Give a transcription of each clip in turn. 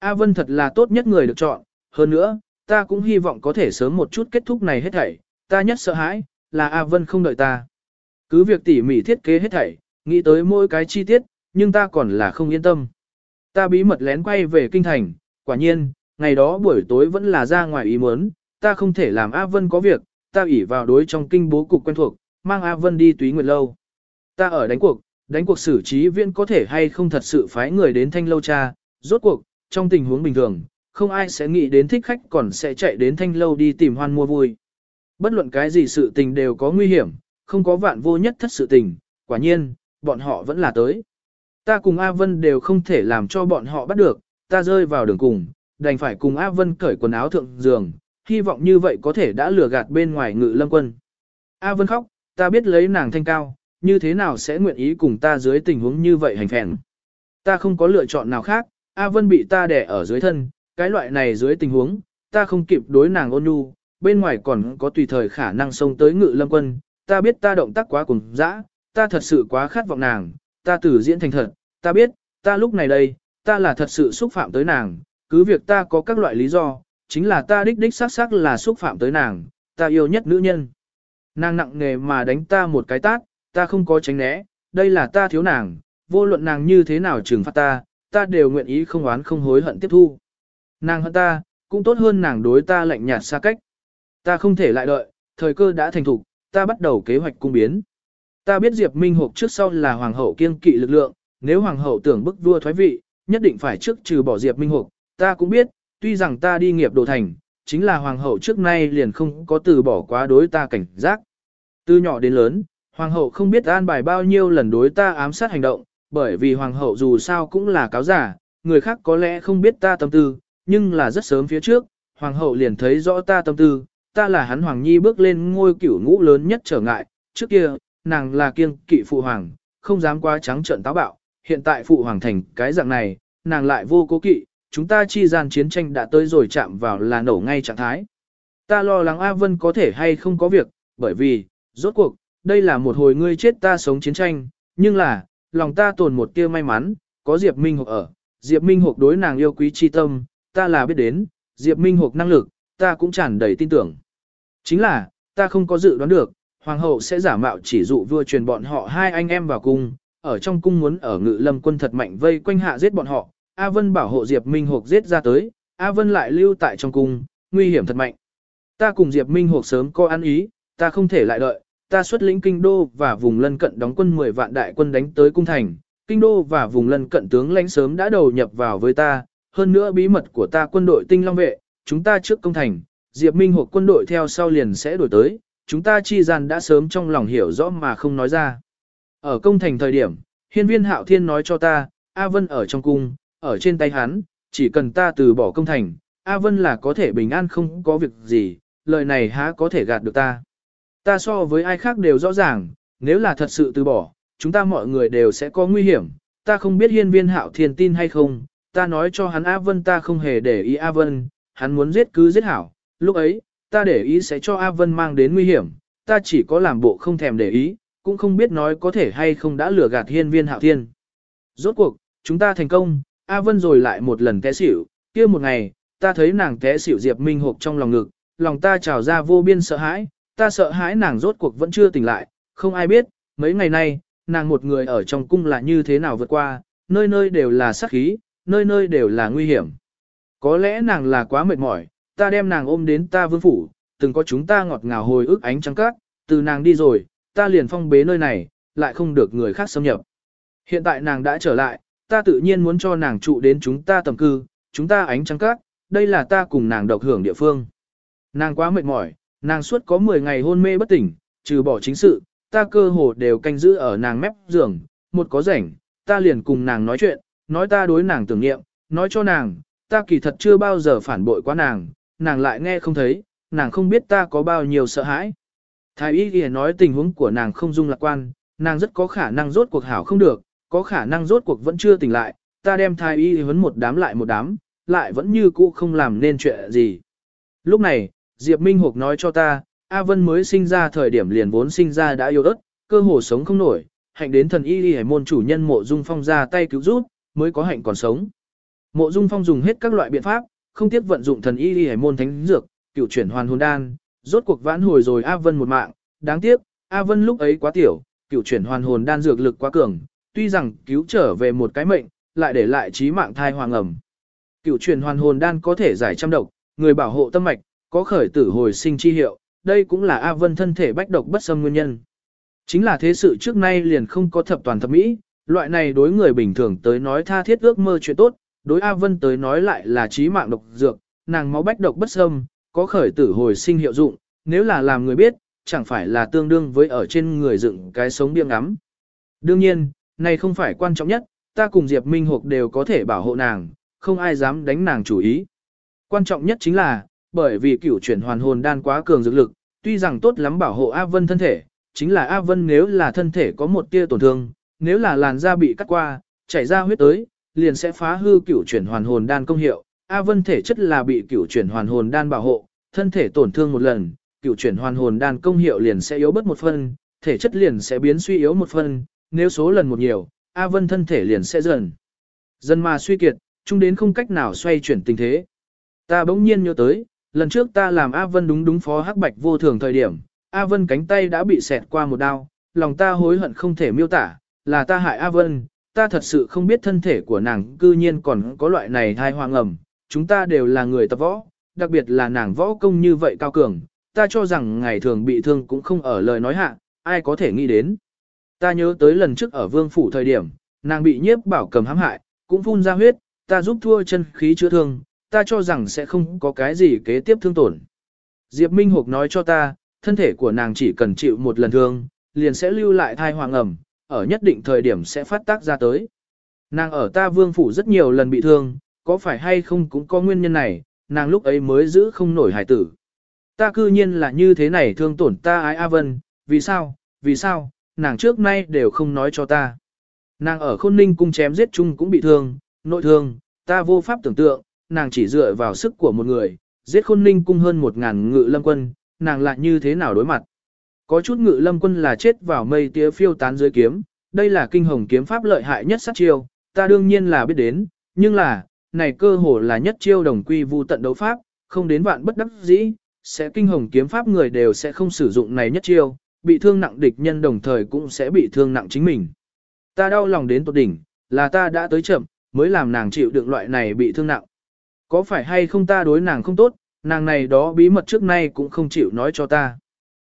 A Vân thật là tốt nhất người được chọn, hơn nữa, ta cũng hy vọng có thể sớm một chút kết thúc này hết thảy, ta nhất sợ hãi, là A Vân không đợi ta. Cứ việc tỉ mỉ thiết kế hết thảy, nghĩ tới mỗi cái chi tiết, nhưng ta còn là không yên tâm. Ta bí mật lén quay về kinh thành, quả nhiên, ngày đó buổi tối vẫn là ra ngoài ý muốn, ta không thể làm A Vân có việc, ta ủy vào đối trong kinh bố cục quen thuộc, mang A Vân đi túy nguyệt lâu. Ta ở đánh cuộc, đánh cuộc xử trí viên có thể hay không thật sự phái người đến thanh lâu cha, rốt cuộc, trong tình huống bình thường, không ai sẽ nghĩ đến thích khách còn sẽ chạy đến thanh lâu đi tìm hoan mua vui. Bất luận cái gì sự tình đều có nguy hiểm, không có vạn vô nhất thất sự tình, quả nhiên, bọn họ vẫn là tới. Ta cùng A Vân đều không thể làm cho bọn họ bắt được, ta rơi vào đường cùng, đành phải cùng A Vân cởi quần áo thượng giường, hy vọng như vậy có thể đã lừa gạt bên ngoài ngự lâm quân. A Vân khóc, ta biết lấy nàng thanh cao, như thế nào sẽ nguyện ý cùng ta dưới tình huống như vậy hành phèn. Ta không có lựa chọn nào khác, A Vân bị ta đẻ ở dưới thân, cái loại này dưới tình huống, ta không kịp đối nàng ôn nhu, bên ngoài còn có tùy thời khả năng xông tới ngự lâm quân, ta biết ta động tác quá cùng dã, ta thật sự quá khát vọng nàng, ta tử diễn thành thật, ta biết, ta lúc này đây, ta là thật sự xúc phạm tới nàng, cứ việc ta có các loại lý do, chính là ta đích đích xác xác là xúc phạm tới nàng, ta yêu nhất nữ nhân. Nàng nặng nghề mà đánh ta một cái tát, ta không có tránh né, đây là ta thiếu nàng, vô luận nàng như thế nào trừng phạt ta, ta đều nguyện ý không oán không hối hận tiếp thu. Nàng hận ta, cũng tốt hơn nàng đối ta lạnh nhạt xa cách. Ta không thể lại đợi, thời cơ đã thành thục, ta bắt đầu kế hoạch cung biến. Ta biết Diệp Minh Hộp trước sau là hoàng hậu kiên kỵ lực lượng, nếu hoàng hậu tưởng bức vua thoái vị, nhất định phải trước trừ bỏ Diệp Minh Hộp. Ta cũng biết, tuy rằng ta đi nghiệp đồ thành, chính là hoàng hậu trước nay liền không có từ bỏ quá đối ta cảnh giác. Từ nhỏ đến lớn, hoàng hậu không biết an bài bao nhiêu lần đối ta ám sát hành động, bởi vì hoàng hậu dù sao cũng là cáo giả, người khác có lẽ không biết ta tâm tư, nhưng là rất sớm phía trước, hoàng hậu liền thấy rõ ta tâm tư, ta là hắn hoàng nhi bước lên ngôi cửu ngũ lớn nhất trở ngại, trước kia, nàng là kiêng kỵ phụ hoàng, không dám quá trắng trợn táo bạo, hiện tại phụ hoàng thành cái dạng này, nàng lại vô cố kỵ, chúng ta chi gian chiến tranh đã tới rồi chạm vào là nổ ngay trạng thái. Ta lo lắng A Vân có thể hay không có việc, bởi vì, rốt cuộc, đây là một hồi ngươi chết ta sống chiến tranh, nhưng là, lòng ta tồn một tia may mắn, có Diệp Minh Hục ở, Diệp Minh Hục đối nàng yêu quý chi tâm, ta là biết đến, Diệp Minh Hục năng lực, ta cũng tràn đầy tin tưởng. Chính là, ta không có dự đoán được, Hoàng hậu sẽ giả mạo chỉ dụ vua truyền bọn họ hai anh em vào cung, ở trong cung muốn ở ngự lâm quân thật mạnh vây quanh hạ giết bọn họ, A Vân bảo hộ Diệp Minh Hục giết ra tới, A Vân lại lưu tại trong cung, nguy hiểm thật mạnh. Ta cùng Diệp Minh Hục sớm có ăn ý, ta không thể lại đợi, ta xuất lĩnh kinh đô và vùng lân cận đóng quân 10 vạn đại quân đánh tới cung thành, kinh đô và vùng lân cận tướng lãnh sớm đã đầu nhập vào với ta, hơn nữa bí mật của ta quân đội tinh long vệ, chúng ta trước công thành, Diệp Minh hoặc quân đội theo sau liền sẽ đổi tới, chúng ta chi gian đã sớm trong lòng hiểu rõ mà không nói ra. Ở công thành thời điểm, hiên viên hạo thiên nói cho ta, A Vân ở trong cung, ở trên tay hắn, chỉ cần ta từ bỏ công thành, A Vân là có thể bình an không có việc gì, lời này há có thể gạt được ta. Ta so với ai khác đều rõ ràng, nếu là thật sự từ bỏ, chúng ta mọi người đều sẽ có nguy hiểm, ta không biết hiên viên hạo thiên tin hay không, ta nói cho hắn A Vân ta không hề để ý A Vân, hắn muốn giết cứ giết hảo, lúc ấy, ta để ý sẽ cho A Vân mang đến nguy hiểm, ta chỉ có làm bộ không thèm để ý, cũng không biết nói có thể hay không đã lừa gạt hiên viên hạo thiên. Rốt cuộc, chúng ta thành công, A Vân rồi lại một lần té xỉu, kia một ngày, ta thấy nàng té xỉu Diệp Minh hộp trong lòng ngực, lòng ta trào ra vô biên sợ hãi, ta sợ hãi nàng rốt cuộc vẫn chưa tỉnh lại, không ai biết, mấy ngày nay, nàng một người ở trong cung là như thế nào vượt qua, nơi nơi đều là sát khí, nơi nơi đều là nguy hiểm. Có lẽ nàng là quá mệt mỏi, ta đem nàng ôm đến ta vương phủ, từng có chúng ta ngọt ngào hồi ức ánh trăng cát, từ nàng đi rồi, ta liền phong bế nơi này, lại không được người khác xâm nhập. Hiện tại nàng đã trở lại, ta tự nhiên muốn cho nàng trụ đến chúng ta tầm cư, chúng ta ánh trăng cát, đây là ta cùng nàng độc hưởng địa phương. Nàng quá mệt mỏi, nàng suốt có 10 ngày hôn mê bất tỉnh, trừ bỏ chính sự, ta cơ hồ đều canh giữ ở nàng mép giường, một có rảnh, ta liền cùng nàng nói chuyện, nói ta đối nàng tưởng niệm, nói cho nàng, ta kỳ thật chưa bao giờ phản bội quá nàng, nàng lại nghe không thấy, nàng không biết ta có bao nhiêu sợ hãi. Thái y ghi nói tình huống của nàng không dung lạc quan, nàng rất có khả năng rốt cuộc hảo không được, có khả năng rốt cuộc vẫn chưa tỉnh lại, ta đem thái y huấn một đám lại một đám, lại vẫn như cũ không làm nên chuyện gì. Lúc này, Diệp Minh Hục nói cho ta, A Vân mới sinh ra thời điểm liền vốn sinh ra đã yêu đất, cơ hồ sống không nổi, hạnh đến thần y y môn chủ nhân mộ dung phong ra tay cứu giúp, mới có hạnh còn sống. Mộ Dung Phong dùng hết các loại biện pháp, không tiếc vận dụng thần y y môn thánh dược, cựu chuyển hoàn hồn đan, rốt cuộc vãn hồi rồi A Vân một mạng, đáng tiếc, A Vân lúc ấy quá tiểu, cựu chuyển hoàn hồn đan dược lực quá cường, tuy rằng cứu trở về một cái mệnh, lại để lại chí mạng thai hoàng ẩm. Cựu chuyển hoàn hồn đan có thể giải trăm độc, người bảo hộ tâm mạch, có khởi tử hồi sinh chi hiệu, đây cũng là A Vân thân thể bách độc bất xâm nguyên nhân. Chính là thế sự trước nay liền không có thập toàn thập mỹ, loại này đối người bình thường tới nói tha thiết ước mơ chuyện tốt, đối A Vân tới nói lại là trí mạng độc dược, nàng máu bách độc bất xâm, có khởi tử hồi sinh hiệu dụng, nếu là làm người biết, chẳng phải là tương đương với ở trên người dựng cái sống biếng ngắm. Đương nhiên, này không phải quan trọng nhất, ta cùng Diệp Minh Hục đều có thể bảo hộ nàng, không ai dám đánh nàng chủ ý. Quan trọng nhất chính là, bởi vì cửu chuyển hoàn hồn đan quá cường dược lực, tuy rằng tốt lắm bảo hộ A Vân thân thể, chính là A Vân nếu là thân thể có một tia tổn thương, nếu là làn da bị cắt qua, chảy ra huyết tới, liền sẽ phá hư cửu chuyển hoàn hồn đan công hiệu. A Vân thể chất là bị cửu chuyển hoàn hồn đan bảo hộ, thân thể tổn thương một lần, cửu chuyển hoàn hồn đan công hiệu liền sẽ yếu bớt một phần, thể chất liền sẽ biến suy yếu một phần, nếu số lần một nhiều, A Vân thân thể liền sẽ dần dần mà suy kiệt, chung đến không cách nào xoay chuyển tình thế. Ta bỗng nhiên nhớ tới, lần trước ta làm A Vân đúng đúng phó hắc bạch vô thường thời điểm, A Vân cánh tay đã bị xẹt qua một đao, lòng ta hối hận không thể miêu tả, là ta hại A Vân, ta thật sự không biết thân thể của nàng cư nhiên còn có loại này thai hoang ẩm, chúng ta đều là người tập võ, đặc biệt là nàng võ công như vậy cao cường, ta cho rằng ngày thường bị thương cũng không ở lời nói hạ, ai có thể nghĩ đến. Ta nhớ tới lần trước ở vương phủ thời điểm, nàng bị nhiếp bảo cầm hãm hại, cũng phun ra huyết, ta giúp thua chân khí chữa thương, ta cho rằng sẽ không có cái gì kế tiếp thương tổn. Diệp Minh Hục nói cho ta, thân thể của nàng chỉ cần chịu một lần thương, liền sẽ lưu lại thai hoàng ẩm, ở nhất định thời điểm sẽ phát tác ra tới. Nàng ở ta vương phủ rất nhiều lần bị thương, có phải hay không cũng có nguyên nhân này, nàng lúc ấy mới giữ không nổi hải tử. Ta cư nhiên là như thế này thương tổn ta ái A Vân, vì sao, vì sao, nàng trước nay đều không nói cho ta. Nàng ở khôn ninh cung chém giết chung cũng bị thương, nội thương, ta vô pháp tưởng tượng, nàng chỉ dựa vào sức của một người, giết khôn ninh cung hơn một ngàn ngự lâm quân, nàng lại như thế nào đối mặt. Có chút ngự lâm quân là chết vào mây tía phiêu tán dưới kiếm, đây là kinh hồng kiếm pháp lợi hại nhất sát chiêu, ta đương nhiên là biết đến, nhưng là, này cơ hồ là nhất chiêu đồng quy vu tận đấu pháp, không đến vạn bất đắc dĩ, sẽ kinh hồng kiếm pháp người đều sẽ không sử dụng này nhất chiêu, bị thương nặng địch nhân đồng thời cũng sẽ bị thương nặng chính mình. Ta đau lòng đến tột đỉnh, là ta đã tới chậm, mới làm nàng chịu đựng loại này bị thương nặng. Có phải hay không ta đối nàng không tốt, nàng này đó bí mật trước nay cũng không chịu nói cho ta.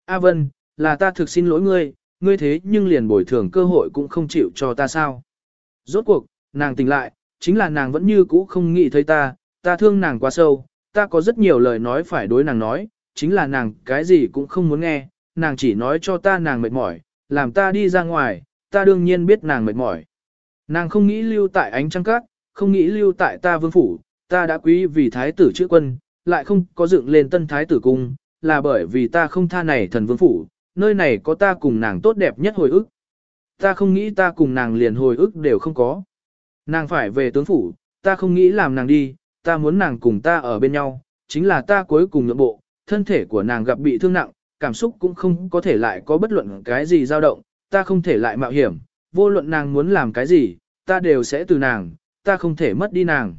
A Vân, là ta thực xin lỗi ngươi, ngươi thế nhưng liền bồi thường cơ hội cũng không chịu cho ta sao. Rốt cuộc, nàng tỉnh lại, chính là nàng vẫn như cũ không nghĩ thấy ta, ta thương nàng quá sâu, ta có rất nhiều lời nói phải đối nàng nói, chính là nàng cái gì cũng không muốn nghe, nàng chỉ nói cho ta nàng mệt mỏi, làm ta đi ra ngoài, ta đương nhiên biết nàng mệt mỏi. Nàng không nghĩ lưu tại ánh trăng cát, không nghĩ lưu tại ta vương phủ, ta đã quý vì thái tử chữ quân, lại không có dựng lên tân thái tử cung, là bởi vì ta không tha này thần vương phủ, nơi này có ta cùng nàng tốt đẹp nhất hồi ức. Ta không nghĩ ta cùng nàng liền hồi ức đều không có. Nàng phải về tướng phủ, ta không nghĩ làm nàng đi, ta muốn nàng cùng ta ở bên nhau, chính là ta cuối cùng nhượng bộ, thân thể của nàng gặp bị thương nặng, cảm xúc cũng không có thể lại có bất luận cái gì dao động, ta không thể lại mạo hiểm, vô luận nàng muốn làm cái gì, ta đều sẽ từ nàng, ta không thể mất đi nàng.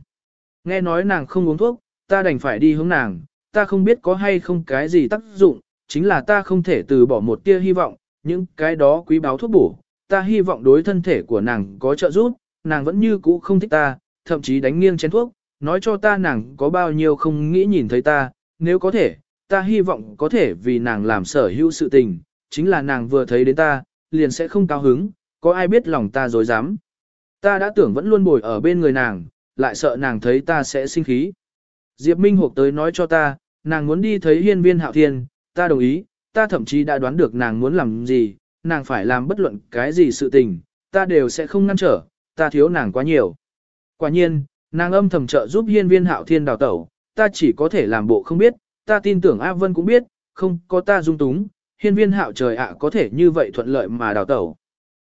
Nghe nói nàng không uống thuốc, ta đành phải đi hướng nàng, ta không biết có hay không cái gì tác dụng, chính là ta không thể từ bỏ một tia hy vọng, những cái đó quý báo thuốc bổ, ta hy vọng đối thân thể của nàng có trợ giúp, nàng vẫn như cũ không thích ta, thậm chí đánh nghiêng chén thuốc, nói cho ta nàng có bao nhiêu không nghĩ nhìn thấy ta, nếu có thể, ta hy vọng có thể vì nàng làm sở hữu sự tình, chính là nàng vừa thấy đến ta, liền sẽ không cao hứng, có ai biết lòng ta dối dám. Ta đã tưởng vẫn luôn bồi ở bên người nàng, lại sợ nàng thấy ta sẽ sinh khí. Diệp Minh Hục tới nói cho ta, nàng muốn đi thấy hiên viên hạo thiên, ta đồng ý, ta thậm chí đã đoán được nàng muốn làm gì, nàng phải làm bất luận cái gì sự tình, ta đều sẽ không ngăn trở, ta thiếu nàng quá nhiều. Quả nhiên, nàng âm thầm trợ giúp hiên viên hạo thiên đào tẩu, ta chỉ có thể làm bộ không biết, ta tin tưởng A Vân cũng biết, không có ta dung túng, hiên viên hạo trời ạ có thể như vậy thuận lợi mà đào tẩu.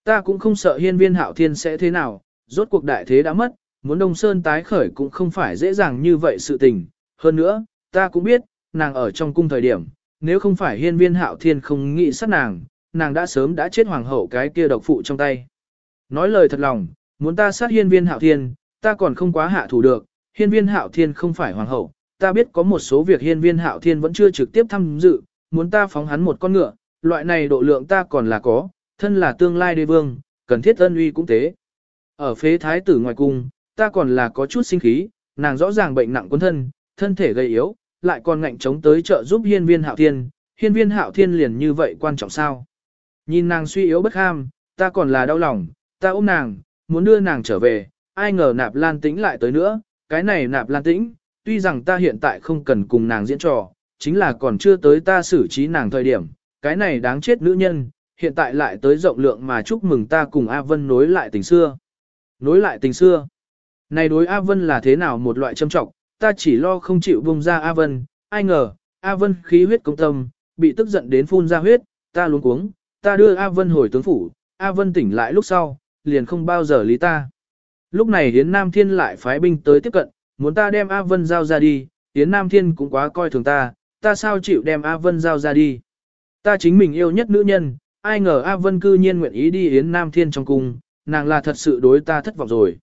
Ta cũng không sợ hiên viên hạo thiên sẽ thế nào, rốt cuộc đại thế đã mất, muốn Đông Sơn tái khởi cũng không phải dễ dàng như vậy sự tình. Hơn nữa, ta cũng biết, nàng ở trong cung thời điểm, nếu không phải hiên viên hạo thiên không nghĩ sát nàng, nàng đã sớm đã chết hoàng hậu cái kia độc phụ trong tay. Nói lời thật lòng, muốn ta sát hiên viên hạo thiên, ta còn không quá hạ thủ được, hiên viên hạo thiên không phải hoàng hậu, ta biết có một số việc hiên viên hạo thiên vẫn chưa trực tiếp tham dự, muốn ta phóng hắn một con ngựa, loại này độ lượng ta còn là có, thân là tương lai đế vương, cần thiết ân uy cũng thế. Ở phế thái tử ngoài cung, ta còn là có chút sinh khí, nàng rõ ràng bệnh nặng quân thân, thân thể gầy yếu, lại còn ngạnh chống tới trợ giúp hiên viên hạo thiên, hiên viên hạo thiên liền như vậy quan trọng sao. Nhìn nàng suy yếu bất ham, ta còn là đau lòng, ta ôm nàng, muốn đưa nàng trở về, ai ngờ nạp lan tĩnh lại tới nữa, cái này nạp lan tĩnh, tuy rằng ta hiện tại không cần cùng nàng diễn trò, chính là còn chưa tới ta xử trí nàng thời điểm, cái này đáng chết nữ nhân, hiện tại lại tới rộng lượng mà chúc mừng ta cùng A Vân nối lại tình xưa. Nối lại tình xưa. Này đối A Vân là thế nào một loại châm trọng, ta chỉ lo không chịu buông ra A Vân, ai ngờ, A Vân khí huyết công tâm, bị tức giận đến phun ra huyết, ta luống cuống, ta đưa A Vân hồi tướng phủ, A Vân tỉnh lại lúc sau, liền không bao giờ lý ta. Lúc này Yến Nam Thiên lại phái binh tới tiếp cận, muốn ta đem A Vân giao ra đi, Yến Nam Thiên cũng quá coi thường ta, ta sao chịu đem A Vân giao ra đi. Ta chính mình yêu nhất nữ nhân, ai ngờ A Vân cư nhiên nguyện ý đi Yến Nam Thiên trong cung, nàng là thật sự đối ta thất vọng rồi.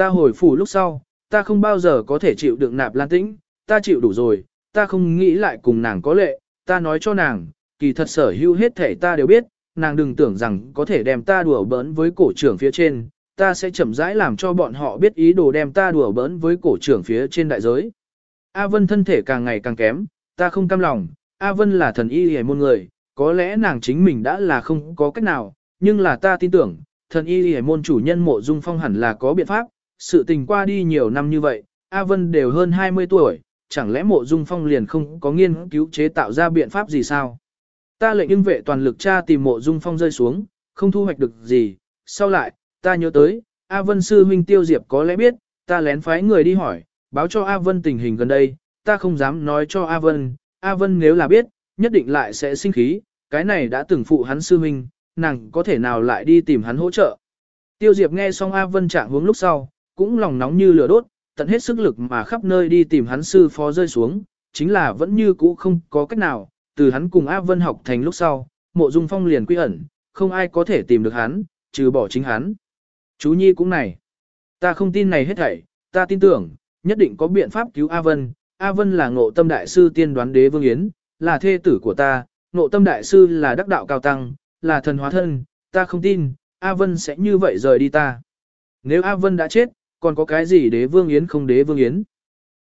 Ta hồi phủ lúc sau, ta không bao giờ có thể chịu đựng nạp lan tĩnh, ta chịu đủ rồi, ta không nghĩ lại cùng nàng có lệ, ta nói cho nàng, kỳ thật sở hữu hết thể ta đều biết, nàng đừng tưởng rằng có thể đem ta đùa bỡn với cổ trưởng phía trên, ta sẽ chậm rãi làm cho bọn họ biết ý đồ đem ta đùa bỡn với cổ trưởng phía trên đại giới. A Vân thân thể càng ngày càng kém, ta không cam lòng, A Vân là thần y hề môn người, có lẽ nàng chính mình đã là không có cách nào, nhưng là ta tin tưởng, thần y hề môn chủ nhân mộ dung phong hẳn là có biện pháp, sự tình qua đi nhiều năm như vậy, A Vân đều hơn 20 tuổi, chẳng lẽ mộ dung phong liền không có nghiên cứu chế tạo ra biện pháp gì sao? Ta lệnh ưng vệ toàn lực tra tìm mộ dung phong rơi xuống, không thu hoạch được gì, sau lại, ta nhớ tới, A Vân sư huynh tiêu diệp có lẽ biết, ta lén phái người đi hỏi, báo cho A Vân tình hình gần đây, ta không dám nói cho A Vân, A Vân nếu là biết, nhất định lại sẽ sinh khí, cái này đã từng phụ hắn sư huynh, nàng có thể nào lại đi tìm hắn hỗ trợ. Tiêu diệp nghe xong A Vân trạng hướng lúc sau, cũng lòng nóng như lửa đốt, tận hết sức lực mà khắp nơi đi tìm hắn sư phó rơi xuống, chính là vẫn như cũ không có cách nào, từ hắn cùng A Vân học thành lúc sau, mộ dung phong liền quy ẩn, không ai có thể tìm được hắn, trừ bỏ chính hắn. Chú Nhi cũng này. Ta không tin này hết thảy, ta tin tưởng, nhất định có biện pháp cứu A Vân. A Vân là ngộ tâm đại sư tiên đoán đế vương yến, là thê tử của ta, ngộ tâm đại sư là đắc đạo cao tăng, là thần hóa thân, ta không tin, A Vân sẽ như vậy rời đi ta. Nếu A Vân đã chết, còn có cái gì đế vương yến không đế vương yến?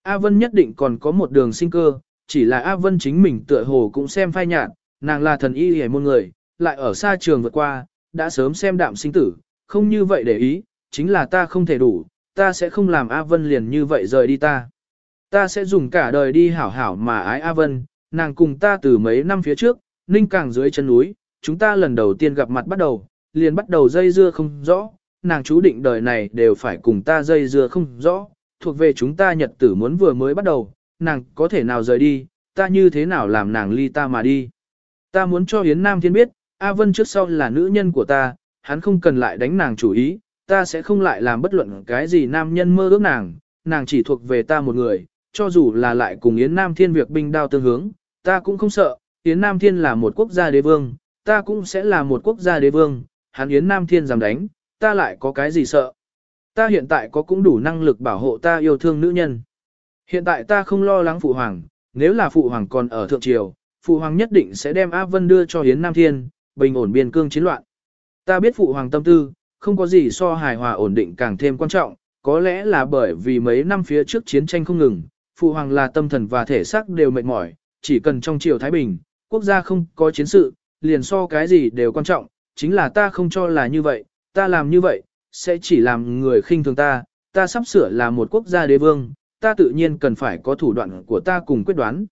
A Vân nhất định còn có một đường sinh cơ, chỉ là A Vân chính mình tựa hồ cũng xem phai nhạt, nàng là thần y hề môn người, lại ở xa trường vượt qua, đã sớm xem đạm sinh tử, không như vậy để ý, chính là ta không thể đủ, ta sẽ không làm A Vân liền như vậy rời đi ta. Ta sẽ dùng cả đời đi hảo hảo mà ái A Vân, nàng cùng ta từ mấy năm phía trước, ninh càng dưới chân núi, chúng ta lần đầu tiên gặp mặt bắt đầu, liền bắt đầu dây dưa không rõ, nàng chú định đời này đều phải cùng ta dây dưa không rõ, thuộc về chúng ta nhật tử muốn vừa mới bắt đầu, nàng có thể nào rời đi, ta như thế nào làm nàng ly ta mà đi. Ta muốn cho Yến Nam Thiên biết, A Vân trước sau là nữ nhân của ta, hắn không cần lại đánh nàng chủ ý, ta sẽ không lại làm bất luận cái gì nam nhân mơ ước nàng, nàng chỉ thuộc về ta một người, cho dù là lại cùng Yến Nam Thiên việc binh đao tương hướng, ta cũng không sợ, Yến Nam Thiên là một quốc gia đế vương, ta cũng sẽ là một quốc gia đế vương, hắn Yến Nam Thiên dám đánh, ta lại có cái gì sợ. Ta hiện tại có cũng đủ năng lực bảo hộ ta yêu thương nữ nhân. Hiện tại ta không lo lắng phụ hoàng, nếu là phụ hoàng còn ở thượng triều, phụ hoàng nhất định sẽ đem Á Vân đưa cho Hiến Nam Thiên, bình ổn biên cương chiến loạn. Ta biết phụ hoàng tâm tư, không có gì so hài hòa ổn định càng thêm quan trọng, có lẽ là bởi vì mấy năm phía trước chiến tranh không ngừng, phụ hoàng là tâm thần và thể xác đều mệt mỏi, chỉ cần trong triều Thái Bình, quốc gia không có chiến sự, liền so cái gì đều quan trọng, chính là ta không cho là như vậy, ta làm như vậy, sẽ chỉ làm người khinh thường ta, ta sắp sửa là một quốc gia đế vương, ta tự nhiên cần phải có thủ đoạn của ta cùng quyết đoán.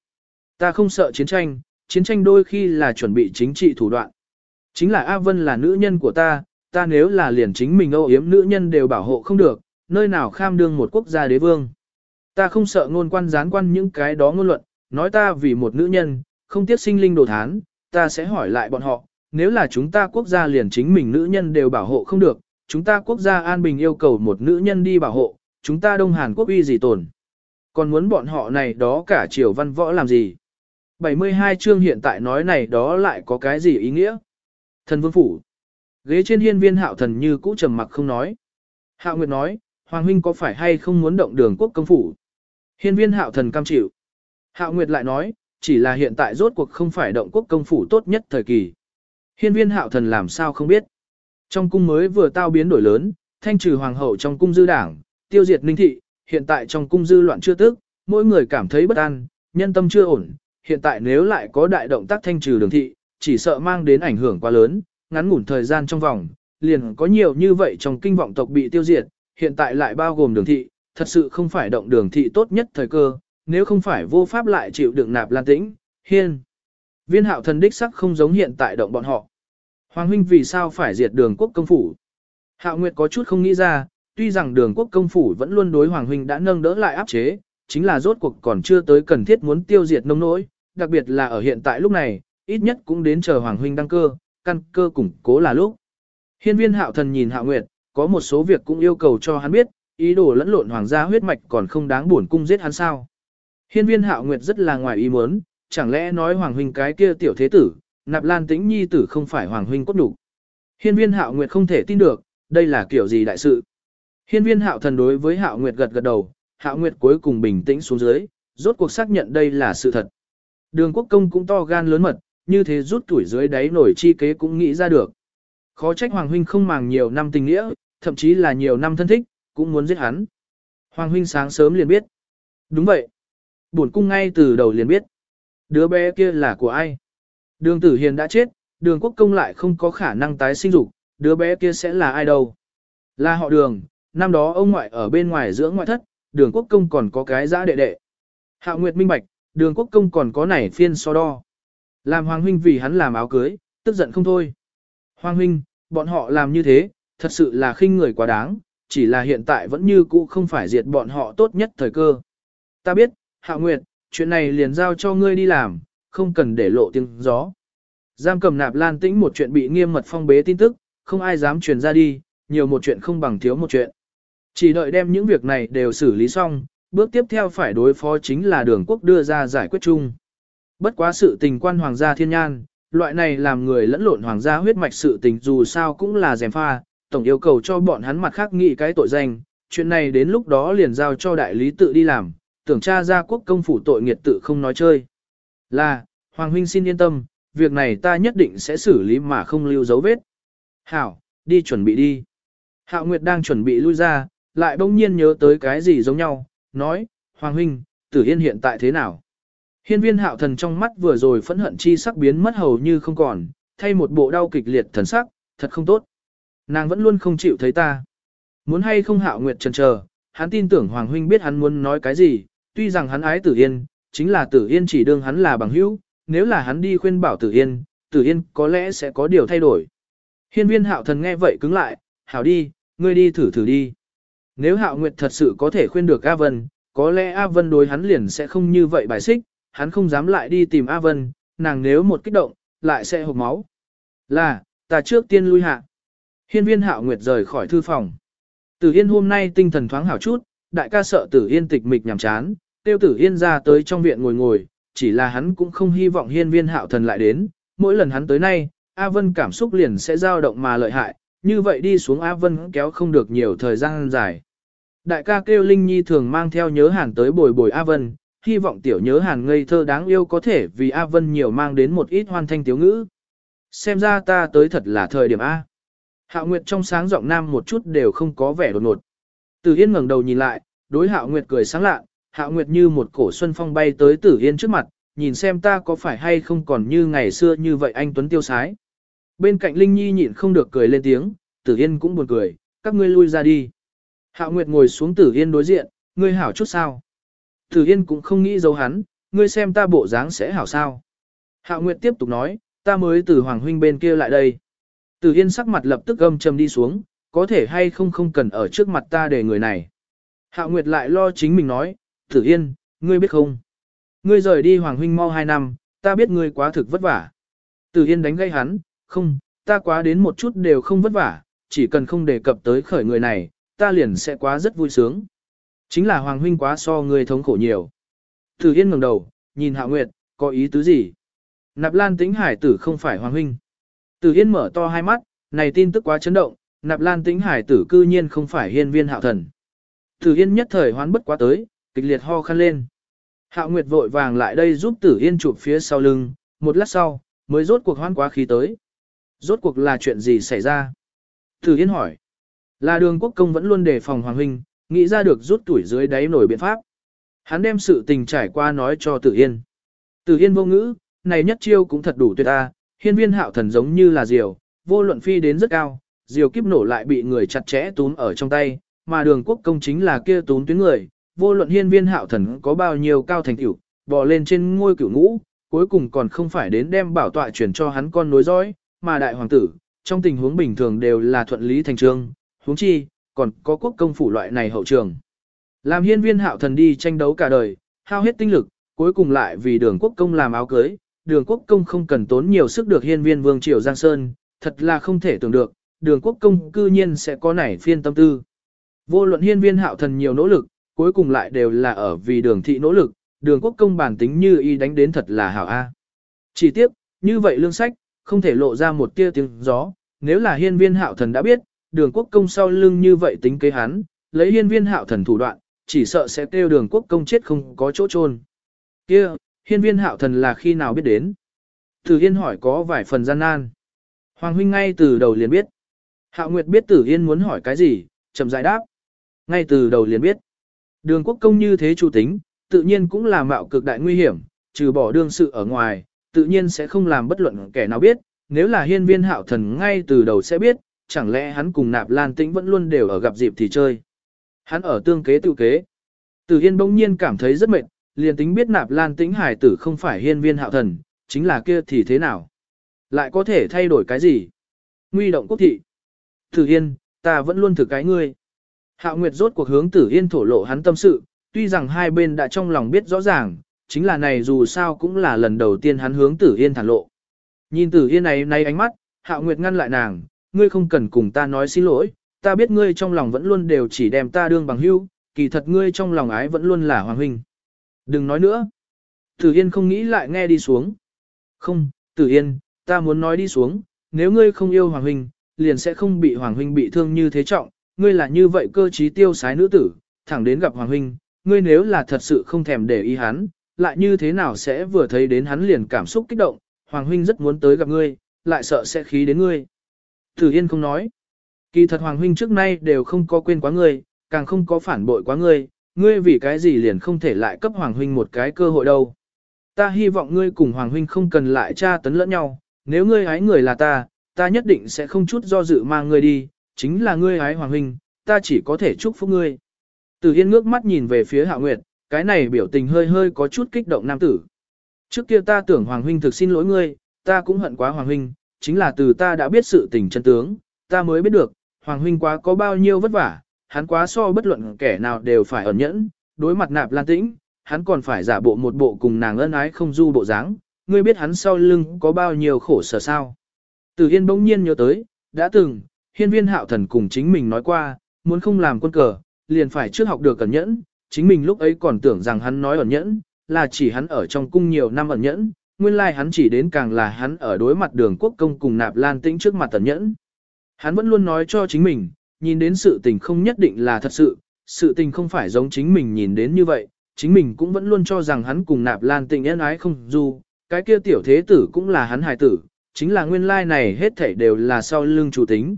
Ta không sợ chiến tranh, chiến tranh đôi khi là chuẩn bị chính trị thủ đoạn. Chính là A Vân là nữ nhân của ta, ta nếu là liền chính mình âu yếm nữ nhân đều bảo hộ không được, nơi nào kham đương một quốc gia đế vương. Ta không sợ ngôn quan gián quan những cái đó ngôn luận, nói ta vì một nữ nhân, không tiếc sinh linh đồ thán, ta sẽ hỏi lại bọn họ, nếu là chúng ta quốc gia liền chính mình nữ nhân đều bảo hộ không được, chúng ta quốc gia an bình yêu cầu một nữ nhân đi bảo hộ, chúng ta Đông Hàn Quốc uy gì tồn. Còn muốn bọn họ này đó cả triều văn võ làm gì? 72 chương hiện tại nói này đó lại có cái gì ý nghĩa? Thần vương phủ. Ghế trên hiên viên hạo thần như cũ trầm mặc không nói. Hạo Nguyệt nói, Hoàng huynh có phải hay không muốn động đường quốc công phủ? Hiên viên hạo thần cam chịu. Hạo Nguyệt lại nói, chỉ là hiện tại rốt cuộc không phải động quốc công phủ tốt nhất thời kỳ. Hiên viên hạo thần làm sao không biết. Trong cung mới vừa tao biến đổi lớn, thanh trừ hoàng hậu trong cung dư đảng, tiêu diệt ninh thị, hiện tại trong cung dư loạn chưa tức, mỗi người cảm thấy bất an, nhân tâm chưa ổn, hiện tại nếu lại có đại động tác thanh trừ đường thị, chỉ sợ mang đến ảnh hưởng quá lớn, ngắn ngủn thời gian trong vòng, liền có nhiều như vậy trong kinh vọng tộc bị tiêu diệt, hiện tại lại bao gồm đường thị, thật sự không phải động đường thị tốt nhất thời cơ, nếu không phải vô pháp lại chịu đựng nạp lan tĩnh, hiên. Viên hạo thần đích sắc không giống hiện tại động bọn họ. Hoàng huynh vì sao phải diệt đường quốc công phủ? Hạo Nguyệt có chút không nghĩ ra, tuy rằng đường quốc công phủ vẫn luôn đối Hoàng huynh đã nâng đỡ lại áp chế, chính là rốt cuộc còn chưa tới cần thiết muốn tiêu diệt nông nỗi, đặc biệt là ở hiện tại lúc này, ít nhất cũng đến chờ Hoàng huynh đăng cơ, căn cơ củng cố là lúc. Hiên viên hạo thần nhìn Hạo Nguyệt, có một số việc cũng yêu cầu cho hắn biết, ý đồ lẫn lộn hoàng gia huyết mạch còn không đáng buồn cung giết hắn sao. Hiên viên hạo nguyệt rất là ngoài ý muốn, chẳng lẽ nói hoàng huynh cái kia tiểu thế tử, nạp lan tĩnh nhi tử không phải hoàng huynh cốt đủ. Hiên viên hạo nguyệt không thể tin được, đây là kiểu gì đại sự. Hiên viên hạo thần đối với hạo nguyệt gật gật đầu, hạo nguyệt cuối cùng bình tĩnh xuống dưới, rốt cuộc xác nhận đây là sự thật. Đường quốc công cũng to gan lớn mật, như thế rút tuổi dưới đáy nổi chi kế cũng nghĩ ra được. Khó trách hoàng huynh không màng nhiều năm tình nghĩa, thậm chí là nhiều năm thân thích, cũng muốn giết hắn. Hoàng huynh sáng sớm liền biết. Đúng vậy. buồn cung ngay từ đầu liền biết. Đứa bé kia là của ai? Đường tử hiền đã chết, đường quốc công lại không có khả năng tái sinh dục, đứa bé kia sẽ là ai đâu? Là họ đường, năm đó ông ngoại ở bên ngoài dưỡng ngoại thất, đường quốc công còn có cái giã đệ đệ. Hạ Nguyệt minh bạch, đường quốc công còn có nảy phiên so đo. Làm Hoàng huynh vì hắn làm áo cưới, tức giận không thôi. Hoàng huynh, bọn họ làm như thế, thật sự là khinh người quá đáng, chỉ là hiện tại vẫn như cũ không phải diệt bọn họ tốt nhất thời cơ. Ta biết, Hạ Nguyệt, chuyện này liền giao cho ngươi đi làm, không cần để lộ tiếng gió. Giam cầm nạp lan tĩnh một chuyện bị nghiêm mật phong bế tin tức, không ai dám truyền ra đi, nhiều một chuyện không bằng thiếu một chuyện. Chỉ đợi đem những việc này đều xử lý xong, bước tiếp theo phải đối phó chính là đường quốc đưa ra giải quyết chung. Bất quá sự tình quan hoàng gia thiên nhan, loại này làm người lẫn lộn hoàng gia huyết mạch sự tình dù sao cũng là dèm pha, tổng yêu cầu cho bọn hắn mặt khác nghĩ cái tội danh, chuyện này đến lúc đó liền giao cho đại lý tự đi làm, tưởng tra ra quốc công phủ tội nghiệt tự không nói chơi. Là, Hoàng huynh xin yên tâm, việc này ta nhất định sẽ xử lý mà không lưu dấu vết. Hảo, đi chuẩn bị đi. Hạo Nguyệt đang chuẩn bị lui ra, lại bỗng nhiên nhớ tới cái gì giống nhau, nói, Hoàng huynh, tử yên hiện tại thế nào? Hiên viên hạo thần trong mắt vừa rồi phẫn hận chi sắc biến mất hầu như không còn, thay một bộ đau kịch liệt thần sắc, thật không tốt. Nàng vẫn luôn không chịu thấy ta. Muốn hay không hạo nguyệt trần chờ, hắn tin tưởng Hoàng Huynh biết hắn muốn nói cái gì, tuy rằng hắn ái Tử Yên, chính là Tử Yên chỉ đương hắn là bằng hữu, nếu là hắn đi khuyên bảo Tử Yên, Tử Yên có lẽ sẽ có điều thay đổi. Hiên viên hạo thần nghe vậy cứng lại, hảo đi, ngươi đi thử thử đi. Nếu hạo nguyệt thật sự có thể khuyên được A Vân, có lẽ A Vân đối hắn liền sẽ không như vậy bài xích, hắn không dám lại đi tìm A Vân, nàng nếu một kích động, lại sẽ hộp máu. Là, ta trước tiên lui hạ. Hiên viên hạo nguyệt rời khỏi thư phòng. Tử Yên hôm nay tinh thần thoáng hảo chút, đại ca sợ Tử Yên tịch mịch nhảm chán, tiêu Tử Yên ra tới trong viện ngồi ngồi, chỉ là hắn cũng không hy vọng hiên viên hạo thần lại đến, mỗi lần hắn tới nay, A Vân cảm xúc liền sẽ dao động mà lợi hại, như vậy đi xuống A Vân kéo không được nhiều thời gian dài. Đại ca kêu Linh Nhi thường mang theo nhớ hàn tới bồi bồi A Vân, hy vọng tiểu nhớ hàn ngây thơ đáng yêu có thể vì A Vân nhiều mang đến một ít hoan thanh tiếu ngữ. Xem ra ta tới thật là thời điểm A. Hạo Nguyệt trong sáng giọng nam một chút đều không có vẻ đột ngột. Từ Yên ngẩng đầu nhìn lại, đối Hạo Nguyệt cười sáng lạ, Hạo Nguyệt như một cổ xuân phong bay tới Tử Yên trước mặt, nhìn xem ta có phải hay không còn như ngày xưa như vậy anh Tuấn tiêu sái. Bên cạnh Linh Nhi nhịn không được cười lên tiếng, Tử Yên cũng buồn cười, các ngươi lui ra đi. Hạo Nguyệt ngồi xuống Tử Yên đối diện, ngươi hảo chút sao. Tử Yên cũng không nghĩ giấu hắn, ngươi xem ta bộ dáng sẽ hảo sao. Hạo Nguyệt tiếp tục nói, ta mới từ Hoàng Huynh bên kia lại đây. Tử Yên sắc mặt lập tức âm trầm đi xuống, có thể hay không không cần ở trước mặt ta để người này. Hạ Nguyệt lại lo chính mình nói, Tử Yên, ngươi biết không? Ngươi rời đi Hoàng Huynh mau hai năm, ta biết ngươi quá thực vất vả. Tử Yên đánh gây hắn, không, ta quá đến một chút đều không vất vả, chỉ cần không đề cập tới khởi người này, ta liền sẽ quá rất vui sướng. Chính là Hoàng Huynh quá so ngươi thống khổ nhiều. Tử Yên ngẩng đầu, nhìn Hạ Nguyệt, có ý tứ gì? Nạp Lan Tĩnh Hải tử không phải Hoàng Huynh. Tử Yên mở to hai mắt, này tin tức quá chấn động, nạp lan tĩnh hải tử cư nhiên không phải hiên viên hạo thần. Tử Yên nhất thời hoán bất quá tới, kịch liệt ho khăn lên. Hạo Nguyệt vội vàng lại đây giúp Tử Yên chụp phía sau lưng, một lát sau, mới rốt cuộc hoán quá khí tới. Rốt cuộc là chuyện gì xảy ra? Tử Yên hỏi. Là đường quốc công vẫn luôn đề phòng Hoàng Huynh, nghĩ ra được rút tuổi dưới đáy nổi biện pháp. Hắn đem sự tình trải qua nói cho Tử Yên. Tử Yên vô ngữ, này nhất chiêu cũng thật đủ tuyệt ta, hiên viên hạo thần giống như là diều, vô luận phi đến rất cao, diều kiếp nổ lại bị người chặt chẽ túm ở trong tay, mà đường quốc công chính là kia túm tuyến người, vô luận hiên viên hạo thần có bao nhiêu cao thành tựu, bò lên trên ngôi cửu ngũ, cuối cùng còn không phải đến đem bảo tọa chuyển cho hắn con nối dõi, mà đại hoàng tử, trong tình huống bình thường đều là thuận lý thành trương, huống chi, còn có quốc công phủ loại này hậu trường. Làm hiên viên hạo thần đi tranh đấu cả đời, hao hết tinh lực, cuối cùng lại vì đường quốc công làm áo cưới, đường quốc công không cần tốn nhiều sức được hiên viên vương triều Giang Sơn, thật là không thể tưởng được, đường quốc công cư nhiên sẽ có nảy phiên tâm tư. Vô luận hiên viên hạo thần nhiều nỗ lực, cuối cùng lại đều là ở vì đường thị nỗ lực, đường quốc công bản tính như y đánh đến thật là hảo A. Chỉ tiếc, như vậy lương sách, không thể lộ ra một tia tiếng gió, nếu là hiên viên hạo thần đã biết, đường quốc công sau lưng như vậy tính kế hắn, lấy hiên viên hạo thần thủ đoạn, chỉ sợ sẽ tiêu đường quốc công chết không có chỗ chôn. Kia, hiên viên hạo thần là khi nào biết đến? Tử Yên hỏi có vài phần gian nan. Hoàng huynh ngay từ đầu liền biết. Hạo Nguyệt biết Tử Yên muốn hỏi cái gì, chậm giải đáp. Ngay từ đầu liền biết. Đường quốc công như thế chủ tính, tự nhiên cũng là mạo cực đại nguy hiểm, trừ bỏ đương sự ở ngoài, tự nhiên sẽ không làm bất luận kẻ nào biết. Nếu là hiên viên hạo thần ngay từ đầu sẽ biết, chẳng lẽ hắn cùng nạp lan tĩnh vẫn luôn đều ở gặp dịp thì chơi. Hắn ở tương kế tự kế. Tử Hiên bỗng nhiên cảm thấy rất mệt, liền tính biết nạp lan tĩnh hải tử không phải hiên viên hạo thần, chính là kia thì thế nào? Lại có thể thay đổi cái gì? Nguy động quốc thị. Tử Hiên, ta vẫn luôn thử cái ngươi. Hạo Nguyệt rốt cuộc hướng Tử Yên thổ lộ hắn tâm sự, tuy rằng hai bên đã trong lòng biết rõ ràng, chính là này dù sao cũng là lần đầu tiên hắn hướng Tử Yên thản lộ. Nhìn Tử Yên này nay ánh mắt, Hạo Nguyệt ngăn lại nàng, ngươi không cần cùng ta nói xin lỗi, ta biết ngươi trong lòng vẫn luôn đều chỉ đem ta đương bằng hữu, kỳ thật ngươi trong lòng ái vẫn luôn là hoàng huynh. Đừng nói nữa. Tử Yên không nghĩ lại nghe đi xuống. Không, Tử Yên, ta muốn nói đi xuống, nếu ngươi không yêu hoàng huynh, liền sẽ không bị hoàng huynh bị thương như thế trọng, ngươi là như vậy cơ trí tiêu sái nữ tử, thẳng đến gặp hoàng huynh, ngươi nếu là thật sự không thèm để ý hắn, lại như thế nào sẽ vừa thấy đến hắn liền cảm xúc kích động, hoàng huynh rất muốn tới gặp ngươi, lại sợ sẽ khí đến ngươi. Tử Yên không nói. Kỳ thật Hoàng huynh trước nay đều không có quên quá ngươi, càng không có phản bội quá ngươi, ngươi vì cái gì liền không thể lại cấp Hoàng huynh một cái cơ hội đâu. Ta hy vọng ngươi cùng Hoàng huynh không cần lại tra tấn lẫn nhau, nếu ngươi hái người là ta, ta nhất định sẽ không chút do dự mang ngươi đi, chính là ngươi hái Hoàng huynh, ta chỉ có thể chúc phúc ngươi. Từ Yên ngước mắt nhìn về phía Hạ Nguyệt, cái này biểu tình hơi hơi có chút kích động nam tử. Trước kia ta tưởng Hoàng huynh thực xin lỗi ngươi, ta cũng hận quá Hoàng huynh, chính là từ ta đã biết sự tình chân tướng, ta mới biết được, Hoàng huynh quá có bao nhiêu vất vả, hắn quá so bất luận kẻ nào đều phải ẩn nhẫn, đối mặt nạp lan tĩnh, hắn còn phải giả bộ một bộ cùng nàng ân ái không du bộ dáng, ngươi biết hắn sau lưng có bao nhiêu khổ sở sao. Từ Yên bỗng nhiên nhớ tới, đã từng, hiên viên hạo thần cùng chính mình nói qua, muốn không làm quân cờ, liền phải trước học được cẩn nhẫn, chính mình lúc ấy còn tưởng rằng hắn nói ẩn nhẫn, là chỉ hắn ở trong cung nhiều năm ẩn nhẫn, nguyên lai like hắn chỉ đến càng là hắn ở đối mặt đường quốc công cùng nạp lan tĩnh trước mặt ẩn nhẫn. Hắn vẫn luôn nói cho chính mình, nhìn đến sự tình không nhất định là thật sự, sự tình không phải giống chính mình nhìn đến như vậy, chính mình cũng vẫn luôn cho rằng hắn cùng nạp lan tĩnh ân ái không dù, cái kia tiểu thế tử cũng là hắn hài tử, chính là nguyên lai like này hết thảy đều là sau lưng chủ tính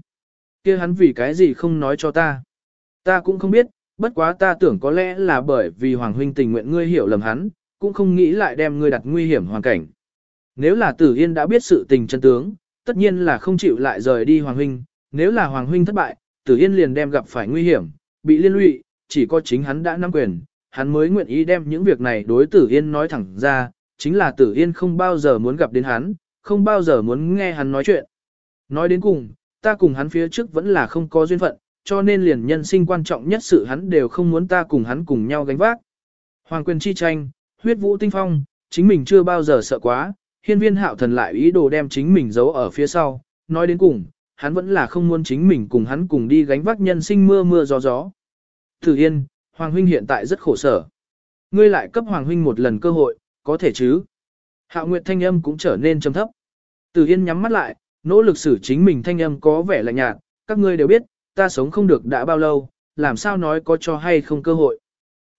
kia hắn vì cái gì không nói cho ta? Ta cũng không biết, bất quá ta tưởng có lẽ là bởi vì Hoàng Huynh tình nguyện ngươi hiểu lầm hắn, cũng không nghĩ lại đem ngươi đặt nguy hiểm hoàn cảnh. Nếu là Tử Yên đã biết sự tình chân tướng, tất nhiên là không chịu lại rời đi Hoàng Huynh, nếu là Hoàng Huynh thất bại, Tử Yên liền đem gặp phải nguy hiểm, bị liên lụy, chỉ có chính hắn đã nắm quyền, hắn mới nguyện ý đem những việc này đối Tử Yên nói thẳng ra, chính là Tử Yên không bao giờ muốn gặp đến hắn, không bao giờ muốn nghe hắn nói chuyện. Nói đến cùng, ta cùng hắn phía trước vẫn là không có duyên phận, cho nên liền nhân sinh quan trọng nhất sự hắn đều không muốn ta cùng hắn cùng nhau gánh vác. Hoàng quyền chi tranh, huyết vũ tinh phong, chính mình chưa bao giờ sợ quá, hiên viên hạo thần lại ý đồ đem chính mình giấu ở phía sau, nói đến cùng, hắn vẫn là không muốn chính mình cùng hắn cùng đi gánh vác nhân sinh mưa mưa gió gió. Thử Yên, Hoàng huynh hiện tại rất khổ sở. Ngươi lại cấp Hoàng huynh một lần cơ hội, có thể chứ? Hạo Nguyệt thanh âm cũng trở nên trầm thấp. Tử Yên nhắm mắt lại, nỗ lực xử chính mình thanh âm có vẻ lạnh nhạt, các ngươi đều biết, ta sống không được đã bao lâu, làm sao nói có cho hay không cơ hội.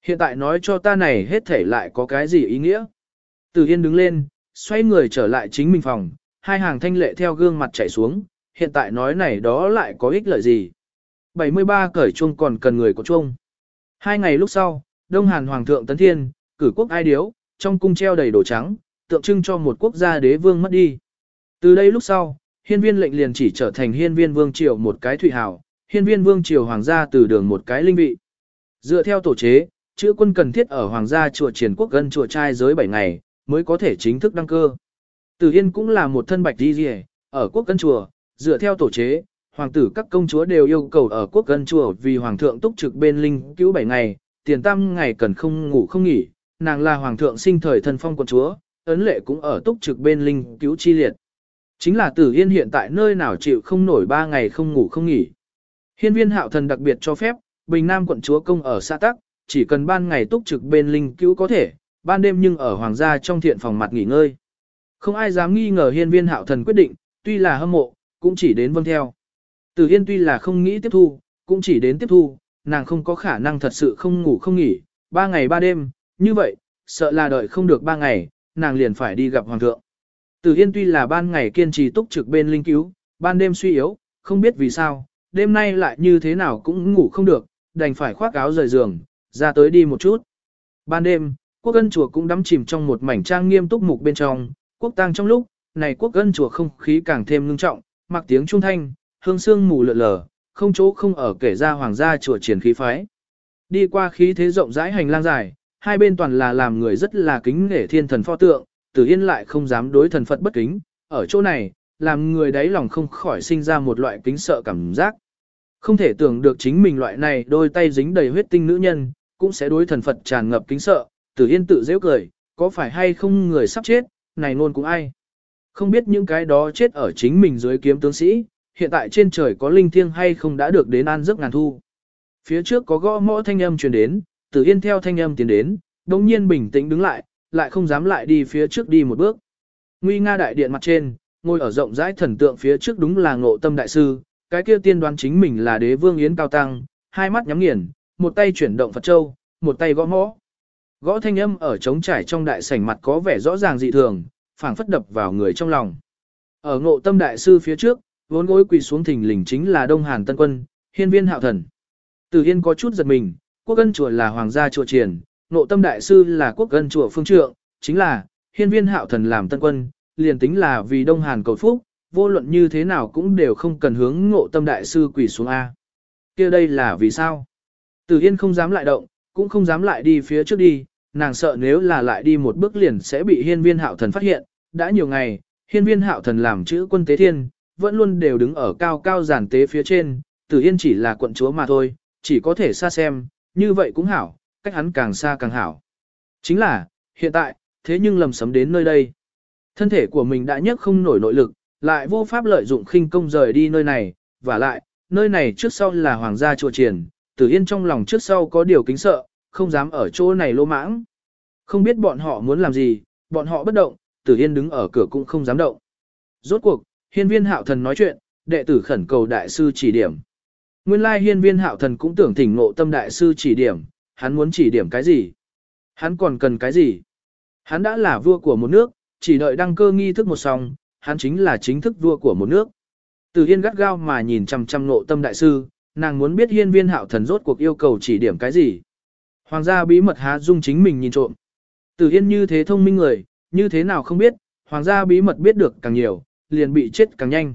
Hiện tại nói cho ta này hết thể lại có cái gì ý nghĩa. Từ Yên đứng lên, xoay người trở lại chính mình phòng, hai hàng thanh lệ theo gương mặt chảy xuống, hiện tại nói này đó lại có ích lợi gì. 73 cởi chuông còn cần người có chuông. Hai ngày lúc sau, Đông Hàn Hoàng thượng Tấn Thiên, cử quốc ai điếu, trong cung treo đầy đồ trắng, tượng trưng cho một quốc gia đế vương mất đi. Từ đây lúc sau, hiên viên lệnh liền chỉ trở thành hiên viên vương triều một cái thủy hào, hiên viên vương triều hoàng gia từ đường một cái linh vị. Dựa theo tổ chế, chữ quân cần thiết ở hoàng gia chùa triển quốc gần chùa trai giới 7 ngày, mới có thể chính thức đăng cơ. Tử Yên cũng là một thân bạch đi rìa, ở quốc cân chùa, dựa theo tổ chế, hoàng tử các công chúa đều yêu cầu ở quốc cân chùa vì hoàng thượng túc trực bên linh cứu 7 ngày, tiền tam ngày cần không ngủ không nghỉ, nàng là hoàng thượng sinh thời thân phong quận chúa, ấn lệ cũng ở túc trực bên linh cứu chi liệt. Chính là Tử Yên hiện tại nơi nào chịu không nổi 3 ngày không ngủ không nghỉ. Hiên viên hạo thần đặc biệt cho phép, Bình Nam quận chúa công ở xã Tắc, chỉ cần ban ngày túc trực bên linh cứu có thể, ban đêm nhưng ở hoàng gia trong thiện phòng mặt nghỉ ngơi. Không ai dám nghi ngờ hiên viên hạo thần quyết định, tuy là hâm mộ, cũng chỉ đến vâng theo. Từ Yên tuy là không nghĩ tiếp thu, cũng chỉ đến tiếp thu, nàng không có khả năng thật sự không ngủ không nghỉ, ba ngày ba đêm, như vậy, sợ là đợi không được ba ngày, nàng liền phải đi gặp hoàng thượng. Từ Yên tuy là ban ngày kiên trì túc trực bên linh cứu, ban đêm suy yếu, không biết vì sao, đêm nay lại như thế nào cũng ngủ không được, đành phải khoác áo rời giường, ra tới đi một chút. Ban đêm, quốc ân chùa cũng đắm chìm trong một mảnh trang nghiêm túc mục bên trong, quốc tang trong lúc, này quốc ân chùa không khí càng thêm ngưng trọng, mặc tiếng trung thanh, hương sương mù lượn lờ, không chỗ không ở kể ra hoàng gia chùa triển khí phái. Đi qua khí thế rộng rãi hành lang dài, hai bên toàn là làm người rất là kính nể thiên thần pho tượng, Tử Yên lại không dám đối thần Phật bất kính, ở chỗ này, làm người đáy lòng không khỏi sinh ra một loại kính sợ cảm giác. Không thể tưởng được chính mình loại này đôi tay dính đầy huyết tinh nữ nhân, cũng sẽ đối thần Phật tràn ngập kính sợ, Tử Yên tự dễ cười, có phải hay không người sắp chết, này luôn cũng ai. Không biết những cái đó chết ở chính mình dưới kiếm tướng sĩ, hiện tại trên trời có linh thiêng hay không đã được đến an giấc ngàn thu. Phía trước có gõ mõ thanh âm truyền đến, Tử Yên theo thanh âm tiến đến, đồng nhiên bình tĩnh đứng lại, lại không dám lại đi phía trước đi một bước. Nguy nga đại điện mặt trên, ngồi ở rộng rãi thần tượng phía trước đúng là ngộ tâm đại sư, cái kia tiên đoán chính mình là đế vương yến cao tăng, hai mắt nhắm nghiền, một tay chuyển động Phật Châu, một tay gõ mõ. Gõ thanh âm ở trống trải trong đại sảnh mặt có vẻ rõ ràng dị thường, phảng phất đập vào người trong lòng. Ở ngộ tâm đại sư phía trước, vốn gối quỳ xuống thỉnh lình chính là Đông Hàn Tân Quân, hiên viên hạo thần. Từ Yên có chút giật mình, quốc ân chùa là hoàng gia chùa triển, ngộ tâm đại sư là quốc gân chùa phương trượng, chính là, hiên viên hạo thần làm Tân Quân, liền tính là vì Đông Hàn cầu phúc, vô luận như thế nào cũng đều không cần hướng ngộ tâm đại sư quỳ xuống A. kia đây là vì sao? Tử Yên không dám lại động, cũng không dám lại đi phía trước đi, nàng sợ nếu là lại đi một bước liền sẽ bị hiên viên hạo thần phát hiện. Đã nhiều ngày, hiên viên hạo thần làm chữ quân tế thiên, vẫn luôn đều đứng ở cao cao giản tế phía trên, Tử Yên chỉ là quận chúa mà thôi, chỉ có thể xa xem, như vậy cũng hảo, cách hắn càng xa càng hảo. Chính là, hiện tại, thế nhưng lầm sấm đến nơi đây. Thân thể của mình đã nhấc không nổi nội lực, lại vô pháp lợi dụng khinh công rời đi nơi này, và lại, nơi này trước sau là hoàng gia chùa triển, Tử Yên trong lòng trước sau có điều kính sợ, không dám ở chỗ này lô mãng. Không biết bọn họ muốn làm gì, bọn họ bất động, Tử Yên đứng ở cửa cũng không dám động. Rốt cuộc, hiên viên hạo thần nói chuyện, đệ tử khẩn cầu đại sư chỉ điểm. Nguyên lai hiên viên hạo thần cũng tưởng thỉnh ngộ tâm đại sư chỉ điểm, hắn muốn chỉ điểm cái gì? Hắn còn cần cái gì? Hắn đã là vua của một nước, chỉ đợi đăng cơ nghi thức một xong, hắn chính là chính thức vua của một nước. Từ Yên gắt gao mà nhìn chăm chăm ngộ tâm đại sư, nàng muốn biết hiên viên hạo thần rốt cuộc yêu cầu chỉ điểm cái gì. Hoàng gia bí mật há dung chính mình nhìn trộm. Từ Yên như thế thông minh người, như thế nào không biết, hoàng gia bí mật biết được càng nhiều, liền bị chết càng nhanh.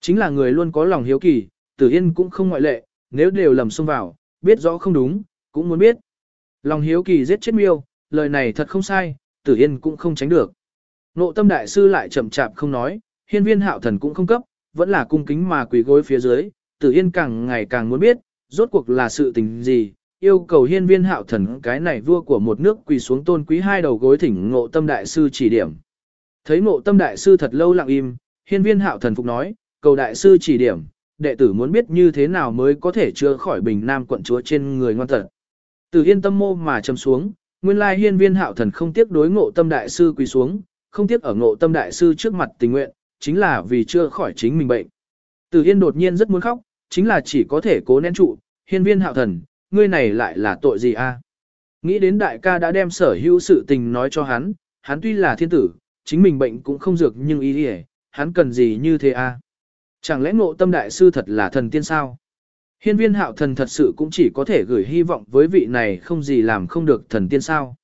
Chính là người luôn có lòng hiếu kỳ, Tử Yên cũng không ngoại lệ, nếu đều lầm xông vào, biết rõ không đúng, cũng muốn biết. Lòng hiếu kỳ giết chết miêu, lời này thật không sai, Tử Yên cũng không tránh được. Nộ tâm đại sư lại chậm chạp không nói, hiên viên hạo thần cũng không cấp, vẫn là cung kính mà quỳ gối phía dưới, Tử Yên càng ngày càng muốn biết, rốt cuộc là sự tình gì, yêu cầu hiên viên hạo thần cái này vua của một nước quỳ xuống tôn quý hai đầu gối thỉnh ngộ tâm đại sư chỉ điểm. Thấy ngộ tâm đại sư thật lâu lặng im, hiên viên hạo thần phục nói, cầu đại sư chỉ điểm, đệ tử muốn biết như thế nào mới có thể chữa khỏi bình nam quận chúa trên người ngoan tật. Từ yên tâm mô mà châm xuống, nguyên lai hiên viên hạo thần không tiếc đối ngộ tâm đại sư quỳ xuống, không tiếc ở ngộ tâm đại sư trước mặt tình nguyện, chính là vì chưa khỏi chính mình bệnh. Từ yên đột nhiên rất muốn khóc, chính là chỉ có thể cố nén trụ, hiên viên hạo thần, ngươi này lại là tội gì a? Nghĩ đến đại ca đã đem sở hữu sự tình nói cho hắn, hắn tuy là thiên tử, chính mình bệnh cũng không dược nhưng ý hề, hắn cần gì như thế a? Chẳng lẽ ngộ tâm đại sư thật là thần tiên sao? Hiên viên hạo thần thật sự cũng chỉ có thể gửi hy vọng với vị này không gì làm không được thần tiên sao.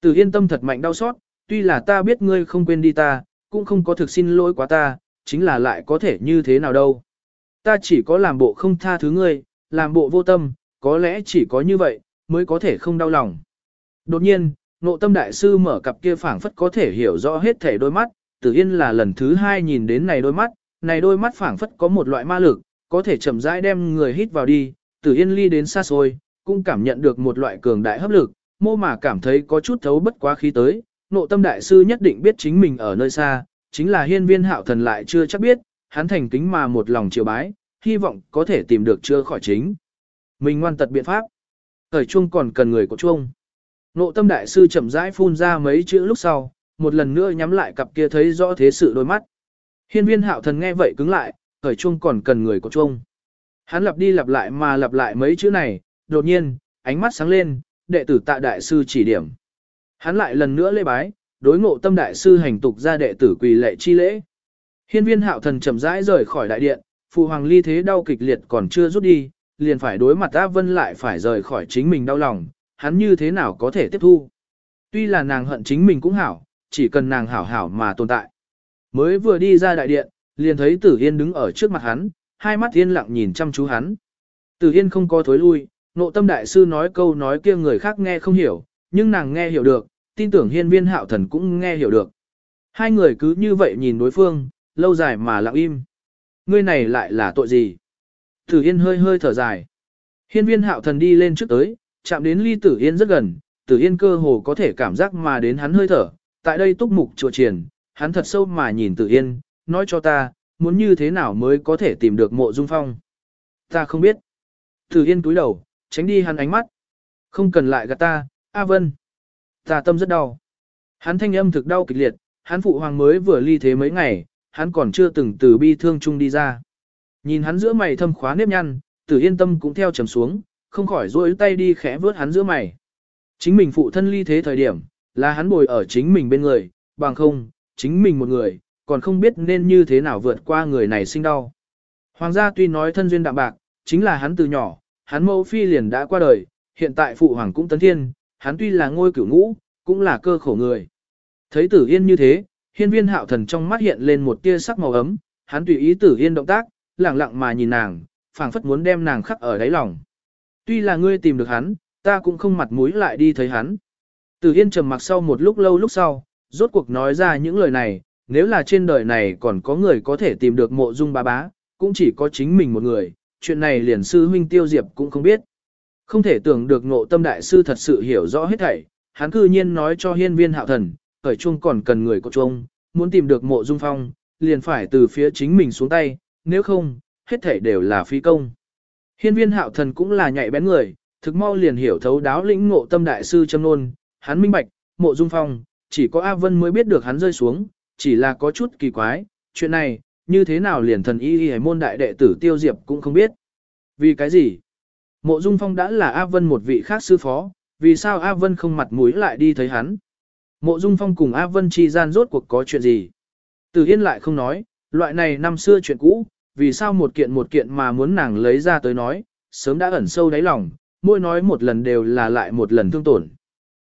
Từ yên tâm thật mạnh đau xót, tuy là ta biết ngươi không quên đi ta, cũng không có thực xin lỗi quá ta, chính là lại có thể như thế nào đâu. Ta chỉ có làm bộ không tha thứ ngươi, làm bộ vô tâm, có lẽ chỉ có như vậy, mới có thể không đau lòng. Đột nhiên, nộ tâm đại sư mở cặp kia phảng phất có thể hiểu rõ hết thể đôi mắt, tử yên là lần thứ hai nhìn đến này đôi mắt, này đôi mắt phảng phất có một loại ma lực, có thể chậm rãi đem người hít vào đi, tử yên ly đến xa xôi, cũng cảm nhận được một loại cường đại hấp lực, mô mà cảm thấy có chút thấu bất quá khí tới, nộ tâm đại sư nhất định biết chính mình ở nơi xa, chính là hiên viên hạo thần lại chưa chắc biết, hắn thành kính mà một lòng triều bái, hy vọng có thể tìm được chưa khỏi chính. Mình ngoan tật biện pháp. Thời chuông còn cần người của chuông. Nộ tâm đại sư chậm rãi phun ra mấy chữ lúc sau, một lần nữa nhắm lại cặp kia thấy rõ thế sự đôi mắt. Hiên viên hạo thần nghe vậy cứng lại, khởi chuông còn cần người của chuông. Hắn lặp đi lặp lại mà lặp lại mấy chữ này, đột nhiên, ánh mắt sáng lên, đệ tử tạ đại sư chỉ điểm. Hắn lại lần nữa lễ bái, đối ngộ tâm đại sư hành tục ra đệ tử quỳ lệ chi lễ. Hiên viên hạo thần chậm rãi rời khỏi đại điện, phụ hoàng ly thế đau kịch liệt còn chưa rút đi, liền phải đối mặt A Vân lại phải rời khỏi chính mình đau lòng, hắn như thế nào có thể tiếp thu. Tuy là nàng hận chính mình cũng hảo, chỉ cần nàng hảo hảo mà tồn tại. Mới vừa đi ra đại điện, liền thấy Tử Yên đứng ở trước mặt hắn, hai mắt yên lặng nhìn chăm chú hắn. Tử Yên không có thối lui, nộ tâm đại sư nói câu nói kia người khác nghe không hiểu, nhưng nàng nghe hiểu được, tin tưởng hiên viên hạo thần cũng nghe hiểu được. Hai người cứ như vậy nhìn đối phương, lâu dài mà lặng im. Ngươi này lại là tội gì? Tử Yên hơi hơi thở dài. Hiên viên hạo thần đi lên trước tới, chạm đến ly Tử Yên rất gần, Tử Yên cơ hồ có thể cảm giác mà đến hắn hơi thở. Tại đây túc mục chùa triển, hắn thật sâu mà nhìn Tử Yên, nói cho ta, muốn như thế nào mới có thể tìm được mộ dung phong. Ta không biết. Tử Yên túi đầu, tránh đi hắn ánh mắt. Không cần lại gạt ta, A Vân. Ta tâm rất đau. Hắn thanh âm thực đau kịch liệt, hắn phụ hoàng mới vừa ly thế mấy ngày, hắn còn chưa từng từ bi thương chung đi ra. Nhìn hắn giữa mày thâm khóa nếp nhăn, tử yên tâm cũng theo trầm xuống, không khỏi rôi tay đi khẽ vớt hắn giữa mày. Chính mình phụ thân ly thế thời điểm, là hắn bồi ở chính mình bên người, bằng không, chính mình một người, còn không biết nên như thế nào vượt qua người này sinh đau. Hoàng gia tuy nói thân duyên đạm bạc, chính là hắn từ nhỏ, hắn mẫu phi liền đã qua đời, hiện tại phụ hoàng cũng tấn thiên, hắn tuy là ngôi cửu ngũ, cũng là cơ khổ người. Thấy tử yên như thế, hiên viên hạo thần trong mắt hiện lên một tia sắc màu ấm, hắn tùy ý tử yên động tác, lặng lặng mà nhìn nàng, phảng phất muốn đem nàng khắc ở đáy lòng. Tuy là ngươi tìm được hắn, ta cũng không mặt mũi lại đi thấy hắn. Tử yên trầm mặc sau một lúc lâu lúc sau, rốt cuộc nói ra những lời này, nếu là trên đời này còn có người có thể tìm được mộ dung bá bá, cũng chỉ có chính mình một người, chuyện này liền sư huynh tiêu diệp cũng không biết. Không thể tưởng được ngộ tâm đại sư thật sự hiểu rõ hết thảy, hắn cư nhiên nói cho hiên viên hạo thần, khởi chung còn cần người có chung, muốn tìm được mộ dung phong, liền phải từ phía chính mình xuống tay, nếu không, hết thảy đều là phi công. Hiên viên hạo thần cũng là nhạy bén người, thực mau liền hiểu thấu đáo lĩnh ngộ tâm đại sư châm nôn, hắn minh bạch, mộ dung phong, chỉ có A Vân mới biết được hắn rơi xuống, chỉ là có chút kỳ quái, chuyện này, như thế nào liền thần y y môn đại đệ tử tiêu diệp cũng không biết. Vì cái gì? Mộ Dung Phong đã là A Vân một vị khác sư phó, vì sao A Vân không mặt mũi lại đi thấy hắn? Mộ Dung Phong cùng A Vân chi gian rốt cuộc có chuyện gì? Từ Yên lại không nói, loại này năm xưa chuyện cũ, vì sao một kiện một kiện mà muốn nàng lấy ra tới nói, sớm đã ẩn sâu đáy lòng, mỗi nói một lần đều là lại một lần thương tổn.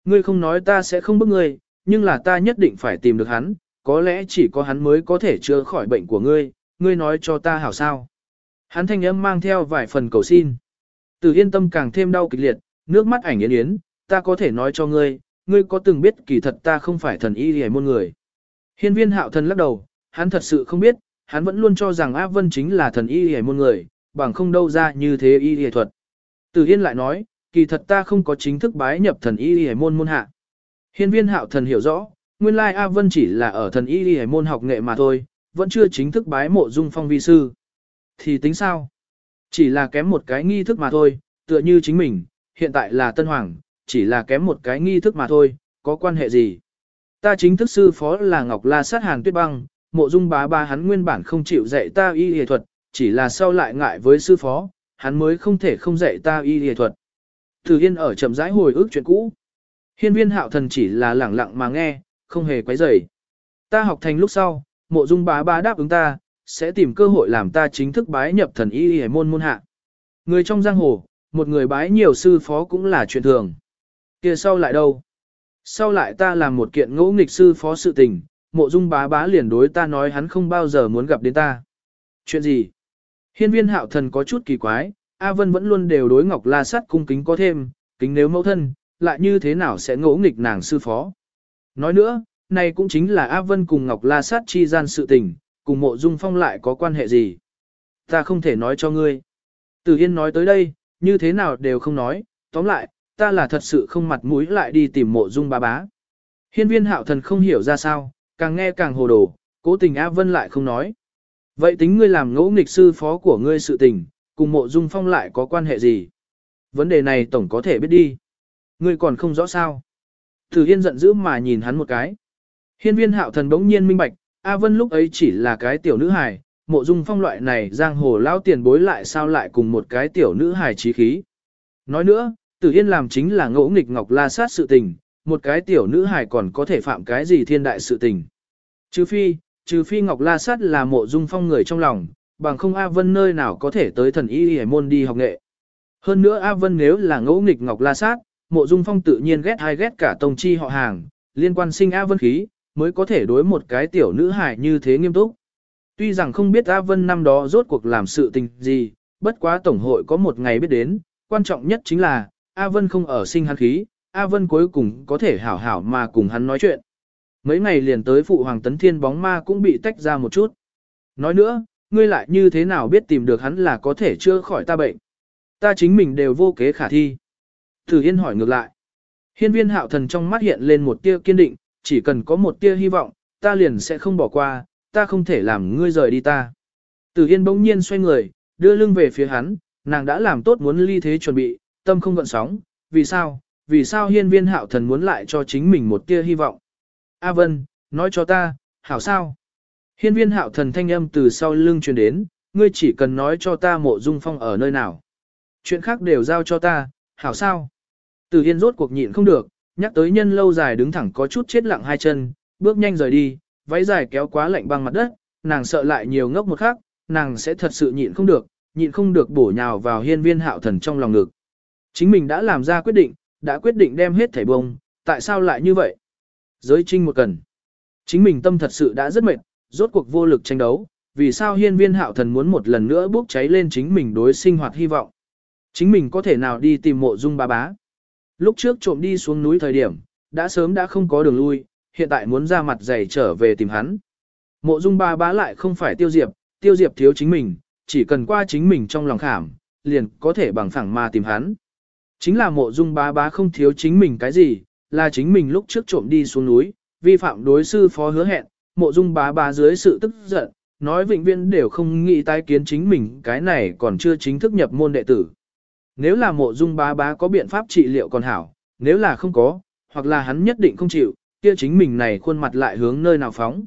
Ngươi không nói ta sẽ không bức ngươi, nhưng là ta nhất định phải tìm được hắn, có lẽ chỉ có hắn mới có thể chữa khỏi bệnh của ngươi, ngươi nói cho ta hảo sao. Hắn thanh âm mang theo vài phần cầu xin. Từ yên tâm càng thêm đau kịch liệt, nước mắt ảnh yến yến, ta có thể nói cho ngươi, ngươi có từng biết kỳ thật ta không phải thần y hề môn người. Hiên viên hạo thần lắc đầu, hắn thật sự không biết, hắn vẫn luôn cho rằng Á Vân chính là thần y hề môn người, bằng không đâu ra như thế y hề thuật. Từ Yên lại nói, kỳ thật ta không có chính thức bái nhập thần y hề môn môn hạ. Hiên viên hạo thần hiểu rõ, nguyên lai A Vân chỉ là ở thần y đi môn học nghệ mà thôi, vẫn chưa chính thức bái mộ dung phong vi sư. Thì tính sao? Chỉ là kém một cái nghi thức mà thôi, tựa như chính mình, hiện tại là tân hoàng, chỉ là kém một cái nghi thức mà thôi, có quan hệ gì? Ta chính thức sư phó là Ngọc La sát hàng tuyết băng, mộ dung bá ba hắn nguyên bản không chịu dạy ta y y thuật, chỉ là sau lại ngại với sư phó, hắn mới không thể không dạy ta y y thuật. Từ Yên ở chậm rãi hồi ức chuyện cũ. Hiên viên hạo thần chỉ là lẳng lặng mà nghe, không hề quấy rầy. Ta học thành lúc sau, mộ dung bá bá đáp ứng ta, sẽ tìm cơ hội làm ta chính thức bái nhập thần y y môn môn hạ. Người trong giang hồ, một người bái nhiều sư phó cũng là chuyện thường. kia sau lại đâu? Sau lại ta làm một kiện ngỗ nghịch sư phó sự tình, mộ dung bá bá liền đối ta nói hắn không bao giờ muốn gặp đến ta. Chuyện gì? Hiên viên hạo thần có chút kỳ quái, A Vân vẫn luôn đều đối Ngọc La sắt cung kính có thêm, kính nếu mẫu thân, lại như thế nào sẽ ngỗ nghịch nàng sư phó. Nói nữa, này cũng chính là A Vân cùng Ngọc La Sát chi gian sự tình, cùng mộ dung phong lại có quan hệ gì. Ta không thể nói cho ngươi. Từ Yên nói tới đây, như thế nào đều không nói, tóm lại, ta là thật sự không mặt mũi lại đi tìm mộ dung bá bá. Hiên viên hạo thần không hiểu ra sao, càng nghe càng hồ đồ, cố tình A Vân lại không nói. Vậy tính ngươi làm ngỗ nghịch sư phó của ngươi sự tình, cùng mộ dung phong lại có quan hệ gì? Vấn đề này tổng có thể biết đi. Ngươi còn không rõ sao. Thử Yên giận dữ mà nhìn hắn một cái. Hiên viên hạo thần bỗng nhiên minh bạch, A Vân lúc ấy chỉ là cái tiểu nữ hài, mộ dung phong loại này giang hồ lao tiền bối lại sao lại cùng một cái tiểu nữ hài trí khí. Nói nữa, Tử Yên làm chính là ngỗ nghịch ngọc la sát sự tình, một cái tiểu nữ hài còn có thể phạm cái gì thiên đại sự tình. Trừ phi, trừ phi ngọc la sát là mộ dung phong người trong lòng, bằng không A Vân nơi nào có thể tới thần y y môn đi học nghệ. Hơn nữa A Vân nếu là ngỗ nghịch ngọc la sát, mộ dung phong tự nhiên ghét hay ghét cả tông chi họ hàng, liên quan sinh A Vân khí, mới có thể đối một cái tiểu nữ hài như thế nghiêm túc. Tuy rằng không biết A Vân năm đó rốt cuộc làm sự tình gì, bất quá Tổng hội có một ngày biết đến, quan trọng nhất chính là, A Vân không ở sinh hắn khí, A Vân cuối cùng có thể hảo hảo mà cùng hắn nói chuyện. Mấy ngày liền tới phụ hoàng tấn thiên bóng ma cũng bị tách ra một chút. Nói nữa, ngươi lại như thế nào biết tìm được hắn là có thể chữa khỏi ta bệnh. Ta chính mình đều vô kế khả thi. Thử Yên hỏi ngược lại. Hiên viên hạo thần trong mắt hiện lên một tia kiên định, chỉ cần có một tia hy vọng, ta liền sẽ không bỏ qua, ta không thể làm ngươi rời đi ta. Tử Yên bỗng nhiên xoay người, đưa lưng về phía hắn, nàng đã làm tốt muốn ly thế chuẩn bị, tâm không gợn sóng, vì sao, vì sao hiên viên hạo thần muốn lại cho chính mình một tia hy vọng. A Vân, nói cho ta, hảo sao? Hiên viên hạo thần thanh âm từ sau lưng truyền đến, ngươi chỉ cần nói cho ta mộ dung phong ở nơi nào. Chuyện khác đều giao cho ta, hảo sao? Từ Yên rốt cuộc nhịn không được, nhắc tới nhân lâu dài đứng thẳng có chút chết lặng hai chân, bước nhanh rời đi, váy dài kéo quá lạnh băng mặt đất, nàng sợ lại nhiều ngốc một khắc, nàng sẽ thật sự nhịn không được, nhịn không được bổ nhào vào hiên viên hạo thần trong lòng ngực. Chính mình đã làm ra quyết định, đã quyết định đem hết thảy bông, tại sao lại như vậy? Giới trinh một cần. Chính mình tâm thật sự đã rất mệt, rốt cuộc vô lực tranh đấu, vì sao hiên viên hạo thần muốn một lần nữa bốc cháy lên chính mình đối sinh hoạt hy vọng. Chính mình có thể nào đi tìm mộ dung bá bá. Lúc trước trộm đi xuống núi thời điểm, đã sớm đã không có đường lui, hiện tại muốn ra mặt dày trở về tìm hắn. Mộ dung Ba bá lại không phải tiêu diệp, tiêu diệp thiếu chính mình, chỉ cần qua chính mình trong lòng khảm, liền có thể bằng phẳng mà tìm hắn. Chính là mộ dung bá bá không thiếu chính mình cái gì, là chính mình lúc trước trộm đi xuống núi, vi phạm đối sư phó hứa hẹn, mộ dung bá bá dưới sự tức giận, nói vĩnh viễn đều không nghĩ tái kiến chính mình cái này còn chưa chính thức nhập môn đệ tử. Nếu là mộ dung bá bá có biện pháp trị liệu còn hảo, nếu là không có, hoặc là hắn nhất định không chịu, kia chính mình này khuôn mặt lại hướng nơi nào phóng.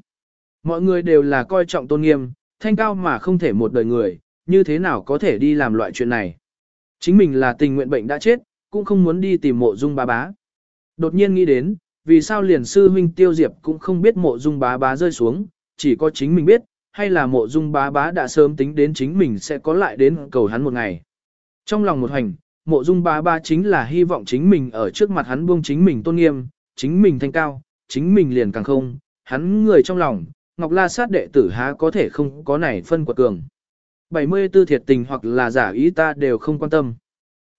Mọi người đều là coi trọng tôn nghiêm, thanh cao mà không thể một đời người, như thế nào có thể đi làm loại chuyện này. Chính mình là tình nguyện bệnh đã chết, cũng không muốn đi tìm mộ dung bá bá. Đột nhiên nghĩ đến, vì sao liền sư huynh tiêu diệp cũng không biết mộ dung bá bá rơi xuống, chỉ có chính mình biết, hay là mộ dung bá bá đã sớm tính đến chính mình sẽ có lại đến cầu hắn một ngày. Trong lòng một hành, mộ dung ba ba chính là hy vọng chính mình ở trước mặt hắn buông chính mình tôn nghiêm, chính mình thanh cao, chính mình liền càng không, hắn người trong lòng, Ngọc La sát đệ tử há có thể không có này phân quật cường. 74 thiệt tình hoặc là giả ý ta đều không quan tâm.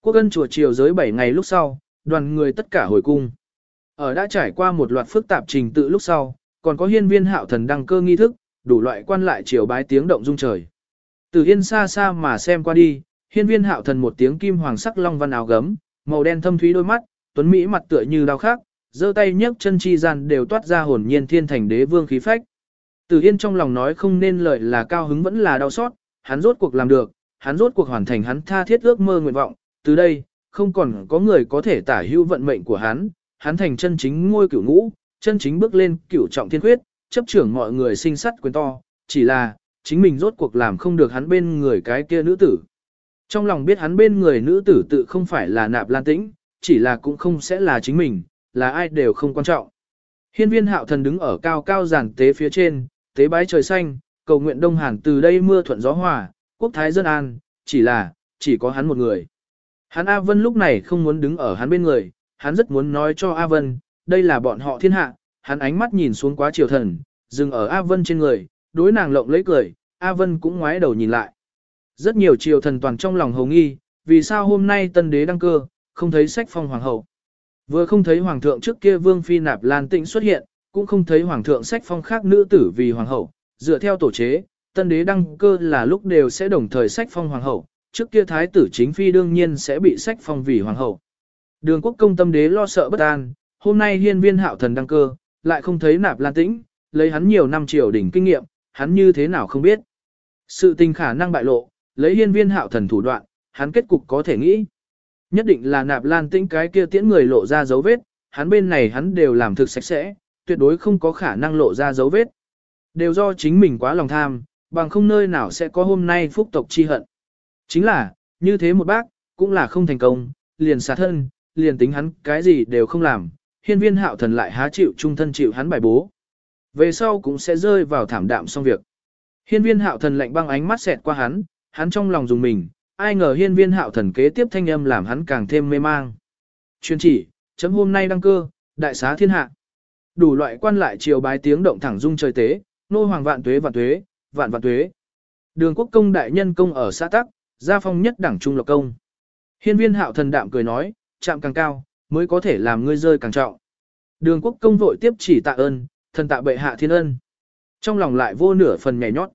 Quốc ân chùa chiều giới 7 ngày lúc sau, đoàn người tất cả hồi cung. Ở đã trải qua một loạt phức tạp trình tự lúc sau, còn có hiên viên hạo thần đăng cơ nghi thức, đủ loại quan lại chiều bái tiếng động rung trời. Từ hiên xa xa mà xem qua đi, hiên viên hạo thần một tiếng kim hoàng sắc long văn áo gấm, màu đen thâm thúy đôi mắt, tuấn mỹ mặt tựa như đao khác, giơ tay nhấc chân chi gian đều toát ra hồn nhiên thiên thành đế vương khí phách. Từ Yên trong lòng nói không nên lời là cao hứng vẫn là đau xót, hắn rốt cuộc làm được, hắn rốt cuộc hoàn thành hắn tha thiết ước mơ nguyện vọng, từ đây, không còn có người có thể tả hữu vận mệnh của hắn, hắn thành chân chính ngôi cửu ngũ, chân chính bước lên cửu trọng thiên quyết, chấp trưởng mọi người sinh sắt quyền to, chỉ là, chính mình rốt cuộc làm không được hắn bên người cái kia nữ tử. Trong lòng biết hắn bên người nữ tử tự không phải là nạp lan tĩnh, chỉ là cũng không sẽ là chính mình, là ai đều không quan trọng. Hiên viên hạo thần đứng ở cao cao giàn tế phía trên, tế bái trời xanh, cầu nguyện Đông Hàn từ đây mưa thuận gió hòa, quốc thái dân an, chỉ là, chỉ có hắn một người. Hắn A Vân lúc này không muốn đứng ở hắn bên người, hắn rất muốn nói cho A Vân, đây là bọn họ thiên hạ, hắn ánh mắt nhìn xuống quá triều thần, dừng ở A Vân trên người, đối nàng lộng lấy cười, A Vân cũng ngoái đầu nhìn lại. Rất nhiều triều thần toàn trong lòng hồng nghi, vì sao hôm nay tân đế đăng cơ, không thấy sách phong hoàng hậu. Vừa không thấy hoàng thượng trước kia vương phi nạp lan tịnh xuất hiện, cũng không thấy hoàng thượng sách phong khác nữ tử vì hoàng hậu, dựa theo tổ chế, tân đế đăng cơ là lúc đều sẽ đồng thời sách phong hoàng hậu, trước kia thái tử chính phi đương nhiên sẽ bị sách phong vì hoàng hậu. Đường quốc công tâm đế lo sợ bất an, hôm nay hiên viên hạo thần đăng cơ, lại không thấy nạp lan tĩnh, lấy hắn nhiều năm triều đỉnh kinh nghiệm, hắn như thế nào không biết. Sự tình khả năng bại lộ, lấy hiên viên hạo thần thủ đoạn, hắn kết cục có thể nghĩ. Nhất định là nạp lan tĩnh cái kia tiễn người lộ ra dấu vết, hắn bên này hắn đều làm thực sạch sẽ, tuyệt đối không có khả năng lộ ra dấu vết. Đều do chính mình quá lòng tham, bằng không nơi nào sẽ có hôm nay phúc tộc chi hận. Chính là, như thế một bác, cũng là không thành công, liền xả thân, liền tính hắn cái gì đều không làm, hiên viên hạo thần lại há chịu trung thân chịu hắn bài bố. Về sau cũng sẽ rơi vào thảm đạm xong việc. Hiên viên hạo thần lạnh băng ánh mắt xẹt qua hắn, hắn trong lòng dùng mình, ai ngờ hiên viên hạo thần kế tiếp thanh âm làm hắn càng thêm mê mang. Chuyên chỉ, chấm hôm nay đăng cơ, đại xá thiên hạ. Đủ loại quan lại triều bái tiếng động thẳng dung trời tế, nô hoàng vạn tuế vạn tuế, vạn vạn tuế. Đường quốc công đại nhân công ở xã Tắc, gia phong nhất đẳng trung lộc công. Hiên viên hạo thần đạm cười nói, chạm càng cao, mới có thể làm ngươi rơi càng trọng. Đường quốc công vội tiếp chỉ tạ ơn, thần tạ bệ hạ thiên ân. Trong lòng lại vô nửa phần nhảy nhót.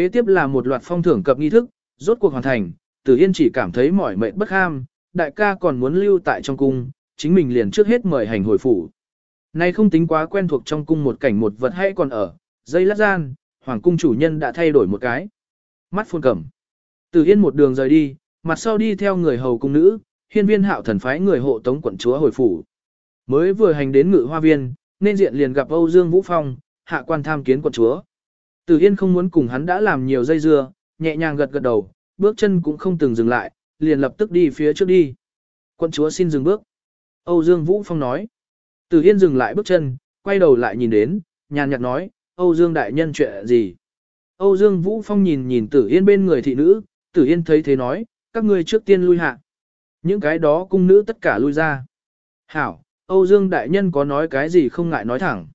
Kế tiếp là một loạt phong thưởng cập nghi thức, rốt cuộc hoàn thành, Tử Yên chỉ cảm thấy mỏi mệt bất ham, đại ca còn muốn lưu tại trong cung, chính mình liền trước hết mời hành hồi phủ. Nay không tính quá quen thuộc trong cung một cảnh một vật hay còn ở, dây lát gian, hoàng cung chủ nhân đã thay đổi một cái. Mắt phun cẩm. Tử Yên một đường rời đi, mặt sau đi theo người hầu cung nữ, hiên viên hạo thần phái người hộ tống quận chúa hồi phủ. Mới vừa hành đến ngự hoa viên, nên diện liền gặp Âu Dương Vũ Phong, hạ quan tham kiến quận chúa. Tử Yên không muốn cùng hắn đã làm nhiều dây dưa, nhẹ nhàng gật gật đầu, bước chân cũng không từng dừng lại, liền lập tức đi phía trước đi. Quân chúa xin dừng bước. Âu Dương Vũ Phong nói. Tử Yên dừng lại bước chân, quay đầu lại nhìn đến, nhàn nhạt nói, Âu Dương đại nhân chuyện gì? Âu Dương Vũ Phong nhìn nhìn Tử Yên bên người thị nữ, Tử Yên thấy thế nói, các ngươi trước tiên lui hạ. Những cái đó cung nữ tất cả lui ra. Hảo, Âu Dương đại nhân có nói cái gì không ngại nói thẳng.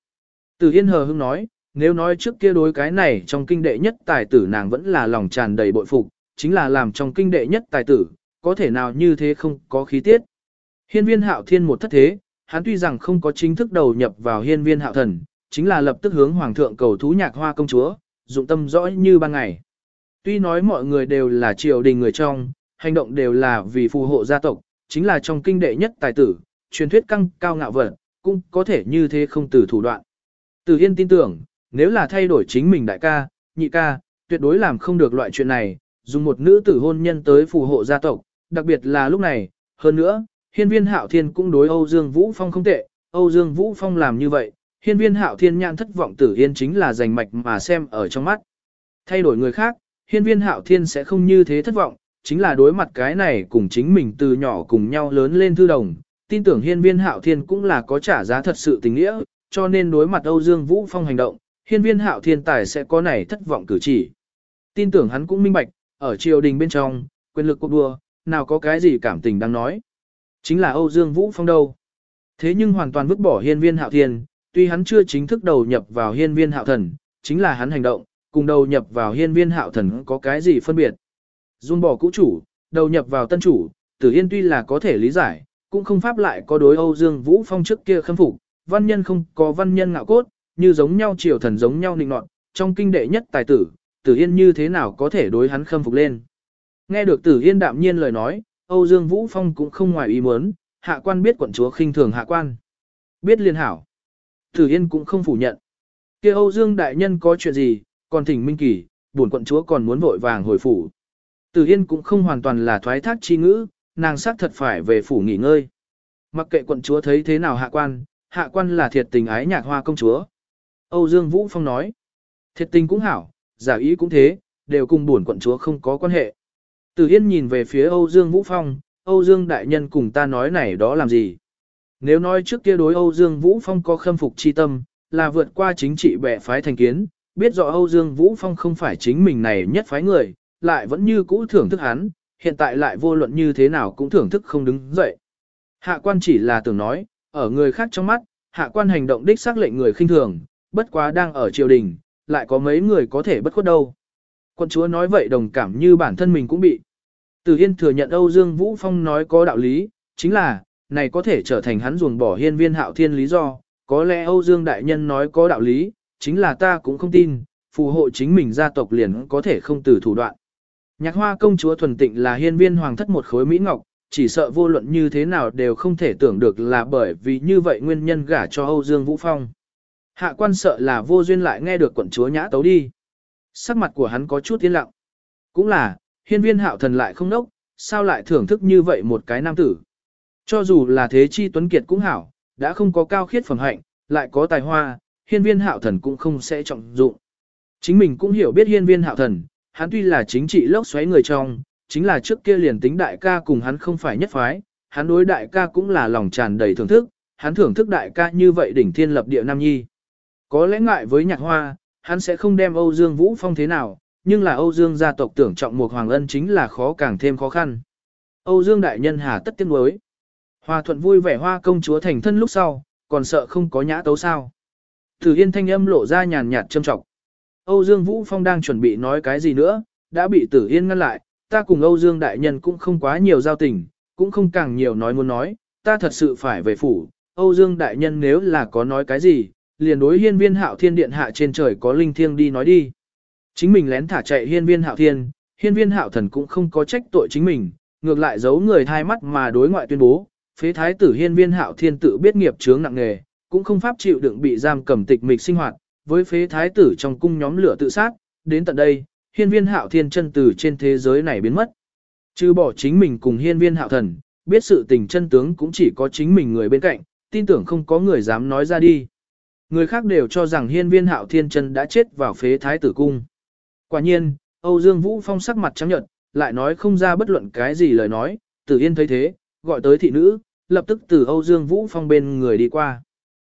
Tử Yên hờ hững nói, nếu nói trước kia đối cái này trong kinh đệ nhất tài tử nàng vẫn là lòng tràn đầy bội phục, chính là làm trong kinh đệ nhất tài tử, có thể nào như thế không có khí tiết. Hiên viên hạo thiên một thất thế, hắn tuy rằng không có chính thức đầu nhập vào hiên viên hạo thần, chính là lập tức hướng hoàng thượng cầu thú nhạc hoa công chúa, dụng tâm rõ như ban ngày. Tuy nói mọi người đều là triều đình người trong, hành động đều là vì phù hộ gia tộc, chính là trong kinh đệ nhất tài tử, truyền thuyết căng cao ngạo vật, cũng có thể như thế không từ thủ đoạn. Từ Yên tin tưởng, nếu là thay đổi chính mình đại ca, nhị ca, tuyệt đối làm không được loại chuyện này, dùng một nữ tử hôn nhân tới phù hộ gia tộc, đặc biệt là lúc này, hơn nữa, hiên viên hạo thiên cũng đối Âu Dương Vũ Phong không tệ, Âu Dương Vũ Phong làm như vậy, hiên viên hạo thiên nhãn thất vọng tử yên chính là giành mạch mà xem ở trong mắt. Thay đổi người khác, hiên viên hạo thiên sẽ không như thế thất vọng, chính là đối mặt cái này cùng chính mình từ nhỏ cùng nhau lớn lên thư đồng, tin tưởng hiên viên hạo thiên cũng là có trả giá thật sự tình nghĩa, cho nên đối mặt Âu Dương Vũ Phong hành động, hiên viên hạo thiên tài sẽ có này thất vọng cử chỉ. Tin tưởng hắn cũng minh bạch, ở triều đình bên trong, quyền lực cuộc đua, nào có cái gì cảm tình đang nói. Chính là Âu Dương Vũ Phong đâu. Thế nhưng hoàn toàn vứt bỏ hiên viên hạo thiên, tuy hắn chưa chính thức đầu nhập vào hiên viên hạo thần, chính là hắn hành động, cùng đầu nhập vào hiên viên hạo thần có cái gì phân biệt. Dung bỏ cũ chủ, đầu nhập vào tân chủ, tử yên tuy là có thể lý giải, cũng không pháp lại có đối Âu Dương Vũ Phong trước kia khâm phục, văn nhân không có văn nhân ngạo cốt, như giống nhau triều thần giống nhau nịnh nọt, trong kinh đệ nhất tài tử, tử yên như thế nào có thể đối hắn khâm phục lên. Nghe được tử yên đạm nhiên lời nói, Âu Dương Vũ Phong cũng không ngoài ý muốn, hạ quan biết quận chúa khinh thường hạ quan. Biết liên hảo. Tử yên cũng không phủ nhận. kia Âu Dương đại nhân có chuyện gì, còn thỉnh minh kỳ, buồn quận chúa còn muốn vội vàng hồi phủ. Tử yên cũng không hoàn toàn là thoái thác chi ngữ, nàng xác thật phải về phủ nghỉ ngơi. Mặc kệ quận chúa thấy thế nào hạ quan, hạ quan là thiệt tình ái nhạc hoa công chúa. Âu Dương Vũ Phong nói, thiệt tình cũng hảo, giả ý cũng thế, đều cùng buồn quận chúa không có quan hệ. Tử Yên nhìn về phía Âu Dương Vũ Phong, Âu Dương đại nhân cùng ta nói này đó làm gì? Nếu nói trước kia đối Âu Dương Vũ Phong có khâm phục chi tâm, là vượt qua chính trị bẻ phái thành kiến, biết rõ Âu Dương Vũ Phong không phải chính mình này nhất phái người, lại vẫn như cũ thưởng thức hắn, hiện tại lại vô luận như thế nào cũng thưởng thức không đứng dậy. Hạ quan chỉ là tưởng nói, ở người khác trong mắt, hạ quan hành động đích xác lệnh người khinh thường, bất quá đang ở triều đình, lại có mấy người có thể bất khuất đâu. Quân chúa nói vậy đồng cảm như bản thân mình cũng bị. Từ Hiên thừa nhận Âu Dương Vũ Phong nói có đạo lý, chính là, này có thể trở thành hắn ruồng bỏ hiên viên hạo thiên lý do, có lẽ Âu Dương Đại Nhân nói có đạo lý, chính là ta cũng không tin, phù hộ chính mình gia tộc liền có thể không từ thủ đoạn. Nhạc hoa công chúa thuần tịnh là hiên viên hoàng thất một khối Mỹ Ngọc, chỉ sợ vô luận như thế nào đều không thể tưởng được là bởi vì như vậy nguyên nhân gả cho Âu Dương Vũ Phong. Hạ quan sợ là vô duyên lại nghe được quận chúa nhã tấu đi. Sắc mặt của hắn có chút yên lặng. Cũng là, hiên viên hạo thần lại không nốc, sao lại thưởng thức như vậy một cái nam tử. Cho dù là thế chi tuấn kiệt cũng hảo, đã không có cao khiết phẩm hạnh, lại có tài hoa, hiên viên hạo thần cũng không sẽ trọng dụng. Chính mình cũng hiểu biết hiên viên hạo thần, hắn tuy là chính trị lốc xoáy người trong, chính là trước kia liền tính đại ca cùng hắn không phải nhất phái, hắn đối đại ca cũng là lòng tràn đầy thưởng thức, hắn thưởng thức đại ca như vậy đỉnh thiên lập địa nam nhi. Có lẽ ngại với nhạc hoa, hắn sẽ không đem Âu Dương Vũ Phong thế nào, nhưng là Âu Dương gia tộc tưởng trọng một hoàng ân chính là khó càng thêm khó khăn. Âu Dương đại nhân hà tất tiếng đối. Hoa thuận vui vẻ hoa công chúa thành thân lúc sau, còn sợ không có nhã tấu sao. Tử Yên thanh âm lộ ra nhàn nhạt châm trọng. Âu Dương Vũ Phong đang chuẩn bị nói cái gì nữa, đã bị Tử Yên ngăn lại, ta cùng Âu Dương đại nhân cũng không quá nhiều giao tình, cũng không càng nhiều nói muốn nói, ta thật sự phải về phủ. Âu Dương đại nhân nếu là có nói cái gì, liền đối hiên viên hạo thiên điện hạ trên trời có linh thiêng đi nói đi. Chính mình lén thả chạy hiên viên hạo thiên, hiên viên hạo thần cũng không có trách tội chính mình, ngược lại giấu người thai mắt mà đối ngoại tuyên bố, phế thái tử hiên viên hạo thiên tự biết nghiệp chướng nặng nghề, cũng không pháp chịu đựng bị giam cầm tịch mịch sinh hoạt, với phế thái tử trong cung nhóm lửa tự sát, đến tận đây, hiên viên hạo thiên chân từ trên thế giới này biến mất. Trừ bỏ chính mình cùng hiên viên hạo thần, biết sự tình chân tướng cũng chỉ có chính mình người bên cạnh, tin tưởng không có người dám nói ra đi. Người khác đều cho rằng hiên viên hạo thiên chân đã chết vào phế thái tử cung. Quả nhiên, Âu Dương Vũ Phong sắc mặt trắng nhợt, lại nói không ra bất luận cái gì lời nói, tử yên thấy thế, gọi tới thị nữ, lập tức từ Âu Dương Vũ Phong bên người đi qua.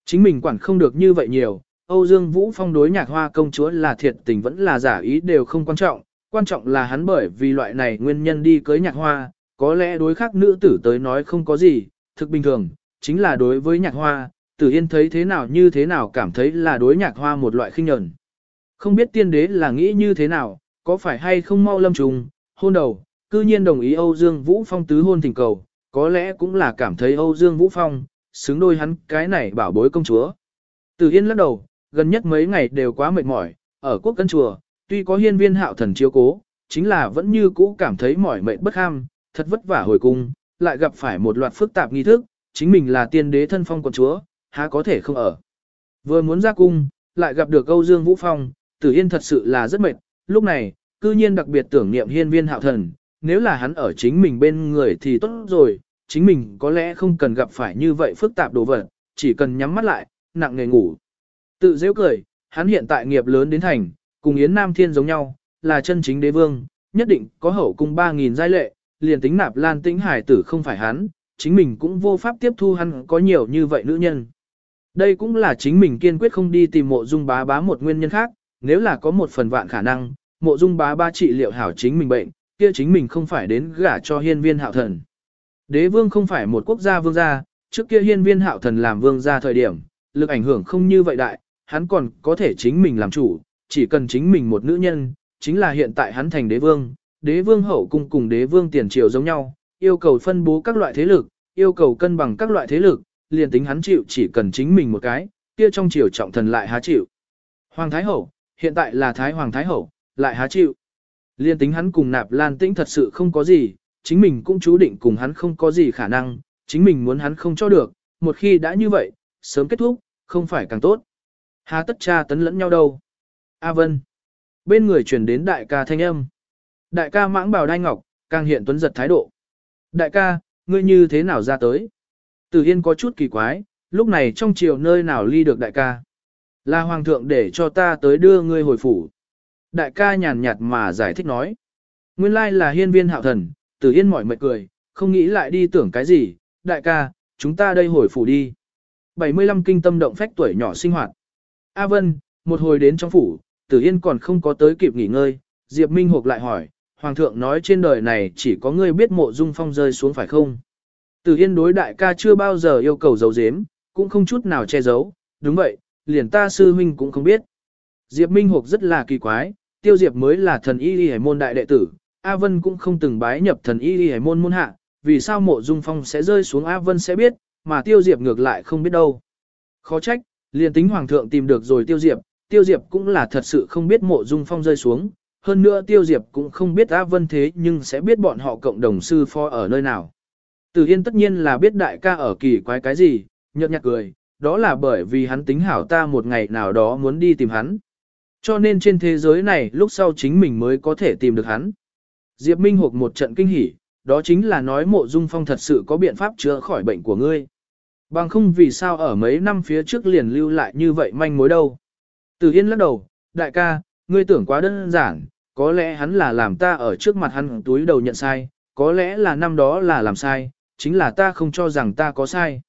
Chính mình quản không được như vậy nhiều, Âu Dương Vũ Phong đối nhạc hoa công chúa là thiệt tình vẫn là giả ý đều không quan trọng, quan trọng là hắn bởi vì loại này nguyên nhân đi cưới nhạc hoa, có lẽ đối khác nữ tử tới nói không có gì, thực bình thường, chính là đối với nhạc hoa, tử yên thấy thế nào như thế nào cảm thấy là đối nhạc hoa một loại khinh nhẫn. Không biết tiên đế là nghĩ như thế nào, có phải hay không mau lâm trùng, hôn đầu, cư nhiên đồng ý Âu Dương Vũ Phong tứ hôn thỉnh cầu, có lẽ cũng là cảm thấy Âu Dương Vũ Phong, xứng đôi hắn cái này bảo bối công chúa. Từ Yên lắc đầu, gần nhất mấy ngày đều quá mệt mỏi, ở quốc cân chùa, tuy có hiên viên hạo thần chiếu cố, chính là vẫn như cũ cảm thấy mỏi mệt bất ham, thật vất vả hồi cung, lại gặp phải một loạt phức tạp nghi thức, chính mình là tiên đế thân phong quận chúa, há có thể không ở. Vừa muốn ra cung, lại gặp được Âu Dương Vũ Phong, Tử Yên thật sự là rất mệt, lúc này, cư nhiên đặc biệt tưởng niệm hiên viên hạo thần, nếu là hắn ở chính mình bên người thì tốt rồi, chính mình có lẽ không cần gặp phải như vậy phức tạp đồ vật, chỉ cần nhắm mắt lại, nặng nghề ngủ. Tự dễ cười, hắn hiện tại nghiệp lớn đến thành, cùng Yến Nam Thiên giống nhau, là chân chính đế vương, nhất định có hậu cung 3.000 giai lệ, liền tính nạp lan tĩnh hải tử không phải hắn, chính mình cũng vô pháp tiếp thu hắn có nhiều như vậy nữ nhân. Đây cũng là chính mình kiên quyết không đi tìm mộ dung bá bá một nguyên nhân khác, nếu là có một phần vạn khả năng, mộ dung bá bá trị liệu hảo chính mình bệnh, kia chính mình không phải đến gả cho hiên viên hạo thần. Đế vương không phải một quốc gia vương gia, trước kia hiên viên hạo thần làm vương gia thời điểm, lực ảnh hưởng không như vậy đại, hắn còn có thể chính mình làm chủ, chỉ cần chính mình một nữ nhân, chính là hiện tại hắn thành đế vương, đế vương hậu cung cùng đế vương tiền triều giống nhau, yêu cầu phân bố các loại thế lực, yêu cầu cân bằng các loại thế lực, liền tính hắn chịu chỉ cần chính mình một cái, kia trong triều trọng thần lại há chịu. Hoàng Thái Hậu, hiện tại là Thái Hoàng Thái Hậu, lại há chịu. Liên tính hắn cùng nạp lan tĩnh thật sự không có gì, chính mình cũng chú định cùng hắn không có gì khả năng, chính mình muốn hắn không cho được, một khi đã như vậy, sớm kết thúc, không phải càng tốt. Há tất cha tấn lẫn nhau đâu. A Vân. Bên người chuyển đến đại ca thanh âm. Đại ca mãng bào đai ngọc, càng hiện tuấn giật thái độ. Đại ca, ngươi như thế nào ra tới? Tử Yên có chút kỳ quái, lúc này trong chiều nơi nào ly được đại ca. Là hoàng thượng để cho ta tới đưa ngươi hồi phủ. Đại ca nhàn nhạt mà giải thích nói. Nguyên lai là hiên viên hạo thần, tử yên mỏi mệt cười, không nghĩ lại đi tưởng cái gì, đại ca, chúng ta đây hồi phủ đi. 75 kinh tâm động phách tuổi nhỏ sinh hoạt. A Vân, một hồi đến trong phủ, tử yên còn không có tới kịp nghỉ ngơi, Diệp Minh Hục lại hỏi, Hoàng thượng nói trên đời này chỉ có ngươi biết mộ dung phong rơi xuống phải không? Từ yên đối đại ca chưa bao giờ yêu cầu giấu giếm, cũng không chút nào che giấu, đúng vậy, liền ta sư huynh cũng không biết. Diệp Minh Hục rất là kỳ quái, tiêu diệp mới là thần y y môn đại đệ tử, A Vân cũng không từng bái nhập thần y y môn môn hạ, vì sao mộ dung phong sẽ rơi xuống A Vân sẽ biết, mà tiêu diệp ngược lại không biết đâu. Khó trách, liền tính hoàng thượng tìm được rồi tiêu diệp, tiêu diệp cũng là thật sự không biết mộ dung phong rơi xuống, hơn nữa tiêu diệp cũng không biết A Vân thế nhưng sẽ biết bọn họ cộng đồng sư phó ở nơi nào. Từ Yên tất nhiên là biết đại ca ở kỳ quái cái gì, nhợt nhạt cười, đó là bởi vì hắn tính hảo ta một ngày nào đó muốn đi tìm hắn. Cho nên trên thế giới này lúc sau chính mình mới có thể tìm được hắn. Diệp Minh hộp một trận kinh hỉ, đó chính là nói mộ dung phong thật sự có biện pháp chữa khỏi bệnh của ngươi. Bằng không vì sao ở mấy năm phía trước liền lưu lại như vậy manh mối đâu. Từ Yên lắc đầu, đại ca, ngươi tưởng quá đơn giản, có lẽ hắn là làm ta ở trước mặt hắn túi đầu nhận sai, có lẽ là năm đó là làm sai, chính là ta không cho rằng ta có sai.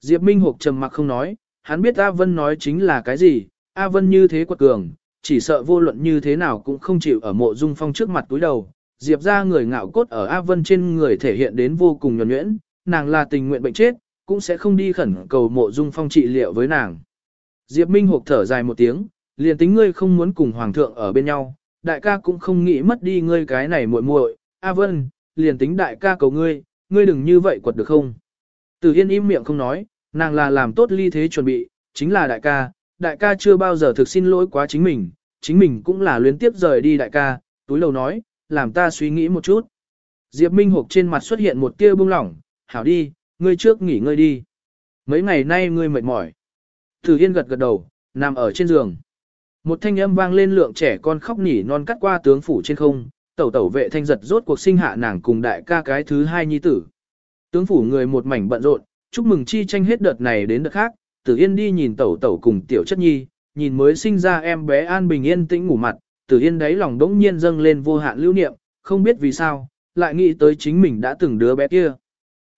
Diệp Minh Hục trầm mặc không nói, hắn biết A Vân nói chính là cái gì, A Vân như thế quật cường, chỉ sợ vô luận như thế nào cũng không chịu ở mộ dung phong trước mặt túi đầu. Diệp ra người ngạo cốt ở A Vân trên người thể hiện đến vô cùng nhuẩn nhuyễn, nàng là tình nguyện bệnh chết, cũng sẽ không đi khẩn cầu mộ dung phong trị liệu với nàng. Diệp Minh Hục thở dài một tiếng, liền tính ngươi không muốn cùng Hoàng thượng ở bên nhau, đại ca cũng không nghĩ mất đi ngươi cái này muội muội. A Vân, liền tính đại ca cầu ngươi, ngươi đừng như vậy quật được không? Từ Yên im miệng không nói, nàng là làm tốt ly thế chuẩn bị, chính là đại ca, đại ca chưa bao giờ thực xin lỗi quá chính mình, chính mình cũng là luyến tiếp rời đi đại ca, túi lầu nói, làm ta suy nghĩ một chút. Diệp Minh Hục trên mặt xuất hiện một tia bông lỏng, hảo đi, ngươi trước nghỉ ngơi đi. Mấy ngày nay ngươi mệt mỏi. Từ Yên gật gật đầu, nằm ở trên giường. Một thanh âm vang lên lượng trẻ con khóc nỉ non cắt qua tướng phủ trên không, tẩu tẩu vệ thanh giật rốt cuộc sinh hạ nàng cùng đại ca cái thứ hai nhi tử. Tướng phủ người một mảnh bận rộn, chúc mừng chi tranh hết đợt này đến đợt khác, Tử Yên đi nhìn tẩu tẩu cùng tiểu chất nhi, nhìn mới sinh ra em bé an bình yên tĩnh ngủ mặt, Tử Yên đáy lòng đống nhiên dâng lên vô hạn lưu niệm, không biết vì sao, lại nghĩ tới chính mình đã từng đứa bé kia.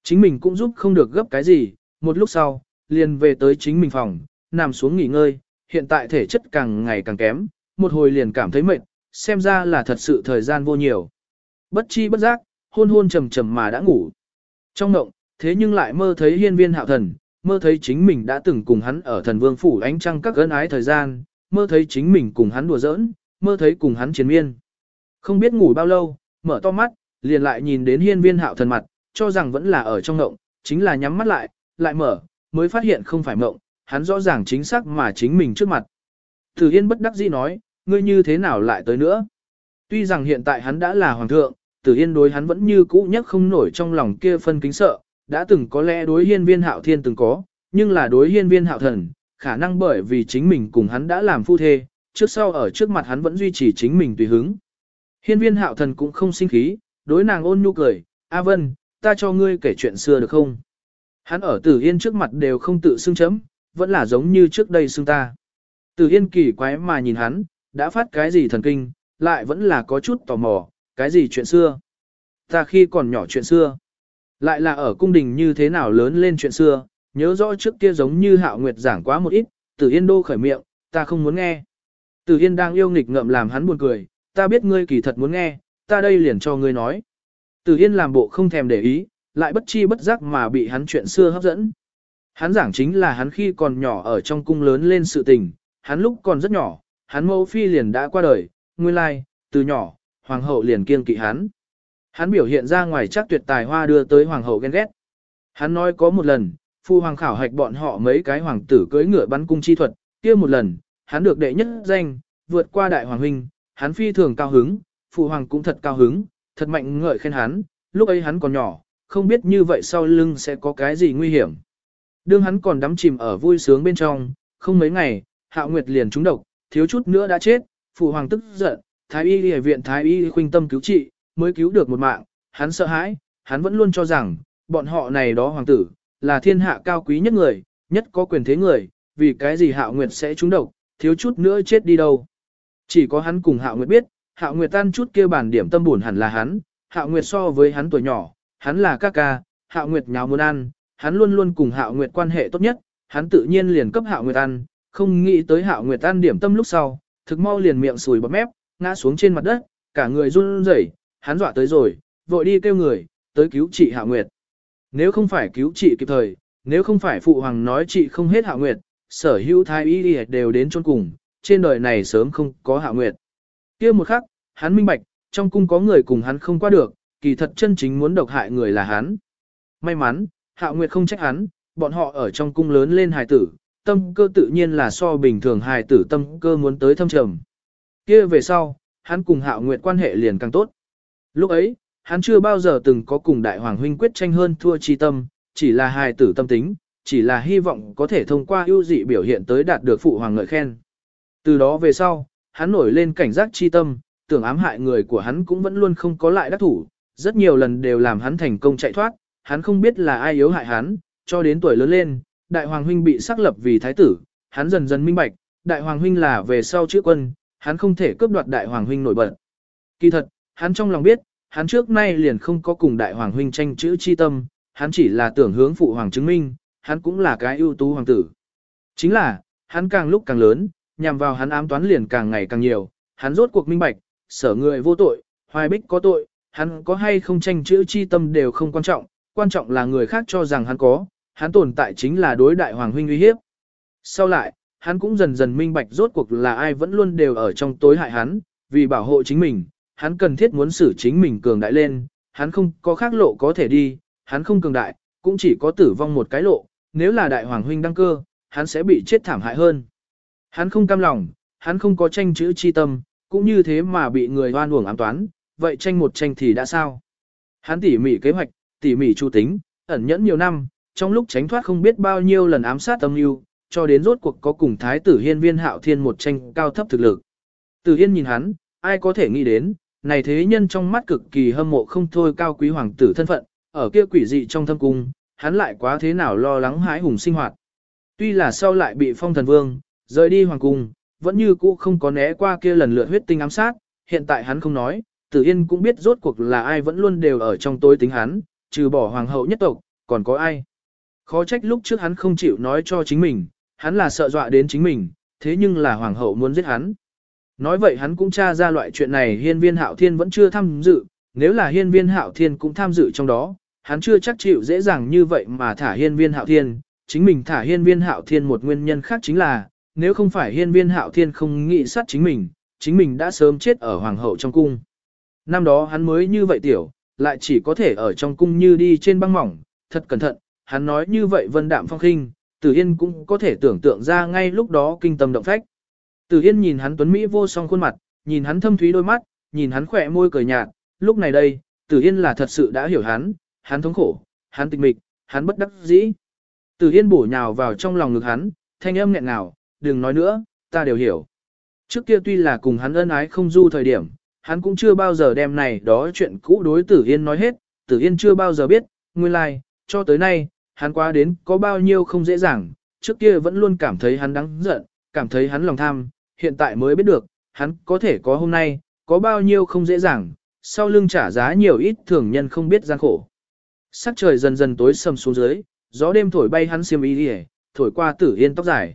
Chính mình cũng giúp không được gấp cái gì, một lúc sau, liền về tới chính mình phòng, nằm xuống nghỉ ngơi, hiện tại thể chất càng ngày càng kém, một hồi liền cảm thấy mệt, xem ra là thật sự thời gian vô nhiều. Bất chi bất giác, hôn hôn trầm trầm mà đã ngủ. Trong mộng, thế nhưng lại mơ thấy hiên viên hạo thần, mơ thấy chính mình đã từng cùng hắn ở thần vương phủ ánh trăng các gân ái thời gian, mơ thấy chính mình cùng hắn đùa giỡn, mơ thấy cùng hắn chiến miên. Không biết ngủ bao lâu, mở to mắt, liền lại nhìn đến hiên viên hạo thần mặt, cho rằng vẫn là ở trong ngộng, chính là nhắm mắt lại, lại mở, mới phát hiện không phải ngộng, hắn rõ ràng chính xác mà chính mình trước mặt. Thử Yên bất đắc dĩ nói, ngươi như thế nào lại tới nữa? Tuy rằng hiện tại hắn đã là hoàng thượng, Tử Yên đối hắn vẫn như cũ nhất không nổi trong lòng kia phân kính sợ, đã từng có lẽ đối hiên viên hạo thiên từng có, nhưng là đối hiên viên hạo thần, khả năng bởi vì chính mình cùng hắn đã làm phu thê, trước sau ở trước mặt hắn vẫn duy trì chính mình tùy hứng. Hiên viên hạo thần cũng không sinh khí, đối nàng ôn nhu cười, A Vân, ta cho ngươi kể chuyện xưa được không? Hắn ở Tử Yên trước mặt đều không tự xưng chấm, vẫn là giống như trước đây xưng ta. Tử Yên kỳ quái mà nhìn hắn, đã phát cái gì thần kinh, lại vẫn là có chút tò mò, cái gì chuyện xưa. Ta khi còn nhỏ chuyện xưa. Lại là ở cung đình như thế nào lớn lên chuyện xưa, nhớ rõ trước kia giống như hạo nguyệt giảng quá một ít, tử yên đô khởi miệng, ta không muốn nghe. Tử yên đang yêu nghịch ngợm làm hắn buồn cười, ta biết ngươi kỳ thật muốn nghe, ta đây liền cho ngươi nói. Tử yên làm bộ không thèm để ý, lại bất chi bất giác mà bị hắn chuyện xưa hấp dẫn. Hắn giảng chính là hắn khi còn nhỏ ở trong cung lớn lên sự tình, hắn lúc còn rất nhỏ, hắn mẫu phi liền đã qua đời, nguyên lai, từ nhỏ, hoàng hậu liền kiêng kỵ hắn. Hắn biểu hiện ra ngoài chắc tuyệt tài hoa đưa tới hoàng hậu ghen ghét. Hắn nói có một lần, phu hoàng khảo hạch bọn họ mấy cái hoàng tử cưỡi ngựa bắn cung chi thuật, kia một lần, hắn được đệ nhất danh, vượt qua đại hoàng huynh, hắn phi thường cao hứng, Phu hoàng cũng thật cao hứng, thật mạnh ngợi khen hắn, lúc ấy hắn còn nhỏ, không biết như vậy sau lưng sẽ có cái gì nguy hiểm. Đương hắn còn đắm chìm ở vui sướng bên trong, không mấy ngày, Hạo Nguyệt liền trúng độc, thiếu chút nữa đã chết, phụ hoàng tức giận, thái y y viện thái y khuynh tâm cứu trị, mới cứu được một mạng, hắn sợ hãi, hắn vẫn luôn cho rằng, bọn họ này đó hoàng tử, là thiên hạ cao quý nhất người, nhất có quyền thế người, vì cái gì Hạo Nguyệt sẽ trúng độc, thiếu chút nữa chết đi đâu. Chỉ có hắn cùng Hạo Nguyệt biết, Hạo Nguyệt tan chút kia bản điểm tâm buồn hẳn là hắn, Hạo Nguyệt so với hắn tuổi nhỏ, hắn là ca ca, Hạo Nguyệt nháo muốn ăn, hắn luôn luôn cùng Hạo Nguyệt quan hệ tốt nhất, hắn tự nhiên liền cấp Hạo Nguyệt ăn, không nghĩ tới Hạo Nguyệt tan điểm tâm lúc sau, thực mau liền miệng sùi bọt mép, ngã xuống trên mặt đất, cả người run rẩy, hắn dọa tới rồi, vội đi kêu người, tới cứu chị Hạo Nguyệt. Nếu không phải cứu chị kịp thời, nếu không phải phụ hoàng nói chị không hết Hạo Nguyệt, sở hữu thái y đều đến chôn cùng, trên đời này sớm không có Hạo Nguyệt. Kia một khắc, hắn minh bạch, trong cung có người cùng hắn không qua được, kỳ thật chân chính muốn độc hại người là hắn. May mắn, Hạo Nguyệt không trách hắn, bọn họ ở trong cung lớn lên hài tử, tâm cơ tự nhiên là so bình thường hài tử tâm cơ muốn tới thâm trầm. Kia về sau, hắn cùng Hạo Nguyệt quan hệ liền càng tốt. Lúc ấy, hắn chưa bao giờ từng có cùng đại hoàng huynh quyết tranh hơn thua chi tâm, chỉ là hài tử tâm tính, chỉ là hy vọng có thể thông qua ưu dị biểu hiện tới đạt được phụ hoàng ngợi khen. Từ đó về sau, hắn nổi lên cảnh giác chi tâm, tưởng ám hại người của hắn cũng vẫn luôn không có lại đắc thủ, rất nhiều lần đều làm hắn thành công chạy thoát, hắn không biết là ai yếu hại hắn, cho đến tuổi lớn lên, đại hoàng huynh bị xác lập vì thái tử, hắn dần dần minh bạch, đại hoàng huynh là về sau chữa quân, hắn không thể cướp đoạt đại hoàng huynh nổi bật. Kỳ thật, hắn trong lòng biết, hắn trước nay liền không có cùng đại hoàng huynh tranh chữ chi tâm, hắn chỉ là tưởng hướng phụ hoàng chứng minh, hắn cũng là cái ưu tú hoàng tử. Chính là, hắn càng lúc càng lớn, nhằm vào hắn ám toán liền càng ngày càng nhiều, hắn rốt cuộc minh bạch, sở người vô tội, hoài bích có tội, hắn có hay không tranh chữ chi tâm đều không quan trọng, quan trọng là người khác cho rằng hắn có, hắn tồn tại chính là đối đại hoàng huynh uy hiếp. Sau lại, hắn cũng dần dần minh bạch rốt cuộc là ai vẫn luôn đều ở trong tối hại hắn, vì bảo hộ chính mình, hắn cần thiết muốn xử chính mình cường đại lên, hắn không có khác lộ có thể đi, hắn không cường đại, cũng chỉ có tử vong một cái lộ, nếu là đại hoàng huynh đăng cơ, hắn sẽ bị chết thảm hại hơn. Hắn không cam lòng, hắn không có tranh chữ chi tâm, cũng như thế mà bị người hoan uổng ám toán, vậy tranh một tranh thì đã sao? Hắn tỉ mỉ kế hoạch, tỉ mỉ chu tính, ẩn nhẫn nhiều năm, trong lúc tránh thoát không biết bao nhiêu lần ám sát âm mưu, cho đến rốt cuộc có cùng thái tử hiên viên hạo thiên một tranh cao thấp thực lực. Tử Hiên nhìn hắn, ai có thể nghĩ đến, này thế nhân trong mắt cực kỳ hâm mộ không thôi cao quý hoàng tử thân phận, ở kia quỷ dị trong thâm cung, hắn lại quá thế nào lo lắng hãi hùng sinh hoạt. Tuy là sau lại bị phong thần vương, rời đi hoàng cung, vẫn như cũ không có né qua kia lần lượt huyết tinh ám sát, hiện tại hắn không nói, Tử Yên cũng biết rốt cuộc là ai vẫn luôn đều ở trong tối tính hắn, trừ bỏ hoàng hậu nhất tộc, còn có ai. Khó trách lúc trước hắn không chịu nói cho chính mình, hắn là sợ dọa đến chính mình, thế nhưng là hoàng hậu muốn giết hắn. Nói vậy hắn cũng tra ra loại chuyện này hiên viên hạo thiên vẫn chưa tham dự, nếu là hiên viên hạo thiên cũng tham dự trong đó, hắn chưa chắc chịu dễ dàng như vậy mà thả hiên viên hạo thiên, chính mình thả hiên viên hạo thiên một nguyên nhân khác chính là, nếu không phải hiên viên hạo thiên không nghĩ sát chính mình, chính mình đã sớm chết ở hoàng hậu trong cung. Năm đó hắn mới như vậy tiểu, lại chỉ có thể ở trong cung như đi trên băng mỏng, thật cẩn thận, hắn nói như vậy vân đạm phong khinh, Tử Yên cũng có thể tưởng tượng ra ngay lúc đó kinh tâm động phách. Tử Yên nhìn hắn tuấn Mỹ vô song khuôn mặt, nhìn hắn thâm thúy đôi mắt, nhìn hắn khỏe môi cười nhạt, lúc này đây, Tử Yên là thật sự đã hiểu hắn, hắn thống khổ, hắn tịch mịch, hắn bất đắc dĩ. Tử Yên bổ nhào vào trong lòng ngực hắn, thanh âm nghẹn ngào, đừng nói nữa, ta đều hiểu. Trước kia tuy là cùng hắn ân ái không du thời điểm, hắn cũng chưa bao giờ đem này đó chuyện cũ đối Tử Yên nói hết, Tử Yên chưa bao giờ biết, nguyên lai, like, cho tới nay, hắn qua đến có bao nhiêu không dễ dàng, trước kia vẫn luôn cảm thấy hắn đáng giận, cảm thấy hắn lòng tham, hiện tại mới biết được, hắn có thể có hôm nay, có bao nhiêu không dễ dàng, sau lưng trả giá nhiều ít thường nhân không biết gian khổ. Sắc trời dần dần tối sầm xuống dưới, gió đêm thổi bay hắn xiêm y đi thổi qua tử yên tóc dài.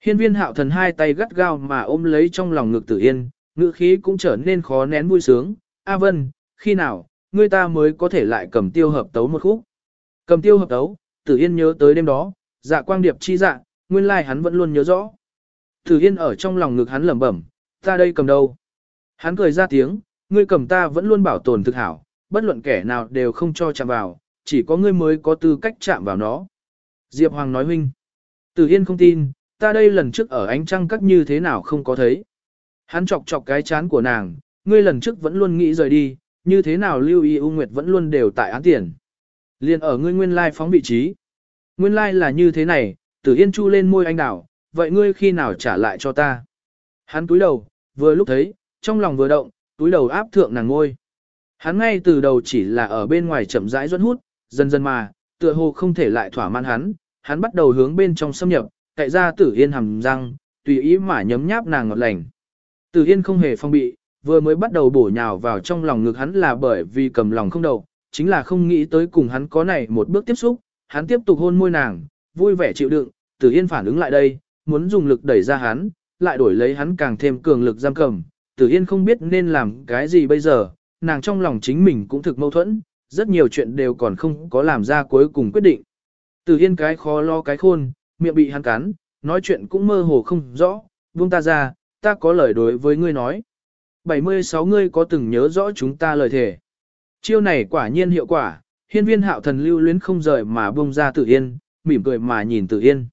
Hiên viên hạo thần hai tay gắt gao mà ôm lấy trong lòng ngực tử yên, ngữ khí cũng trở nên khó nén vui sướng. A Vân, khi nào, ngươi ta mới có thể lại cầm tiêu hợp tấu một khúc. Cầm tiêu hợp tấu, tử yên nhớ tới đêm đó, dạ quang điệp chi dạ, nguyên lai hắn vẫn luôn nhớ rõ. Tử yên ở trong lòng ngực hắn lẩm bẩm, ta đây cầm đâu. Hắn cười ra tiếng, ngươi cầm ta vẫn luôn bảo tồn thực hảo, bất luận kẻ nào đều không cho chạm vào, chỉ có ngươi mới có tư cách chạm vào nó. Diệp Hoàng nói huynh. Tử Yên không tin, ta đây lần trước ở ánh trăng các như thế nào không có thấy. Hắn chọc chọc cái chán của nàng, ngươi lần trước vẫn luôn nghĩ rời đi, như thế nào lưu y u nguyệt vẫn luôn đều tại án tiền. Liên ở ngươi nguyên lai phóng vị trí. Nguyên lai là như thế này, tử yên chu lên môi anh đảo, vậy ngươi khi nào trả lại cho ta? Hắn túi đầu, vừa lúc thấy, trong lòng vừa động, túi đầu áp thượng nàng ngôi. Hắn ngay từ đầu chỉ là ở bên ngoài chậm rãi dẫn hút, dần dần mà, tựa hồ không thể lại thỏa mãn hắn, hắn bắt đầu hướng bên trong xâm nhập, cậy ra tử yên hầm răng, tùy ý mà nhấm nháp nàng ngọt lành. Tử yên không hề phong bị, vừa mới bắt đầu bổ nhào vào trong lòng ngực hắn là bởi vì cầm lòng không đầu, chính là không nghĩ tới cùng hắn có này một bước tiếp xúc, hắn tiếp tục hôn môi nàng, vui vẻ chịu đựng, Tử Yên phản ứng lại đây, muốn dùng lực đẩy ra hắn, lại đổi lấy hắn càng thêm cường lực giam cầm. Tử Yên không biết nên làm cái gì bây giờ, nàng trong lòng chính mình cũng thực mâu thuẫn, rất nhiều chuyện đều còn không có làm ra cuối cùng quyết định. Tử Yên cái khó lo cái khôn, miệng bị hắn cắn, nói chuyện cũng mơ hồ không rõ, buông ta ra, ta có lời đối với ngươi nói. 76 ngươi có từng nhớ rõ chúng ta lời thề. Chiêu này quả nhiên hiệu quả, hiên viên hạo thần lưu luyến không rời mà buông ra Tử Yên, mỉm cười mà nhìn Tử Yên.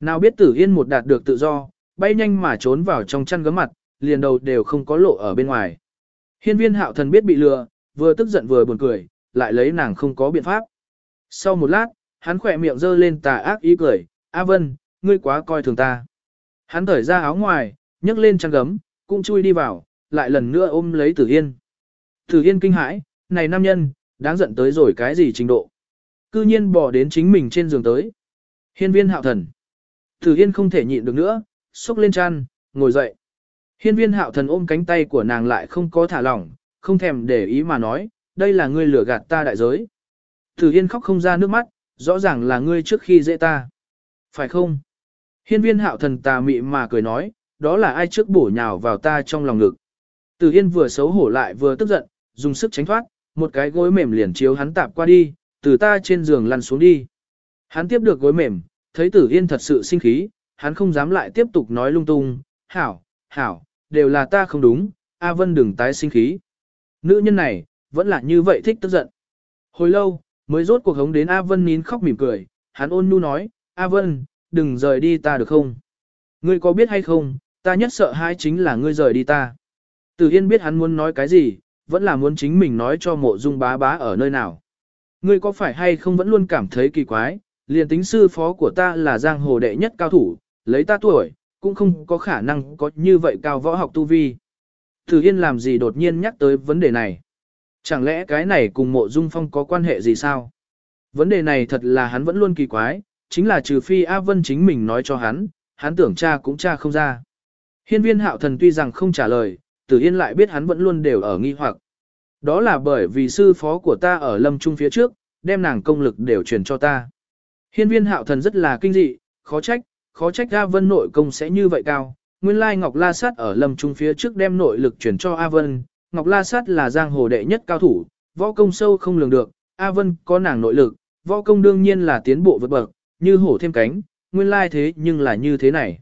Nào biết Tử Yên một đạt được tự do, bay nhanh mà trốn vào trong chăn gấm mặt, liền đầu đều không có lộ ở bên ngoài. Hiên viên hạo thần biết bị lừa, vừa tức giận vừa buồn cười, lại lấy nàng không có biện pháp. Sau một lát, hắn khỏe miệng giơ lên tà ác ý cười, A Vân, ngươi quá coi thường ta. Hắn thở ra áo ngoài, nhấc lên chăn gấm, cũng chui đi vào, lại lần nữa ôm lấy Tử Yên. Tử Yên kinh hãi, này nam nhân, đáng giận tới rồi cái gì trình độ. Cư nhiên bỏ đến chính mình trên giường tới. Hiên viên hạo thần. Tử Yên không thể nhịn được nữa, xúc lên chăn, ngồi dậy. Hiên viên hạo thần ôm cánh tay của nàng lại không có thả lỏng, không thèm để ý mà nói, đây là ngươi lừa gạt ta đại giới. Tử Yên khóc không ra nước mắt, rõ ràng là ngươi trước khi dễ ta. Phải không? Hiên viên hạo thần tà mị mà cười nói, đó là ai trước bổ nhào vào ta trong lòng ngực. Tử Yên vừa xấu hổ lại vừa tức giận, dùng sức tránh thoát, một cái gối mềm liền chiếu hắn tạp qua đi, từ ta trên giường lăn xuống đi. Hắn tiếp được gối mềm, thấy Tử Yên thật sự sinh khí, hắn không dám lại tiếp tục nói lung tung, hảo, hảo, đều là ta không đúng, A Vân đừng tái sinh khí. Nữ nhân này, vẫn là như vậy thích tức giận. Hồi lâu, mới rốt cuộc hống đến A Vân nín khóc mỉm cười, hắn ôn nhu nói, A Vân, đừng rời đi ta được không? Ngươi có biết hay không, ta nhất sợ hai chính là ngươi rời đi ta. Tử Yên biết hắn muốn nói cái gì, vẫn là muốn chính mình nói cho mộ dung bá bá ở nơi nào. Ngươi có phải hay không vẫn luôn cảm thấy kỳ quái, liền tính sư phó của ta là giang hồ đệ nhất cao thủ, lấy ta tuổi, cũng không có khả năng có như vậy cao võ học tu vi. thử Yên làm gì đột nhiên nhắc tới vấn đề này? Chẳng lẽ cái này cùng mộ dung phong có quan hệ gì sao? Vấn đề này thật là hắn vẫn luôn kỳ quái, chính là trừ phi A Vân chính mình nói cho hắn, hắn tưởng cha cũng cha không ra. Hiên viên hạo thần tuy rằng không trả lời, Tử Yên lại biết hắn vẫn luôn đều ở nghi hoặc. Đó là bởi vì sư phó của ta ở lâm trung phía trước, đem nàng công lực đều truyền cho ta. Hiên viên hạo thần rất là kinh dị, khó trách, khó trách A Vân nội công sẽ như vậy cao. Nguyên lai Ngọc La Sát ở lâm trung phía trước đem nội lực truyền cho A Vân, Ngọc La Sát là giang hồ đệ nhất cao thủ, võ công sâu không lường được, A Vân có nàng nội lực, võ công đương nhiên là tiến bộ vượt bậc, như hổ thêm cánh, nguyên lai thế nhưng là như thế này.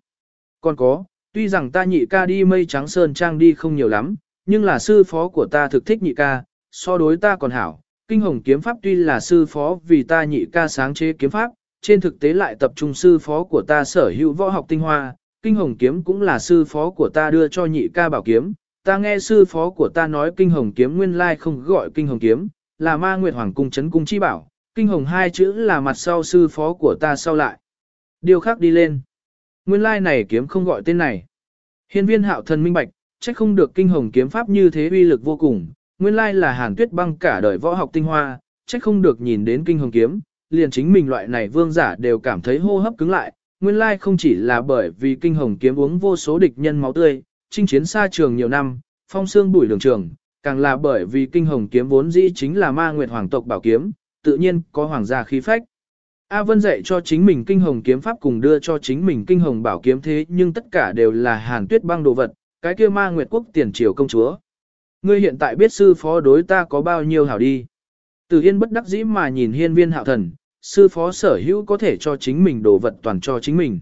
Còn có, tuy rằng ta nhị ca đi mây trắng sơn trang đi không nhiều lắm, nhưng là sư phó của ta thực thích nhị ca, so đối ta còn hảo. Kinh hồng kiếm pháp tuy là sư phó vì ta nhị ca sáng chế kiếm pháp, trên thực tế lại tập trung sư phó của ta sở hữu võ học tinh hoa, kinh hồng kiếm cũng là sư phó của ta đưa cho nhị ca bảo kiếm. Ta nghe sư phó của ta nói kinh hồng kiếm nguyên lai không gọi kinh hồng kiếm, là ma nguyệt hoàng cung chấn cung chi bảo, kinh hồng hai chữ là mặt sau sư phó của ta sau lại. Điều khác đi lên. Nguyên lai này kiếm không gọi tên này. Hiên viên hạo thần minh bạch, trách không được kinh hồng kiếm pháp như thế uy lực vô cùng. Nguyên lai là hàn tuyết băng cả đời võ học tinh hoa, trách không được nhìn đến kinh hồng kiếm, liền chính mình loại này vương giả đều cảm thấy hô hấp cứng lại. Nguyên lai không chỉ là bởi vì kinh hồng kiếm uống vô số địch nhân máu tươi, chinh chiến xa trường nhiều năm, phong xương bùi đường trường, càng là bởi vì kinh hồng kiếm vốn dĩ chính là ma nguyệt hoàng tộc bảo kiếm, tự nhiên có hoàng gia khí phách. A Vân dạy cho chính mình kinh hồng kiếm pháp cùng đưa cho chính mình kinh hồng bảo kiếm thế nhưng tất cả đều là hàn tuyết băng đồ vật, cái kia ma nguyệt quốc tiền triều công chúa. Ngươi hiện tại biết sư phó đối ta có bao nhiêu hảo đi. Từ Yên bất đắc dĩ mà nhìn hiên viên hạo thần, sư phó sở hữu có thể cho chính mình đồ vật toàn cho chính mình.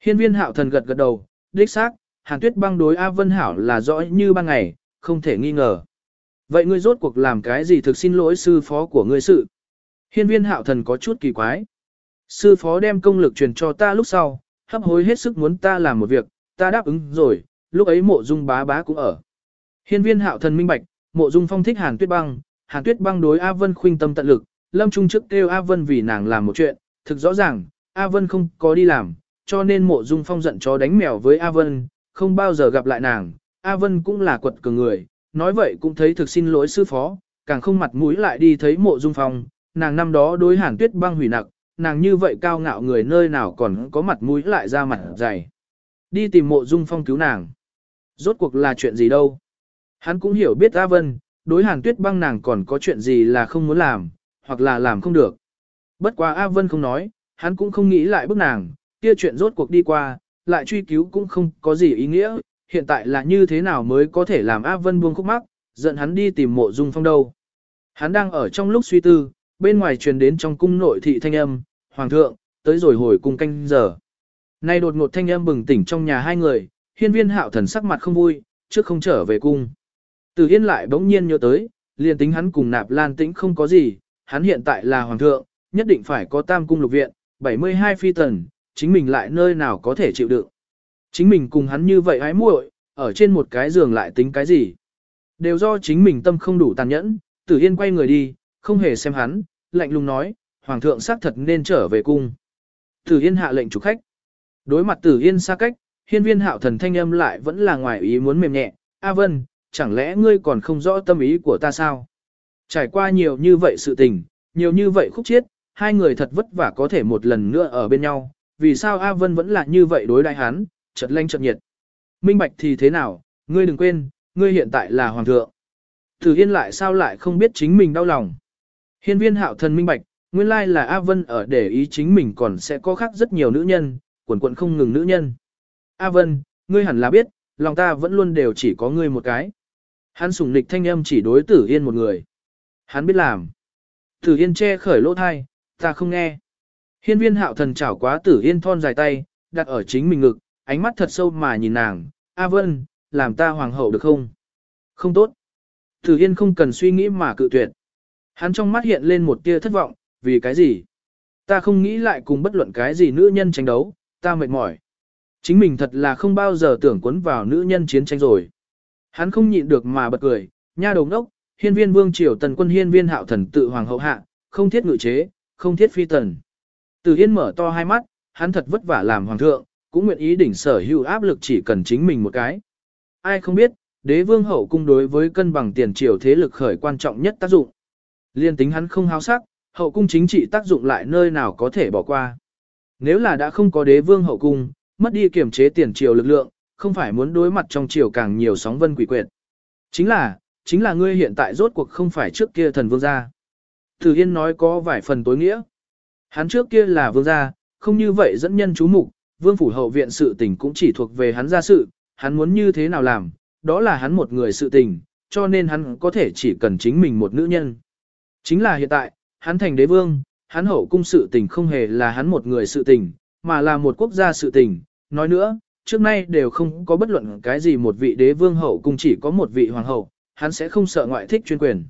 Hiên viên hạo thần gật gật đầu, đích xác, hàn tuyết băng đối A Vân hảo là rõ như ban ngày, không thể nghi ngờ. Vậy ngươi rốt cuộc làm cái gì thực xin lỗi sư phó của ngươi sự? Hiên viên hạo thần có chút kỳ quái. Sư phó đem công lực truyền cho ta lúc sau, hấp hối hết sức muốn ta làm một việc, ta đáp ứng rồi, lúc ấy mộ dung bá bá cũng ở. Hiên viên hạo thần minh bạch, mộ dung phong thích hàn tuyết băng, hàn tuyết băng đối A Vân khuynh tâm tận lực, lâm trung trước kêu A Vân vì nàng làm một chuyện, thực rõ ràng, A Vân không có đi làm, cho nên mộ dung phong giận chó đánh mèo với A Vân, không bao giờ gặp lại nàng, A Vân cũng là quật cường người, nói vậy cũng thấy thực xin lỗi sư phó, càng không mặt mũi lại đi thấy mộ dung phong, nàng năm đó đối hàn tuyết băng hủy nặc, nàng như vậy cao ngạo người nơi nào còn có mặt mũi lại ra mặt dày. Đi tìm mộ dung phong cứu nàng. Rốt cuộc là chuyện gì đâu? Hắn cũng hiểu biết A Vân, đối hàn tuyết băng nàng còn có chuyện gì là không muốn làm, hoặc là làm không được. Bất quá A Vân không nói, hắn cũng không nghĩ lại bức nàng, kia chuyện rốt cuộc đi qua, lại truy cứu cũng không có gì ý nghĩa, hiện tại là như thế nào mới có thể làm A Vân buông khúc mắc, giận hắn đi tìm mộ dung phong đâu. Hắn đang ở trong lúc suy tư, bên ngoài truyền đến trong cung nội thị thanh âm, Hoàng thượng, tới rồi hồi cung canh giờ. Nay đột ngột thanh âm bừng tỉnh trong nhà hai người, hiên viên hạo thần sắc mặt không vui, trước không trở về cung. Từ Yên lại bỗng nhiên nhớ tới, liền tính hắn cùng nạp lan tĩnh không có gì, hắn hiện tại là hoàng thượng, nhất định phải có tam cung lục viện, 72 phi tần, chính mình lại nơi nào có thể chịu đựng. Chính mình cùng hắn như vậy hái muội, ở trên một cái giường lại tính cái gì. Đều do chính mình tâm không đủ tàn nhẫn, Tử Yên quay người đi, không hề xem hắn, lạnh lùng nói, Hoàng thượng xác thật nên trở về cung. Tử Yên hạ lệnh chủ khách. Đối mặt Tử Yên xa cách, hiên viên hạo thần thanh âm lại vẫn là ngoài ý muốn mềm nhẹ, A Vân, chẳng lẽ ngươi còn không rõ tâm ý của ta sao? Trải qua nhiều như vậy sự tình, nhiều như vậy khúc chiết, hai người thật vất vả có thể một lần nữa ở bên nhau, vì sao A Vân vẫn là như vậy đối đại hắn, chật lanh chật nhiệt. Minh bạch thì thế nào, ngươi đừng quên, ngươi hiện tại là hoàng thượng. Tử Yên lại sao lại không biết chính mình đau lòng. Hiên viên hạo thần minh bạch, nguyên lai là A Vân ở để ý chính mình còn sẽ có khác rất nhiều nữ nhân, quần quần không ngừng nữ nhân. A Vân, ngươi hẳn là biết, lòng ta vẫn luôn đều chỉ có ngươi một cái. Hắn sủng nịch thanh âm chỉ đối tử yên một người. Hắn biết làm. Tử yên che khởi lỗ thai, ta không nghe. Hiên viên hạo thần chảo quá tử yên thon dài tay, đặt ở chính mình ngực, ánh mắt thật sâu mà nhìn nàng. A Vân, làm ta hoàng hậu được không? Không tốt. Tử yên không cần suy nghĩ mà cự tuyệt. Hắn trong mắt hiện lên một tia thất vọng, vì cái gì? Ta không nghĩ lại cùng bất luận cái gì nữ nhân tranh đấu, ta mệt mỏi. Chính mình thật là không bao giờ tưởng cuốn vào nữ nhân chiến tranh rồi. Hắn không nhịn được mà bật cười, nha đồng đốc, hiên viên vương triều tần quân hiên viên hạo thần tự hoàng hậu hạ, không thiết ngự chế, không thiết phi tần. Từ hiên mở to hai mắt, hắn thật vất vả làm hoàng thượng, cũng nguyện ý đỉnh sở hữu áp lực chỉ cần chính mình một cái. Ai không biết, đế vương hậu cung đối với cân bằng tiền triều thế lực khởi quan trọng nhất tác dụng. Liên tính hắn không háo sắc, hậu cung chính trị tác dụng lại nơi nào có thể bỏ qua. Nếu là đã không có đế vương hậu cung, mất đi kiểm chế tiền triều lực lượng, không phải muốn đối mặt trong triều càng nhiều sóng vân quỷ quyệt. Chính là, chính là ngươi hiện tại rốt cuộc không phải trước kia thần vương gia. thử Yên nói có vài phần tối nghĩa. Hắn trước kia là vương gia, không như vậy dẫn nhân chú mục, vương phủ hậu viện sự tình cũng chỉ thuộc về hắn gia sự, hắn muốn như thế nào làm, đó là hắn một người sự tình, cho nên hắn có thể chỉ cần chính mình một nữ nhân. Chính là hiện tại, hắn thành đế vương, hắn hậu cung sự tình không hề là hắn một người sự tình, mà là một quốc gia sự tình. Nói nữa, trước nay đều không có bất luận cái gì một vị đế vương hậu cung chỉ có một vị hoàng hậu, hắn sẽ không sợ ngoại thích chuyên quyền.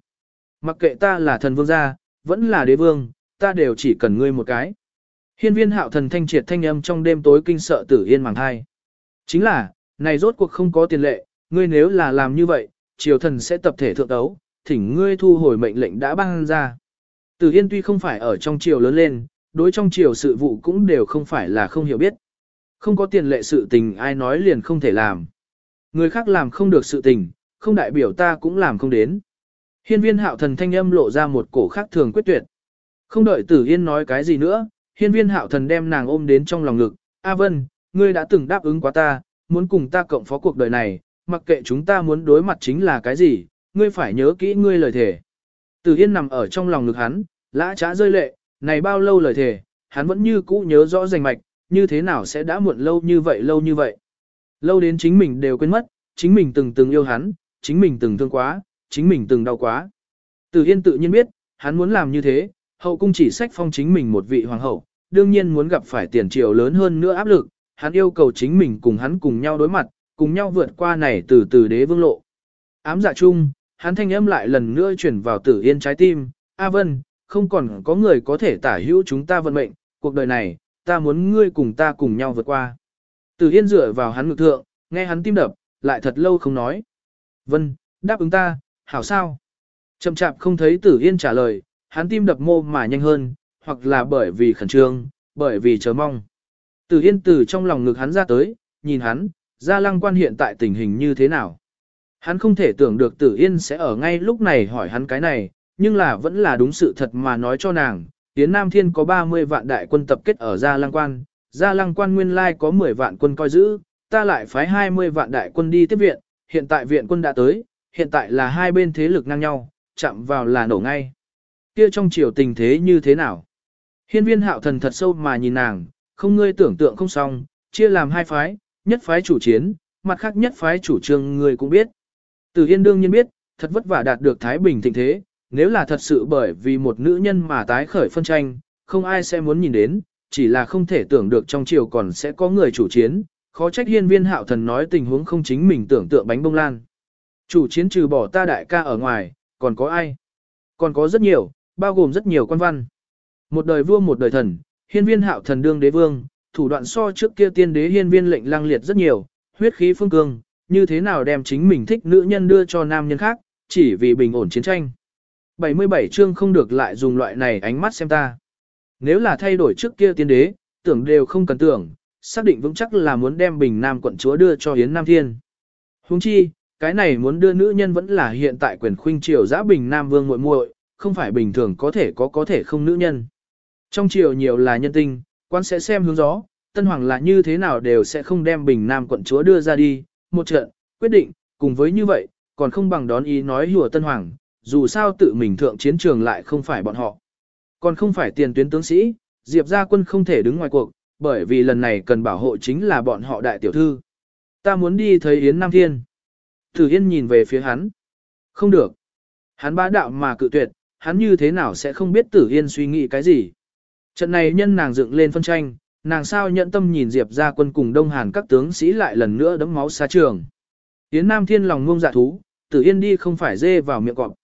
Mặc kệ ta là thần vương gia, vẫn là đế vương, ta đều chỉ cần ngươi một cái. Hiên viên hạo thần thanh triệt thanh âm trong đêm tối kinh sợ tử yên màng thai. Chính là, này rốt cuộc không có tiền lệ, ngươi nếu là làm như vậy, triều thần sẽ tập thể thượng đấu, thỉnh ngươi thu hồi mệnh lệnh đã ban ra. Tử yên tuy không phải ở trong triều lớn lên, đối trong triều sự vụ cũng đều không phải là không hiểu biết. Không có tiền lệ sự tình ai nói liền không thể làm. Người khác làm không được sự tình, không đại biểu ta cũng làm không đến. Hiên viên hạo thần thanh âm lộ ra một cổ khác thường quyết tuyệt. Không đợi tử yên nói cái gì nữa, hiên viên hạo thần đem nàng ôm đến trong lòng ngực. A Vân, ngươi đã từng đáp ứng quá ta, muốn cùng ta cộng phó cuộc đời này, mặc kệ chúng ta muốn đối mặt chính là cái gì, ngươi phải nhớ kỹ ngươi lời thề. Tử yên nằm ở trong lòng ngực hắn, lã trá rơi lệ, này bao lâu lời thề, hắn vẫn như cũ nhớ rõ rành mạch, như thế nào sẽ đã muộn lâu như vậy lâu như vậy. Lâu đến chính mình đều quên mất, chính mình từng từng yêu hắn, chính mình từng thương quá, chính mình từng đau quá. Từ Yên tự nhiên biết, hắn muốn làm như thế, hậu cung chỉ sách phong chính mình một vị hoàng hậu, đương nhiên muốn gặp phải tiền triều lớn hơn nữa áp lực, hắn yêu cầu chính mình cùng hắn cùng nhau đối mặt, cùng nhau vượt qua này từ từ đế vương lộ. Ám dạ chung, hắn thanh âm lại lần nữa chuyển vào tử yên trái tim, A Vân, không còn có người có thể tả hữu chúng ta vận mệnh, cuộc đời này, ta muốn ngươi cùng ta cùng nhau vượt qua. Tử Yên dựa vào hắn ngực thượng, nghe hắn tim đập, lại thật lâu không nói. Vân, đáp ứng ta, hảo sao? Chậm chạp không thấy Tử Yên trả lời, hắn tim đập mô mà nhanh hơn, hoặc là bởi vì khẩn trương, bởi vì chờ mong. Tử Yên từ trong lòng ngực hắn ra tới, nhìn hắn, gia lăng quan hiện tại tình hình như thế nào. Hắn không thể tưởng được Tử Yên sẽ ở ngay lúc này hỏi hắn cái này, nhưng là vẫn là đúng sự thật mà nói cho nàng, tiến Nam Thiên có 30 vạn đại quân tập kết ở Gia Lăng Quan, Gia Lăng Quan nguyên lai có 10 vạn quân coi giữ, ta lại phái 20 vạn đại quân đi tiếp viện, hiện tại viện quân đã tới, hiện tại là hai bên thế lực ngang nhau, chạm vào là nổ ngay. Kia trong triều tình thế như thế nào? Hiên viên hạo thần thật sâu mà nhìn nàng, không ngươi tưởng tượng không xong, chia làm hai phái, nhất phái chủ chiến, mặt khác nhất phái chủ trương ngươi cũng biết. Từ Yên đương nhiên biết, thật vất vả đạt được Thái Bình thịnh thế, nếu là thật sự bởi vì một nữ nhân mà tái khởi phân tranh, không ai sẽ muốn nhìn đến, chỉ là không thể tưởng được trong triều còn sẽ có người chủ chiến, khó trách hiên viên hạo thần nói tình huống không chính mình tưởng tượng bánh bông lan. Chủ chiến trừ bỏ ta đại ca ở ngoài, còn có ai? Còn có rất nhiều, bao gồm rất nhiều quan văn. Một đời vua một đời thần, hiên viên hạo thần đương đế vương, thủ đoạn so trước kia tiên đế hiên viên lệnh lăng liệt rất nhiều, huyết khí phương cương, như thế nào đem chính mình thích nữ nhân đưa cho nam nhân khác, chỉ vì bình ổn chiến tranh. 77 chương không được lại dùng loại này ánh mắt xem ta. Nếu là thay đổi trước kia tiên đế, tưởng đều không cần tưởng, xác định vững chắc là muốn đem bình nam quận chúa đưa cho Yến Nam Thiên. Huống chi, cái này muốn đưa nữ nhân vẫn là hiện tại quyền khuynh triều giã bình nam vương muội muội, không phải bình thường có thể có có thể không nữ nhân. Trong triều nhiều là nhân tinh, quan sẽ xem hướng gió, tân hoàng là như thế nào đều sẽ không đem bình nam quận chúa đưa ra đi, một trận, quyết định, cùng với như vậy, còn không bằng đón ý nói hùa tân hoàng, dù sao tự mình thượng chiến trường lại không phải bọn họ. Còn không phải tiền tuyến tướng sĩ, Diệp gia quân không thể đứng ngoài cuộc, bởi vì lần này cần bảo hộ chính là bọn họ đại tiểu thư. Ta muốn đi thấy Yến Nam Thiên. Tử Yên nhìn về phía hắn. Không được. Hắn bá đạo mà cự tuyệt, hắn như thế nào sẽ không biết Tử Yên suy nghĩ cái gì. Trận này nhân nàng dựng lên phân tranh, nàng sao nhận tâm nhìn Diệp ra quân cùng Đông Hàn các tướng sĩ lại lần nữa đấm máu xa trường. Yến Nam Thiên lòng ngông dạ thú, Tử Yên đi không phải dê vào miệng cọp.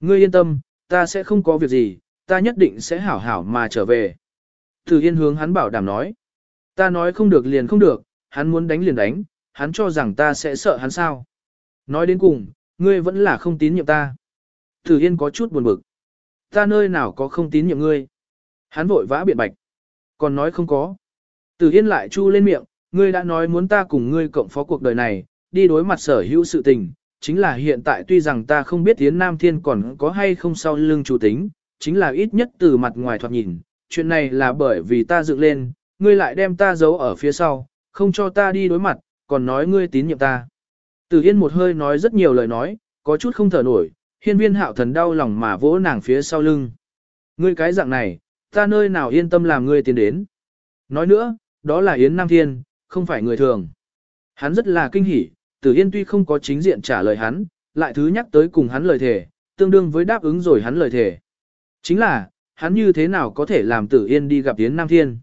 Ngươi yên tâm, ta sẽ không có việc gì, ta nhất định sẽ hảo hảo mà trở về. Tử Yên hướng hắn bảo đảm nói. Ta nói không được liền không được, hắn muốn đánh liền đánh, hắn cho rằng ta sẽ sợ hắn sao. Nói đến cùng, ngươi vẫn là không tín nhiệm ta. Tử Yên có chút buồn bực. Ta nơi nào có không tín nhiệm ngươi. Hắn vội vã biện bạch. Còn nói không có. Tử Yên lại chu lên miệng, ngươi đã nói muốn ta cùng ngươi cộng phó cuộc đời này, đi đối mặt sở hữu sự tình. Chính là hiện tại tuy rằng ta không biết Yến Nam Thiên còn có hay không sau lưng chủ tính, chính là ít nhất từ mặt ngoài thoạt nhìn. Chuyện này là bởi vì ta dựng lên, ngươi lại đem ta giấu ở phía sau, không cho ta đi đối mặt, còn nói ngươi tín nhiệm ta. Tử Yên một hơi nói rất nhiều lời nói, có chút không thở nổi, hiên viên hạo thần đau lòng mà vỗ nàng phía sau lưng. Ngươi cái dạng này, ta nơi nào yên tâm làm ngươi tiến đến. Nói nữa, đó là Yến Nam Thiên, không phải người thường. Hắn rất là kinh hỉ, Tử Yên tuy không có chính diện trả lời hắn, lại thứ nhắc tới cùng hắn lời thề, tương đương với đáp ứng rồi hắn lời thề. Chính là, hắn như thế nào có thể làm Tử Yên đi gặp Yến Nam Thiên.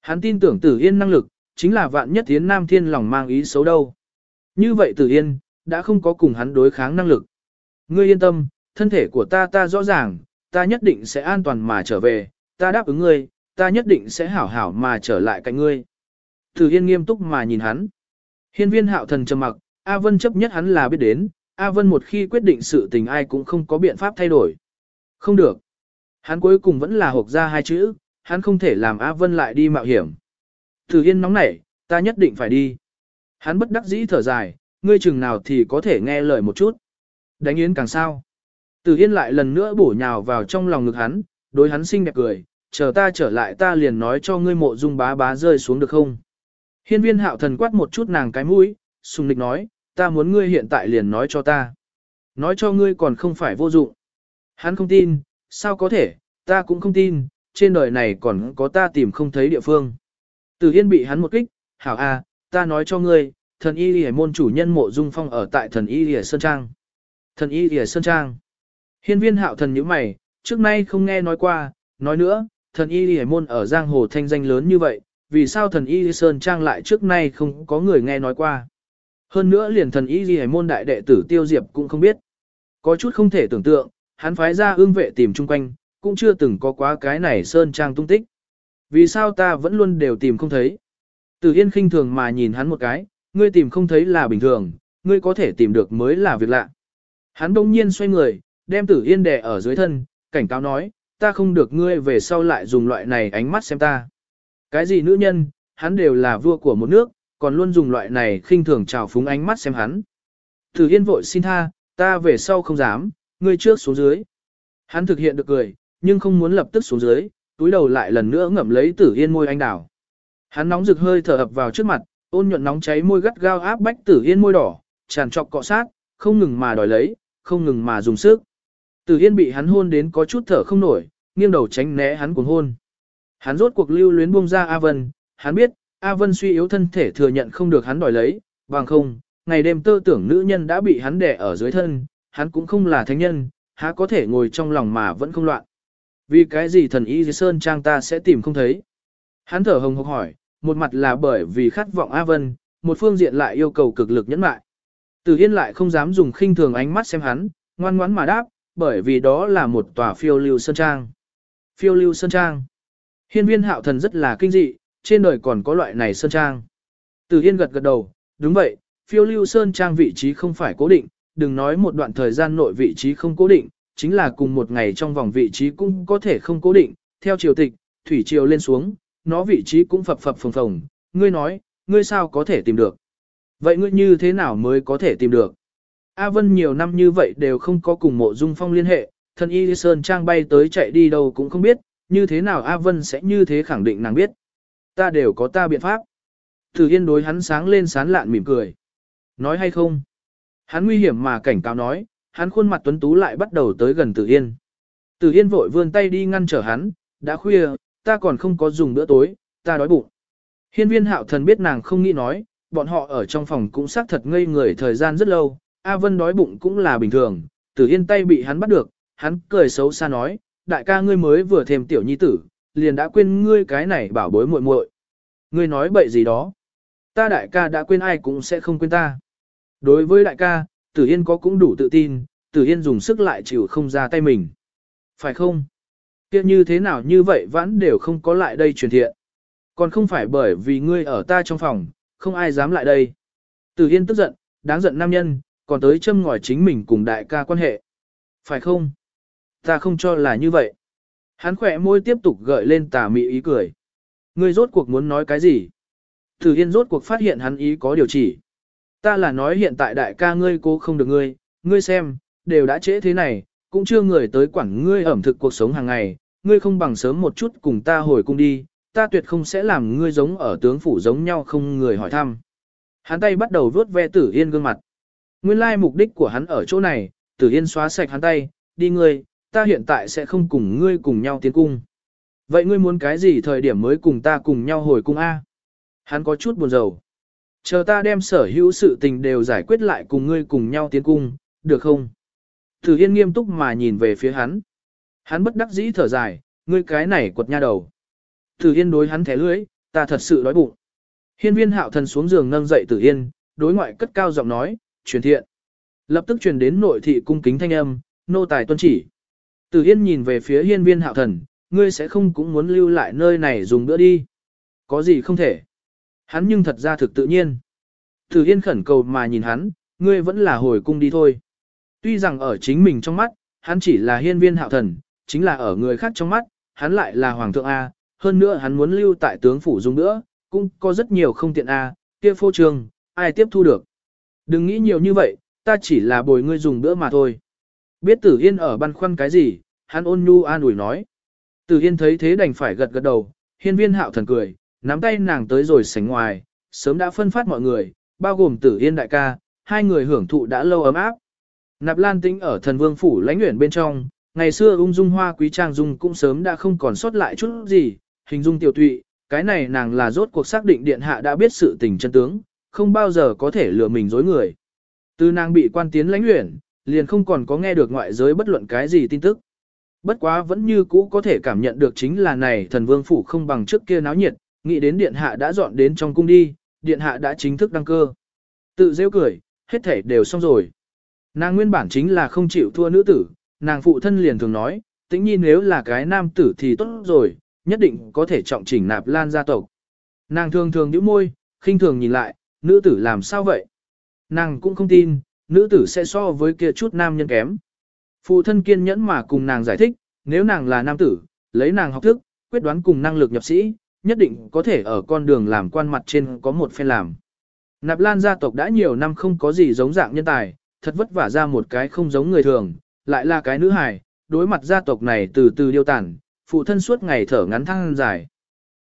Hắn tin tưởng Tử Yên năng lực, chính là vạn nhất Yến Nam Thiên lòng mang ý xấu đâu. Như vậy Tử Yên, đã không có cùng hắn đối kháng năng lực. Ngươi yên tâm, thân thể của ta ta rõ ràng, ta nhất định sẽ an toàn mà trở về, ta đáp ứng ngươi, ta nhất định sẽ hảo hảo mà trở lại cạnh ngươi. Tử Yên nghiêm túc mà nhìn hắn. Hiên viên hạo thần trầm mặc, A Vân chấp nhất hắn là biết đến, A Vân một khi quyết định sự tình ai cũng không có biện pháp thay đổi. Không được. Hắn cuối cùng vẫn là hộp ra hai chữ, hắn không thể làm A Vân lại đi mạo hiểm. Tử Yên nóng nảy, ta nhất định phải đi. Hắn bất đắc dĩ thở dài, ngươi chừng nào thì có thể nghe lời một chút. Đánh Yến càng sao. Tử Yên lại lần nữa bổ nhào vào trong lòng ngực hắn, đối hắn xinh đẹp cười, chờ ta trở lại ta liền nói cho ngươi mộ dung bá bá rơi xuống được không. Hiên viên hạo thần quát một chút nàng cái mũi, sùng nịch nói, ta muốn ngươi hiện tại liền nói cho ta. Nói cho ngươi còn không phải vô dụng. Hắn không tin, sao có thể, ta cũng không tin, trên đời này còn có ta tìm không thấy địa phương. Từ Hiên bị hắn một kích, hảo a, ta nói cho ngươi, thần y lìa môn chủ nhân mộ dung phong ở tại thần y lìa Sơn Trang. Thần y lìa Sơn Trang. Hiên viên hạo thần như mày, trước nay không nghe nói qua, nói nữa, thần y hề môn ở giang hồ thanh danh lớn như vậy, vì sao thần y Sơn Trang lại trước nay không có người nghe nói qua. Hơn nữa liền thần y hề môn đại đệ tử tiêu diệp cũng không biết. Có chút không thể tưởng tượng, hắn phái ra ương vệ tìm chung quanh, cũng chưa từng có quá cái này Sơn Trang tung tích. Vì sao ta vẫn luôn đều tìm không thấy? Tử Yên khinh thường mà nhìn hắn một cái, ngươi tìm không thấy là bình thường, ngươi có thể tìm được mới là việc lạ. Hắn đông nhiên xoay người, đem Tử Yên đè ở dưới thân, cảnh cáo nói, ta không được ngươi về sau lại dùng loại này ánh mắt xem ta. Cái gì nữ nhân, hắn đều là vua của một nước, còn luôn dùng loại này khinh thường trào phúng ánh mắt xem hắn. Tử Yên vội xin tha, ta về sau không dám, ngươi trước xuống dưới. Hắn thực hiện được cười, nhưng không muốn lập tức xuống dưới, túi đầu lại lần nữa ngậm lấy Tử Yên môi anh đào. Hắn nóng rực hơi thở ập vào trước mặt, ôn nhuận nóng cháy môi gắt gao áp bách Tử Yên môi đỏ, tràn trọc cọ sát, không ngừng mà đòi lấy, không ngừng mà dùng sức. Tử Yên bị hắn hôn đến có chút thở không nổi, nghiêng đầu tránh né hắn cuốn hôn. Hắn rốt cuộc lưu luyến buông ra A Vân, hắn biết, A Vân suy yếu thân thể thừa nhận không được hắn đòi lấy, bằng không, ngày đêm tơ tưởng nữ nhân đã bị hắn đè ở dưới thân, hắn cũng không là thánh nhân, há có thể ngồi trong lòng mà vẫn không loạn. Vì cái gì thần y dưới sơn trang ta sẽ tìm không thấy? Hắn thở hồng hộc hỏi, một mặt là bởi vì khát vọng A Vân, một phương diện lại yêu cầu cực lực nhẫn mại. Từ Yên lại không dám dùng khinh thường ánh mắt xem hắn, ngoan ngoãn mà đáp, bởi vì đó là một tòa phiêu lưu sơn trang. Phiêu lưu sơn trang. Hiên viên hạo thần rất là kinh dị, trên đời còn có loại này sơn trang. Từ Yên gật gật đầu, đúng vậy, phiêu lưu sơn trang vị trí không phải cố định, đừng nói một đoạn thời gian nội vị trí không cố định, chính là cùng một ngày trong vòng vị trí cũng có thể không cố định, theo triều tịch, thủy triều lên xuống, nó vị trí cũng phập phập phồng phồng, ngươi nói, ngươi sao có thể tìm được. Vậy ngươi như thế nào mới có thể tìm được? A Vân nhiều năm như vậy đều không có cùng mộ dung phong liên hệ, thân y sơn trang bay tới chạy đi đâu cũng không biết, như thế nào A Vân sẽ như thế khẳng định nàng biết. Ta đều có ta biện pháp. Thử Yên đối hắn sáng lên sán lạn mỉm cười. Nói hay không? Hắn nguy hiểm mà cảnh cáo nói, hắn khuôn mặt tuấn tú lại bắt đầu tới gần Tử Yên. Tử Yên vội vươn tay đi ngăn trở hắn, đã khuya, ta còn không có dùng bữa tối, ta đói bụng. Hiên viên hạo thần biết nàng không nghĩ nói, bọn họ ở trong phòng cũng xác thật ngây người thời gian rất lâu, A Vân đói bụng cũng là bình thường, Tử Yên tay bị hắn bắt được, hắn cười xấu xa nói, đại ca ngươi mới vừa thêm tiểu nhi tử, liền đã quên ngươi cái này bảo bối muội muội. Ngươi nói bậy gì đó? Ta đại ca đã quên ai cũng sẽ không quên ta. Đối với đại ca, Tử Yên có cũng đủ tự tin, Tử Yên dùng sức lại chịu không ra tay mình. Phải không? Kia như thế nào như vậy vẫn đều không có lại đây truyền thiện. Còn không phải bởi vì ngươi ở ta trong phòng, không ai dám lại đây. Tử Yên tức giận, đáng giận nam nhân, còn tới châm ngòi chính mình cùng đại ca quan hệ. Phải không? Ta không cho là như vậy. Hắn khỏe môi tiếp tục gợi lên tà mị ý cười. Ngươi rốt cuộc muốn nói cái gì? Tử Yên rốt cuộc phát hiện hắn ý có điều chỉ. Ta là nói hiện tại đại ca ngươi cố không được ngươi, ngươi xem, đều đã trễ thế này, cũng chưa người tới quản ngươi ẩm thực cuộc sống hàng ngày, ngươi không bằng sớm một chút cùng ta hồi cung đi, ta tuyệt không sẽ làm ngươi giống ở tướng phủ giống nhau không người hỏi thăm. Hắn tay bắt đầu vuốt ve Tử Yên gương mặt. Nguyên lai mục đích của hắn ở chỗ này, Tử Yên xóa sạch hắn tay, đi ngươi, ta hiện tại sẽ không cùng ngươi cùng nhau tiến cung. Vậy ngươi muốn cái gì thời điểm mới cùng ta cùng nhau hồi cung A? Hắn có chút buồn rầu. Chờ ta đem sở hữu sự tình đều giải quyết lại cùng ngươi cùng nhau tiến cung, được không? Tử Yên nghiêm túc mà nhìn về phía hắn. Hắn bất đắc dĩ thở dài, ngươi cái này quật nha đầu. Tử Yên đối hắn thẻ lưới, ta thật sự đói bụng. Hiên viên hạo thần xuống giường nâng dậy Tử Yên, đối ngoại cất cao giọng nói, truyền thiện. Lập tức truyền đến nội thị cung kính thanh âm, nô tài tuân chỉ. Từ Yên nhìn về phía hiên viên hạo thần, ngươi sẽ không cũng muốn lưu lại nơi này dùng bữa đi. Có gì không thể. Hắn nhưng thật ra thực tự nhiên. Từ Yên khẩn cầu mà nhìn hắn, ngươi vẫn là hồi cung đi thôi. Tuy rằng ở chính mình trong mắt, hắn chỉ là hiên viên hạo thần, chính là ở người khác trong mắt, hắn lại là hoàng thượng A, hơn nữa hắn muốn lưu tại tướng phủ dùng nữa, cũng có rất nhiều không tiện A, kia phô trường, ai tiếp thu được. Đừng nghĩ nhiều như vậy, ta chỉ là bồi ngươi dùng bữa mà thôi. Biết tử yên ở băn khoăn cái gì, hắn ôn nhu an ủi nói. Tử yên thấy thế đành phải gật gật đầu, hiên viên hạo thần cười, nắm tay nàng tới rồi sánh ngoài, sớm đã phân phát mọi người, bao gồm tử yên đại ca, hai người hưởng thụ đã lâu ấm áp. Nạp Lan Tĩnh ở thần vương phủ lãnh nguyện bên trong, ngày xưa ung dung hoa quý trang dung cũng sớm đã không còn sót lại chút gì, hình dung tiểu tụy, cái này nàng là rốt cuộc xác định điện hạ đã biết sự tình chân tướng, không bao giờ có thể lừa mình dối người. Từ nàng bị quan tiến lãnh luyện liền không còn có nghe được ngoại giới bất luận cái gì tin tức. Bất quá vẫn như cũ có thể cảm nhận được chính là này thần vương phủ không bằng trước kia náo nhiệt, nghĩ đến điện hạ đã dọn đến trong cung đi, điện hạ đã chính thức đăng cơ. Tự rêu cười, hết thể đều xong rồi. Nàng nguyên bản chính là không chịu thua nữ tử, nàng phụ thân liền thường nói, tĩnh nhi nếu là cái nam tử thì tốt rồi, nhất định có thể trọng chỉnh nạp lan gia tộc. Nàng thường thường nhíu môi, khinh thường nhìn lại, nữ tử làm sao vậy? Nàng cũng không tin, nữ tử sẽ so với kia chút nam nhân kém. Phụ thân kiên nhẫn mà cùng nàng giải thích, nếu nàng là nam tử, lấy nàng học thức, quyết đoán cùng năng lực nhập sĩ, nhất định có thể ở con đường làm quan mặt trên có một phen làm. Nạp Lan gia tộc đã nhiều năm không có gì giống dạng nhân tài, thật vất vả ra một cái không giống người thường, lại là cái nữ hài, đối mặt gia tộc này từ từ điêu tàn, phụ thân suốt ngày thở ngắn thăng dài.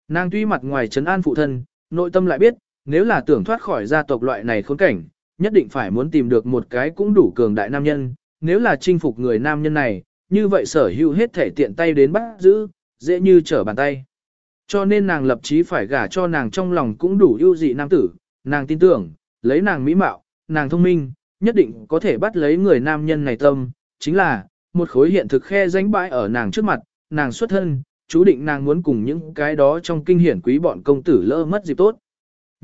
Nàng tuy mặt ngoài trấn an phụ thân, nội tâm lại biết, nếu là tưởng thoát khỏi gia tộc loại này khốn cảnh, nhất định phải muốn tìm được một cái cũng đủ cường đại nam nhân, nếu là chinh phục người nam nhân này, như vậy sở hữu hết thể tiện tay đến bắt giữ, dễ như trở bàn tay. Cho nên nàng lập chí phải gả cho nàng trong lòng cũng đủ ưu dị nam tử, nàng tin tưởng, lấy nàng mỹ mạo, nàng thông minh, nhất định có thể bắt lấy người nam nhân này tâm, chính là, một khối hiện thực khe danh bãi ở nàng trước mặt, nàng xuất thân, chú định nàng muốn cùng những cái đó trong kinh hiển quý bọn công tử lỡ mất dịp tốt.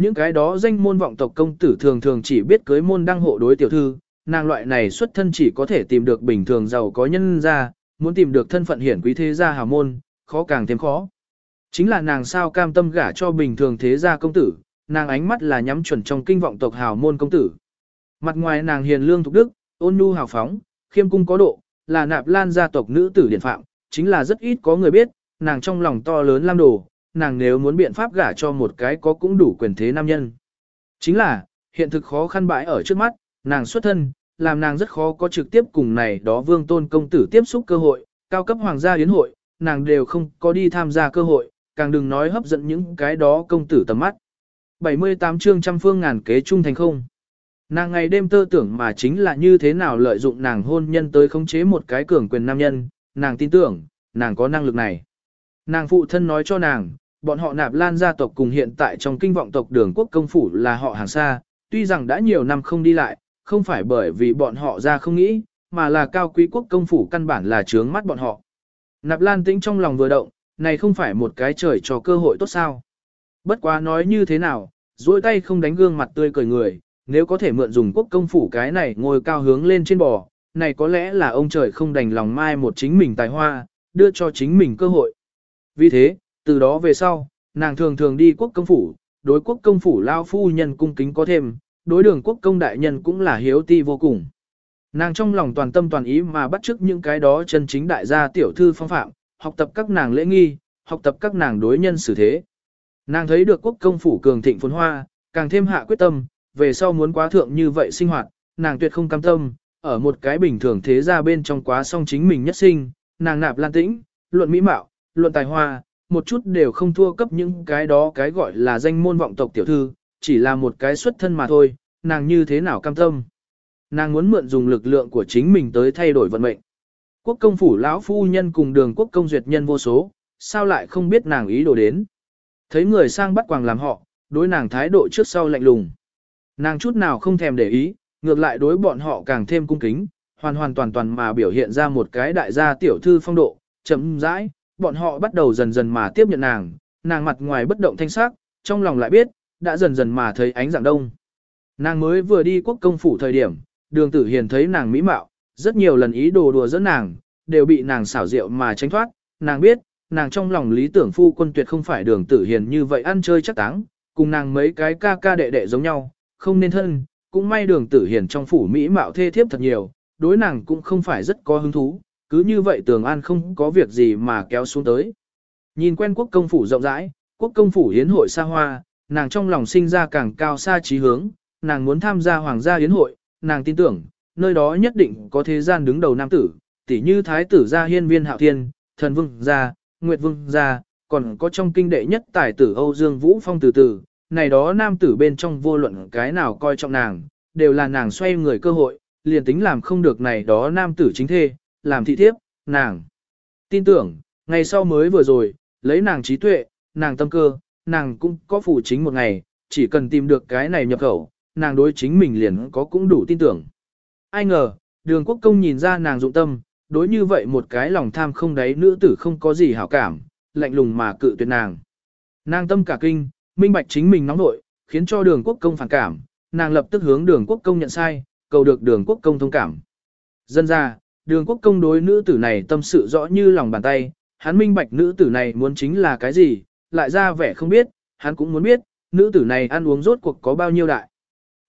Những cái đó danh môn vọng tộc công tử thường thường chỉ biết cưới môn đăng hộ đối tiểu thư, nàng loại này xuất thân chỉ có thể tìm được bình thường giàu có nhân ra, muốn tìm được thân phận hiển quý thế gia hào môn, khó càng thêm khó. Chính là nàng sao cam tâm gả cho bình thường thế gia công tử, nàng ánh mắt là nhắm chuẩn trong kinh vọng tộc hào môn công tử. Mặt ngoài nàng hiền lương thục đức, ôn nhu hào phóng, khiêm cung có độ, là nạp lan gia tộc nữ tử điển phạm, chính là rất ít có người biết, nàng trong lòng to lớn lam đồ, nàng nếu muốn biện pháp gả cho một cái có cũng đủ quyền thế nam nhân. Chính là, hiện thực khó khăn bãi ở trước mắt, nàng xuất thân, làm nàng rất khó có trực tiếp cùng này đó vương tôn công tử tiếp xúc cơ hội, cao cấp hoàng gia yến hội, nàng đều không có đi tham gia cơ hội, càng đừng nói hấp dẫn những cái đó công tử tầm mắt. 78 chương trăm phương ngàn kế trung thành không. Nàng ngày đêm tơ tưởng mà chính là như thế nào lợi dụng nàng hôn nhân tới khống chế một cái cường quyền nam nhân, nàng tin tưởng, nàng có năng lực này. Nàng phụ thân nói cho nàng, bọn họ nạp lan gia tộc cùng hiện tại trong kinh vọng tộc đường quốc công phủ là họ hàng xa, tuy rằng đã nhiều năm không đi lại, không phải bởi vì bọn họ ra không nghĩ, mà là cao quý quốc công phủ căn bản là trướng mắt bọn họ. Nạp lan tĩnh trong lòng vừa động, này không phải một cái trời cho cơ hội tốt sao. Bất quá nói như thế nào, duỗi tay không đánh gương mặt tươi cười người, nếu có thể mượn dùng quốc công phủ cái này ngồi cao hướng lên trên bò, này có lẽ là ông trời không đành lòng mai một chính mình tài hoa, đưa cho chính mình cơ hội. Vì thế, từ đó về sau, nàng thường thường đi quốc công phủ, đối quốc công phủ lao phu nhân cung kính có thêm, đối đường quốc công đại nhân cũng là hiếu ti vô cùng. Nàng trong lòng toàn tâm toàn ý mà bắt chước những cái đó chân chính đại gia tiểu thư phong phạm, học tập các nàng lễ nghi, học tập các nàng đối nhân xử thế. Nàng thấy được quốc công phủ cường thịnh phồn hoa, càng thêm hạ quyết tâm, về sau muốn quá thượng như vậy sinh hoạt, nàng tuyệt không cam tâm, ở một cái bình thường thế gia bên trong quá song chính mình nhất sinh, nàng nạp lan tĩnh, luận mỹ mạo, luận tài hoa, một chút đều không thua cấp những cái đó cái gọi là danh môn vọng tộc tiểu thư, chỉ là một cái xuất thân mà thôi, nàng như thế nào cam tâm. Nàng muốn mượn dùng lực lượng của chính mình tới thay đổi vận mệnh. Quốc công phủ lão phu nhân cùng đường quốc công duyệt nhân vô số, sao lại không biết nàng ý đồ đến. Thấy người sang bắt quàng làm họ, đối nàng thái độ trước sau lạnh lùng. Nàng chút nào không thèm để ý, ngược lại đối bọn họ càng thêm cung kính, hoàn hoàn toàn toàn mà biểu hiện ra một cái đại gia tiểu thư phong độ, chấm rãi, bọn họ bắt đầu dần dần mà tiếp nhận nàng, nàng mặt ngoài bất động thanh sắc, trong lòng lại biết, đã dần dần mà thấy ánh dạng đông. Nàng mới vừa đi quốc công phủ thời điểm, đường tử hiền thấy nàng mỹ mạo, rất nhiều lần ý đồ đùa dẫn nàng, đều bị nàng xảo diệu mà tránh thoát, nàng biết, nàng trong lòng lý tưởng phu quân tuyệt không phải đường tử hiền như vậy ăn chơi chắc táng, cùng nàng mấy cái ca ca đệ đệ giống nhau, không nên thân, cũng may đường tử hiền trong phủ mỹ mạo thê thiếp thật nhiều, đối nàng cũng không phải rất có hứng thú, cứ như vậy tường an không có việc gì mà kéo xuống tới. Nhìn quen quốc công phủ rộng rãi, quốc công phủ hiến hội xa hoa, nàng trong lòng sinh ra càng cao xa trí hướng, nàng muốn tham gia hoàng gia hiến hội, nàng tin tưởng, nơi đó nhất định có thế gian đứng đầu nam tử, tỉ như thái tử gia hiên viên hạo thiên, thần vương gia, nguyệt vương gia, còn có trong kinh đệ nhất tài tử Âu Dương Vũ Phong từ từ, này đó nam tử bên trong vô luận cái nào coi trọng nàng, đều là nàng xoay người cơ hội, liền tính làm không được này đó nam tử chính thê, làm thị thiếp, nàng. Tin tưởng, ngày sau mới vừa rồi, lấy nàng trí tuệ, nàng tâm cơ, nàng cũng có phụ chính một ngày, chỉ cần tìm được cái này nhập khẩu, nàng đối chính mình liền có cũng đủ tin tưởng. Ai ngờ, đường quốc công nhìn ra nàng dụng tâm, đối như vậy một cái lòng tham không đáy nữ tử không có gì hảo cảm, lạnh lùng mà cự tuyệt nàng. Nàng tâm cả kinh, minh bạch chính mình nóng nội, khiến cho đường quốc công phản cảm, nàng lập tức hướng đường quốc công nhận sai, cầu được đường quốc công thông cảm. Dân ra, đường quốc công đối nữ tử này tâm sự rõ như lòng bàn tay, hắn minh bạch nữ tử này muốn chính là cái gì, lại ra vẻ không biết, hắn cũng muốn biết, nữ tử này ăn uống rốt cuộc có bao nhiêu đại.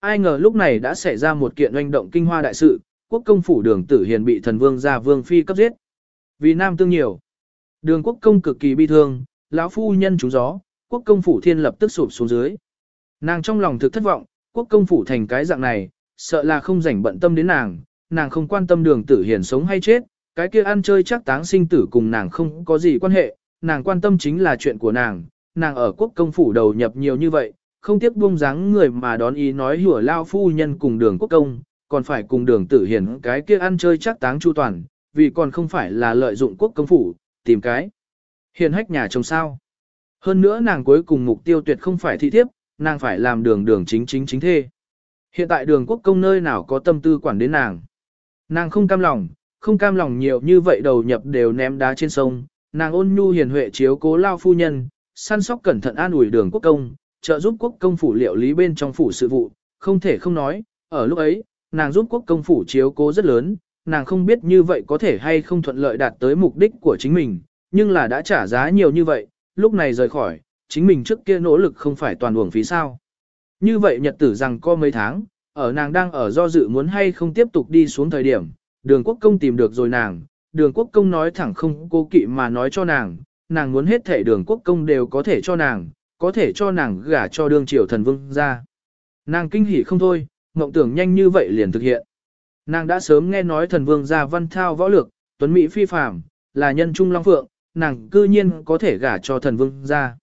Ai ngờ lúc này đã xảy ra một kiện oanh động kinh hoa đại sự, quốc công phủ đường tử hiền bị thần vương gia vương phi cấp giết. Vì nam tương nhiều. Đường quốc công cực kỳ bi thương, lão phu nhân trúng gió, quốc công phủ thiên lập tức sụp xuống dưới. Nàng trong lòng thực thất vọng, quốc công phủ thành cái dạng này, sợ là không rảnh bận tâm đến nàng, nàng không quan tâm đường tử hiền sống hay chết, cái kia ăn chơi chắc táng sinh tử cùng nàng không có gì quan hệ, nàng quan tâm chính là chuyện của nàng, nàng ở quốc công phủ đầu nhập nhiều như vậy, không tiếp buông dáng người mà đón ý nói hủa lao phu nhân cùng đường quốc công, còn phải cùng đường tử hiền cái kia ăn chơi chắc táng chu toàn, vì còn không phải là lợi dụng quốc công phủ, tìm cái. Hiền hách nhà chồng sao. Hơn nữa nàng cuối cùng mục tiêu tuyệt không phải thị thiếp, nàng phải làm đường đường chính chính chính thê. Hiện tại đường quốc công nơi nào có tâm tư quản đến nàng. Nàng không cam lòng, không cam lòng nhiều như vậy đầu nhập đều ném đá trên sông, nàng ôn nhu hiền huệ chiếu cố lao phu nhân, săn sóc cẩn thận an ủi đường quốc công, trợ giúp quốc công phủ liệu lý bên trong phủ sự vụ, không thể không nói, ở lúc ấy, nàng giúp quốc công phủ chiếu cố rất lớn, nàng không biết như vậy có thể hay không thuận lợi đạt tới mục đích của chính mình, nhưng là đã trả giá nhiều như vậy, lúc này rời khỏi, chính mình trước kia nỗ lực không phải toàn uổng phí sao. Như vậy nhật tử rằng có mấy tháng, ở nàng đang ở do dự muốn hay không tiếp tục đi xuống thời điểm, đường quốc công tìm được rồi nàng, đường quốc công nói thẳng không cô kỵ mà nói cho nàng, nàng muốn hết thể đường quốc công đều có thể cho nàng, có thể cho nàng gả cho đương triều thần vương ra. Nàng kinh hỉ không thôi, mộng tưởng nhanh như vậy liền thực hiện. Nàng đã sớm nghe nói thần vương gia văn thao võ lược, tuấn mỹ phi phàm, là nhân trung long phượng, nàng cư nhiên có thể gả cho thần vương gia.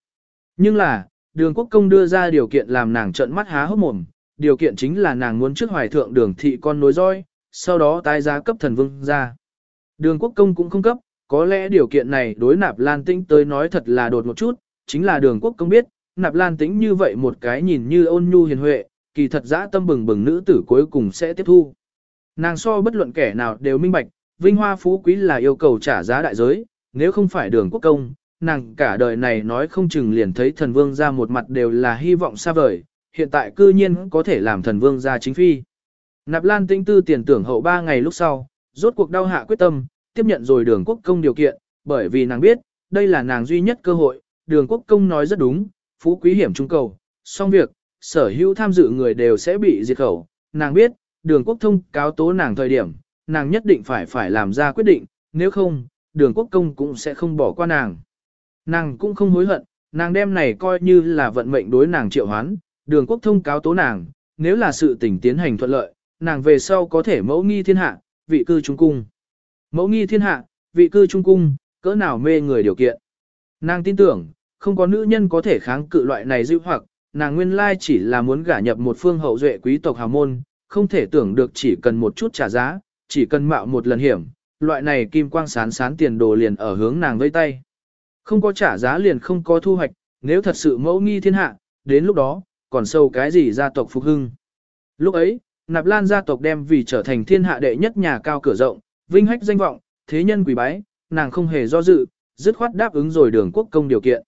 Nhưng là, đường quốc công đưa ra điều kiện làm nàng trợn mắt há hốc mồm, điều kiện chính là nàng muốn trước hoài thượng đường thị con nối roi, sau đó tái giá cấp thần vương gia. Đường quốc công cũng không cấp, có lẽ điều kiện này đối nạp lan tĩnh tới nói thật là đột một chút, chính là đường quốc công biết, nạp lan tĩnh như vậy một cái nhìn như ôn nhu hiền huệ, kỳ thật dã tâm bừng bừng nữ tử cuối cùng sẽ tiếp thu. Nàng so bất luận kẻ nào đều minh bạch, vinh hoa phú quý là yêu cầu trả giá đại giới, nếu không phải đường quốc công, nàng cả đời này nói không chừng liền thấy thần vương ra một mặt đều là hy vọng xa vời, hiện tại cư nhiên có thể làm thần vương ra chính phi. Nạp Lan tinh tư tiền tưởng hậu ba ngày lúc sau, rốt cuộc đau hạ quyết tâm, tiếp nhận rồi đường quốc công điều kiện, bởi vì nàng biết, đây là nàng duy nhất cơ hội, đường quốc công nói rất đúng, phú quý hiểm trung cầu, xong việc, sở hữu tham dự người đều sẽ bị diệt khẩu, nàng biết, đường quốc thông cáo tố nàng thời điểm, nàng nhất định phải phải làm ra quyết định, nếu không, đường quốc công cũng sẽ không bỏ qua nàng. Nàng cũng không hối hận, nàng đem này coi như là vận mệnh đối nàng triệu hoán, đường quốc thông cáo tố nàng, nếu là sự tình tiến hành thuận lợi, nàng về sau có thể mẫu nghi thiên hạ, vị cư trung cung. Mẫu nghi thiên hạ, vị cư trung cung, cỡ nào mê người điều kiện. Nàng tin tưởng, không có nữ nhân có thể kháng cự loại này dịu hoặc, nàng nguyên lai chỉ là muốn gả nhập một phương hậu duệ quý tộc hào môn, không thể tưởng được chỉ cần một chút trả giá, chỉ cần mạo một lần hiểm, loại này kim quang sán sán tiền đồ liền ở hướng nàng vây tay. Không có trả giá liền không có thu hoạch, nếu thật sự mẫu nghi thiên hạ, đến lúc đó, còn sâu cái gì gia tộc phục hưng. Lúc ấy, Nạp Lan gia tộc đem vì trở thành thiên hạ đệ nhất nhà cao cửa rộng, vinh hách danh vọng, thế nhân quỷ bái, nàng không hề do dự, dứt khoát đáp ứng rồi đường quốc công điều kiện.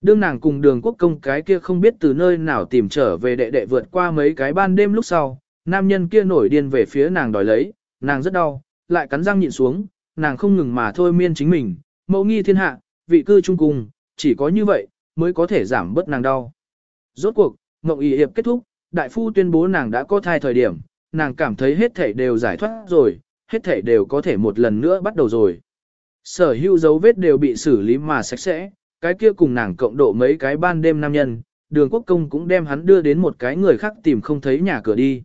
Đương nàng cùng đường quốc công cái kia không biết từ nơi nào tìm trở về đệ đệ vượt qua mấy cái ban đêm lúc sau, nam nhân kia nổi điên về phía nàng đòi lấy, nàng rất đau, lại cắn răng nhịn xuống, nàng không ngừng mà thôi miên chính mình, mẫu nghi thiên hạ, vị cư trung cung, chỉ có như vậy, mới có thể giảm bớt nàng đau. Rốt cuộc, mộng y hiệp kết thúc, đại phu tuyên bố nàng đã có thai thời điểm, nàng cảm thấy hết thể đều giải thoát rồi, hết thể đều có thể một lần nữa bắt đầu rồi. Sở hữu dấu vết đều bị xử lý mà sạch sẽ, cái kia cùng nàng cộng độ mấy cái ban đêm nam nhân, đường quốc công cũng đem hắn đưa đến một cái người khác tìm không thấy nhà cửa đi.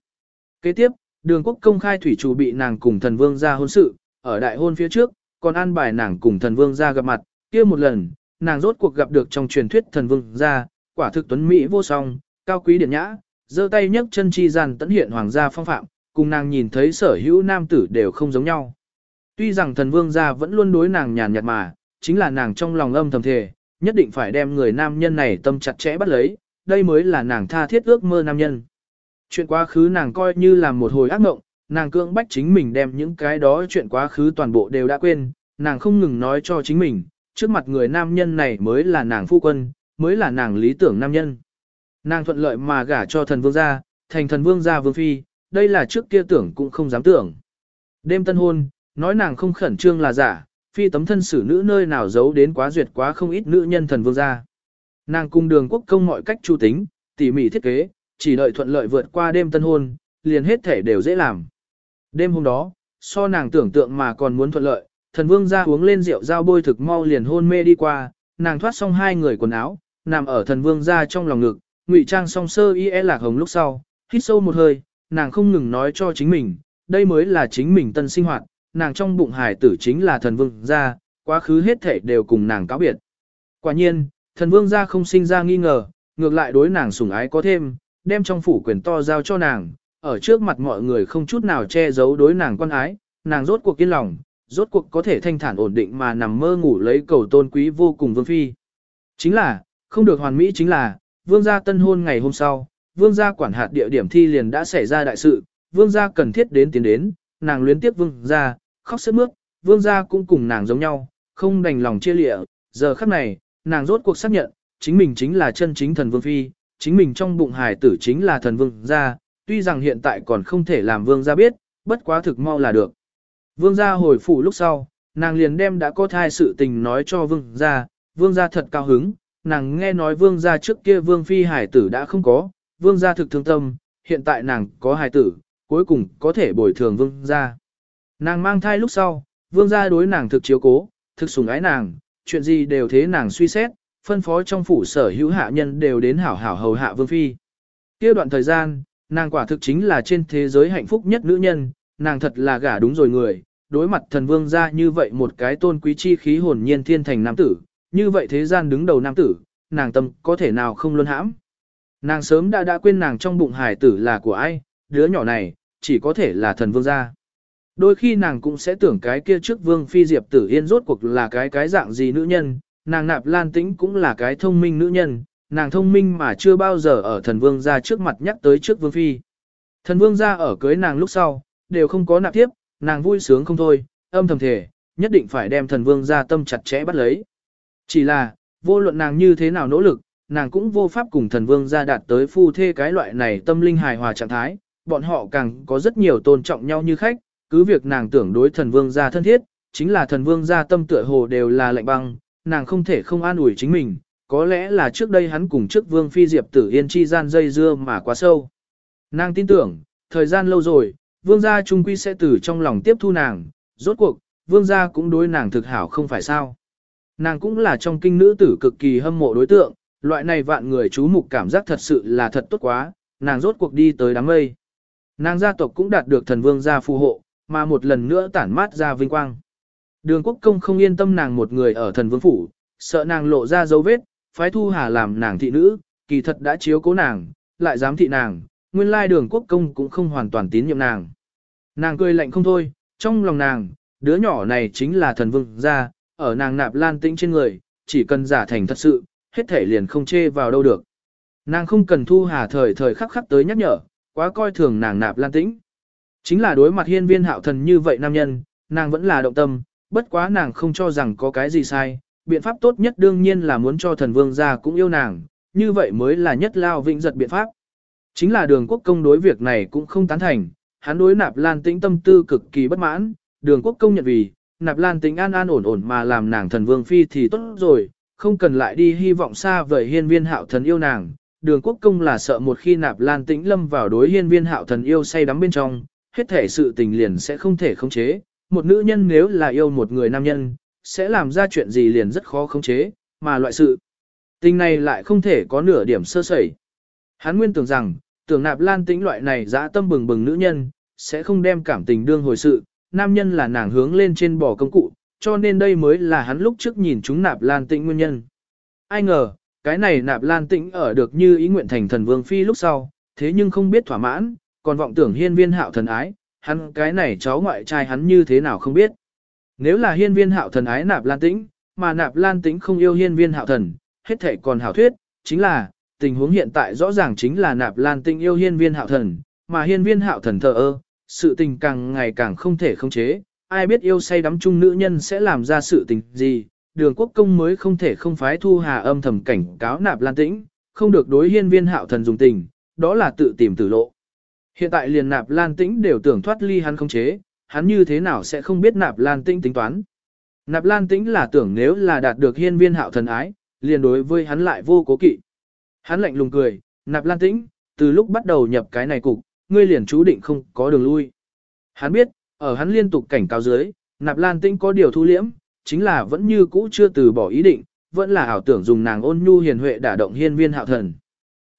Kế tiếp, đường quốc công khai thủy chủ bị nàng cùng thần vương ra hôn sự, ở đại hôn phía trước, còn an bài nàng cùng thần vương ra gặp mặt, kia một lần, nàng rốt cuộc gặp được trong truyền thuyết thần vương ra, quả thực tuấn Mỹ vô song, cao quý điển nhã, giơ tay nhấc chân chi gian tấn hiện hoàng gia phong phạm, cùng nàng nhìn thấy sở hữu nam tử đều không giống nhau. Tuy rằng thần vương gia vẫn luôn đối nàng nhàn nhạt mà, chính là nàng trong lòng âm thầm thề, nhất định phải đem người nam nhân này tâm chặt chẽ bắt lấy, đây mới là nàng tha thiết ước mơ nam nhân. Chuyện quá khứ nàng coi như là một hồi ác mộng, nàng cưỡng bách chính mình đem những cái đó chuyện quá khứ toàn bộ đều đã quên, nàng không ngừng nói cho chính mình, trước mặt người nam nhân này mới là nàng phu quân, mới là nàng lý tưởng nam nhân. Nàng thuận lợi mà gả cho thần vương gia, thành thần vương gia vương phi, đây là trước kia tưởng cũng không dám tưởng. Đêm tân hôn, nói nàng không khẩn trương là giả, phi tấm thân xử nữ nơi nào giấu đến quá duyệt quá không ít nữ nhân thần vương gia. Nàng cùng đường quốc công mọi cách chu tính, tỉ mỉ thiết kế, chỉ đợi thuận lợi vượt qua đêm tân hôn, liền hết thể đều dễ làm. Đêm hôm đó, so nàng tưởng tượng mà còn muốn thuận lợi, thần vương gia uống lên rượu giao bôi thực mau liền hôn mê đi qua, nàng thoát xong hai người quần áo, nằm ở thần vương gia trong lòng ngực, ngụy trang song sơ y e lạc hồng lúc sau, hít sâu một hơi, nàng không ngừng nói cho chính mình, đây mới là chính mình tân sinh hoạt, nàng trong bụng hải tử chính là thần vương gia, quá khứ hết thể đều cùng nàng cáo biệt. Quả nhiên, thần vương gia không sinh ra nghi ngờ, ngược lại đối nàng sủng ái có thêm, đem trong phủ quyền to giao cho nàng, ở trước mặt mọi người không chút nào che giấu đối nàng quan ái, nàng rốt cuộc yên lòng, rốt cuộc có thể thanh thản ổn định mà nằm mơ ngủ lấy cầu tôn quý vô cùng vương phi. Chính là, không được hoàn mỹ chính là, vương gia tân hôn ngày hôm sau, vương gia quản hạt địa điểm thi liền đã xảy ra đại sự, vương gia cần thiết đến tiến đến, nàng luyến tiếp vương gia, khóc sướt mướt, vương gia cũng cùng nàng giống nhau, không đành lòng chia lịa, giờ khắc này, nàng rốt cuộc xác nhận, chính mình chính là chân chính thần vương phi, chính mình trong bụng hài tử chính là thần vương gia, tuy rằng hiện tại còn không thể làm vương gia biết, bất quá thực mau là được. Vương gia hồi phủ lúc sau, nàng liền đem đã có thai sự tình nói cho vương gia, vương gia thật cao hứng, nàng nghe nói vương gia trước kia vương phi hải tử đã không có, vương gia thực thương tâm, hiện tại nàng có hải tử, cuối cùng có thể bồi thường vương gia. Nàng mang thai lúc sau, vương gia đối nàng thực chiếu cố, thực sủng ái nàng, chuyện gì đều thế nàng suy xét, phân phó trong phủ sở hữu hạ nhân đều đến hảo hảo hầu hạ vương phi. Kia đoạn thời gian, nàng quả thực chính là trên thế giới hạnh phúc nhất nữ nhân, nàng thật là gả đúng rồi người, đối mặt thần vương gia như vậy một cái tôn quý chi khí hồn nhiên thiên thành nam tử, như vậy thế gian đứng đầu nam tử, nàng tâm có thể nào không luân hãm. Nàng sớm đã đã quên nàng trong bụng hải tử là của ai, đứa nhỏ này, chỉ có thể là thần vương gia. Đôi khi nàng cũng sẽ tưởng cái kia trước vương phi diệp tử yên rốt cuộc là cái cái dạng gì nữ nhân, nàng nạp lan tĩnh cũng là cái thông minh nữ nhân, nàng thông minh mà chưa bao giờ ở thần vương gia trước mặt nhắc tới trước vương phi. Thần vương gia ở cưới nàng lúc sau, đều không có nạp tiếp, nàng vui sướng không thôi, âm thầm thể, nhất định phải đem thần vương gia tâm chặt chẽ bắt lấy. Chỉ là, vô luận nàng như thế nào nỗ lực, nàng cũng vô pháp cùng thần vương gia đạt tới phu thê cái loại này tâm linh hài hòa trạng thái, bọn họ càng có rất nhiều tôn trọng nhau như khách, cứ việc nàng tưởng đối thần vương gia thân thiết, chính là thần vương gia tâm tựa hồ đều là lạnh băng, nàng không thể không an ủi chính mình, có lẽ là trước đây hắn cùng trước vương phi diệp tử yên chi gian dây dưa mà quá sâu. Nàng tin tưởng, thời gian lâu rồi, vương gia trung quy sẽ từ trong lòng tiếp thu nàng, rốt cuộc, vương gia cũng đối nàng thực hảo không phải sao. Nàng cũng là trong kinh nữ tử cực kỳ hâm mộ đối tượng, loại này vạn người chú mục cảm giác thật sự là thật tốt quá, nàng rốt cuộc đi tới đám mây. Nàng gia tộc cũng đạt được thần vương gia phù hộ, mà một lần nữa tản mát ra vinh quang. Đường quốc công không yên tâm nàng một người ở thần vương phủ, sợ nàng lộ ra dấu vết, phái thu hà làm nàng thị nữ, kỳ thật đã chiếu cố nàng, lại dám thị nàng, nguyên lai đường quốc công cũng không hoàn toàn tín nhiệm nàng. Nàng cười lạnh không thôi, trong lòng nàng, đứa nhỏ này chính là thần vương gia, ở nàng nạp lan tĩnh trên người, chỉ cần giả thành thật sự, hết thể liền không chê vào đâu được. Nàng không cần thu hà thời thời khắc khắc tới nhắc nhở, quá coi thường nàng nạp lan tĩnh. Chính là đối mặt hiên viên hạo thần như vậy nam nhân, nàng vẫn là động tâm, bất quá nàng không cho rằng có cái gì sai, biện pháp tốt nhất đương nhiên là muốn cho thần vương gia cũng yêu nàng, như vậy mới là nhất lao vĩnh giật biện pháp. Chính là đường quốc công đối việc này cũng không tán thành, hắn đối nạp lan tĩnh tâm tư cực kỳ bất mãn, đường quốc công nhận vì, nạp lan tính an an ổn ổn mà làm nàng thần vương phi thì tốt rồi, không cần lại đi hy vọng xa vời hiên viên hạo thần yêu nàng. Đường quốc công là sợ một khi nạp lan tĩnh lâm vào đối hiên viên hạo thần yêu say đắm bên trong, hết thể sự tình liền sẽ không thể khống chế. Một nữ nhân nếu là yêu một người nam nhân, sẽ làm ra chuyện gì liền rất khó khống chế, mà loại sự tình này lại không thể có nửa điểm sơ sẩy. Hán nguyên tưởng rằng, tưởng nạp lan tĩnh loại này dã tâm bừng bừng nữ nhân, sẽ không đem cảm tình đương hồi sự, nam nhân là nàng hướng lên trên bò công cụ, cho nên đây mới là hắn lúc trước nhìn chúng nạp lan tĩnh nguyên nhân. Ai ngờ, cái này nạp lan tĩnh ở được như ý nguyện thành thần vương phi lúc sau, thế nhưng không biết thỏa mãn, còn vọng tưởng hiên viên hạo thần ái, hắn cái này cháu ngoại trai hắn như thế nào không biết. Nếu là hiên viên hạo thần ái nạp lan tĩnh, mà nạp lan tĩnh không yêu hiên viên hạo thần, hết thể còn hảo thuyết, chính là, tình huống hiện tại rõ ràng chính là nạp lan tĩnh yêu hiên viên hạo thần, mà hiên viên hạo thần thờ ơ, sự tình càng ngày càng không thể khống chế, ai biết yêu say đắm chung nữ nhân sẽ làm ra sự tình gì, đường quốc công mới không thể không phái thu hà âm thầm cảnh cáo nạp lan tĩnh, không được đối hiên viên hạo thần dùng tình, đó là tự tìm tử lộ. Hiện tại liền nạp lan tĩnh đều tưởng thoát ly hắn khống chế, hắn như thế nào sẽ không biết nạp lan tĩnh tính toán. Nạp lan tĩnh là tưởng nếu là đạt được hiên viên hạo thần ái, liền đối với hắn lại vô cố kỵ. Hắn lạnh lùng cười, nạp lan tĩnh, từ lúc bắt đầu nhập cái này cục, ngươi liền chú định không có đường lui. Hắn biết, ở hắn liên tục cảnh cáo dưới, nạp lan tĩnh có điều thu liễm, chính là vẫn như cũ chưa từ bỏ ý định, vẫn là ảo tưởng dùng nàng ôn nhu hiền huệ đả động hiên viên hạo thần.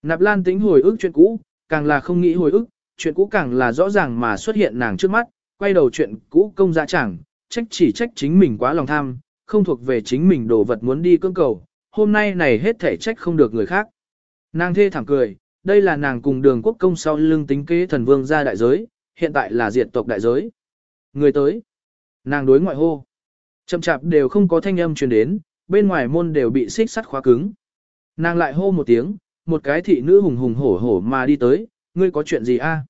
Nạp lan tĩnh hồi ức chuyện cũ, càng là không nghĩ hồi ức, chuyện cũ càng là rõ ràng mà xuất hiện nàng trước mắt, quay đầu chuyện cũ công dạ chẳng, trách chỉ trách chính mình quá lòng tham, không thuộc về chính mình đồ vật muốn đi cưỡng cầu, hôm nay này hết thể trách không được người khác. Nàng thê thẳng cười, đây là nàng cùng đường quốc công sau lưng tính kế thần vương gia đại giới, hiện tại là diệt tộc đại giới. Người tới. Nàng đối ngoại hô. Chậm chạp đều không có thanh âm truyền đến, bên ngoài môn đều bị xích sắt khóa cứng. Nàng lại hô một tiếng, một cái thị nữ hùng hùng hổ hổ mà đi tới, ngươi có chuyện gì a?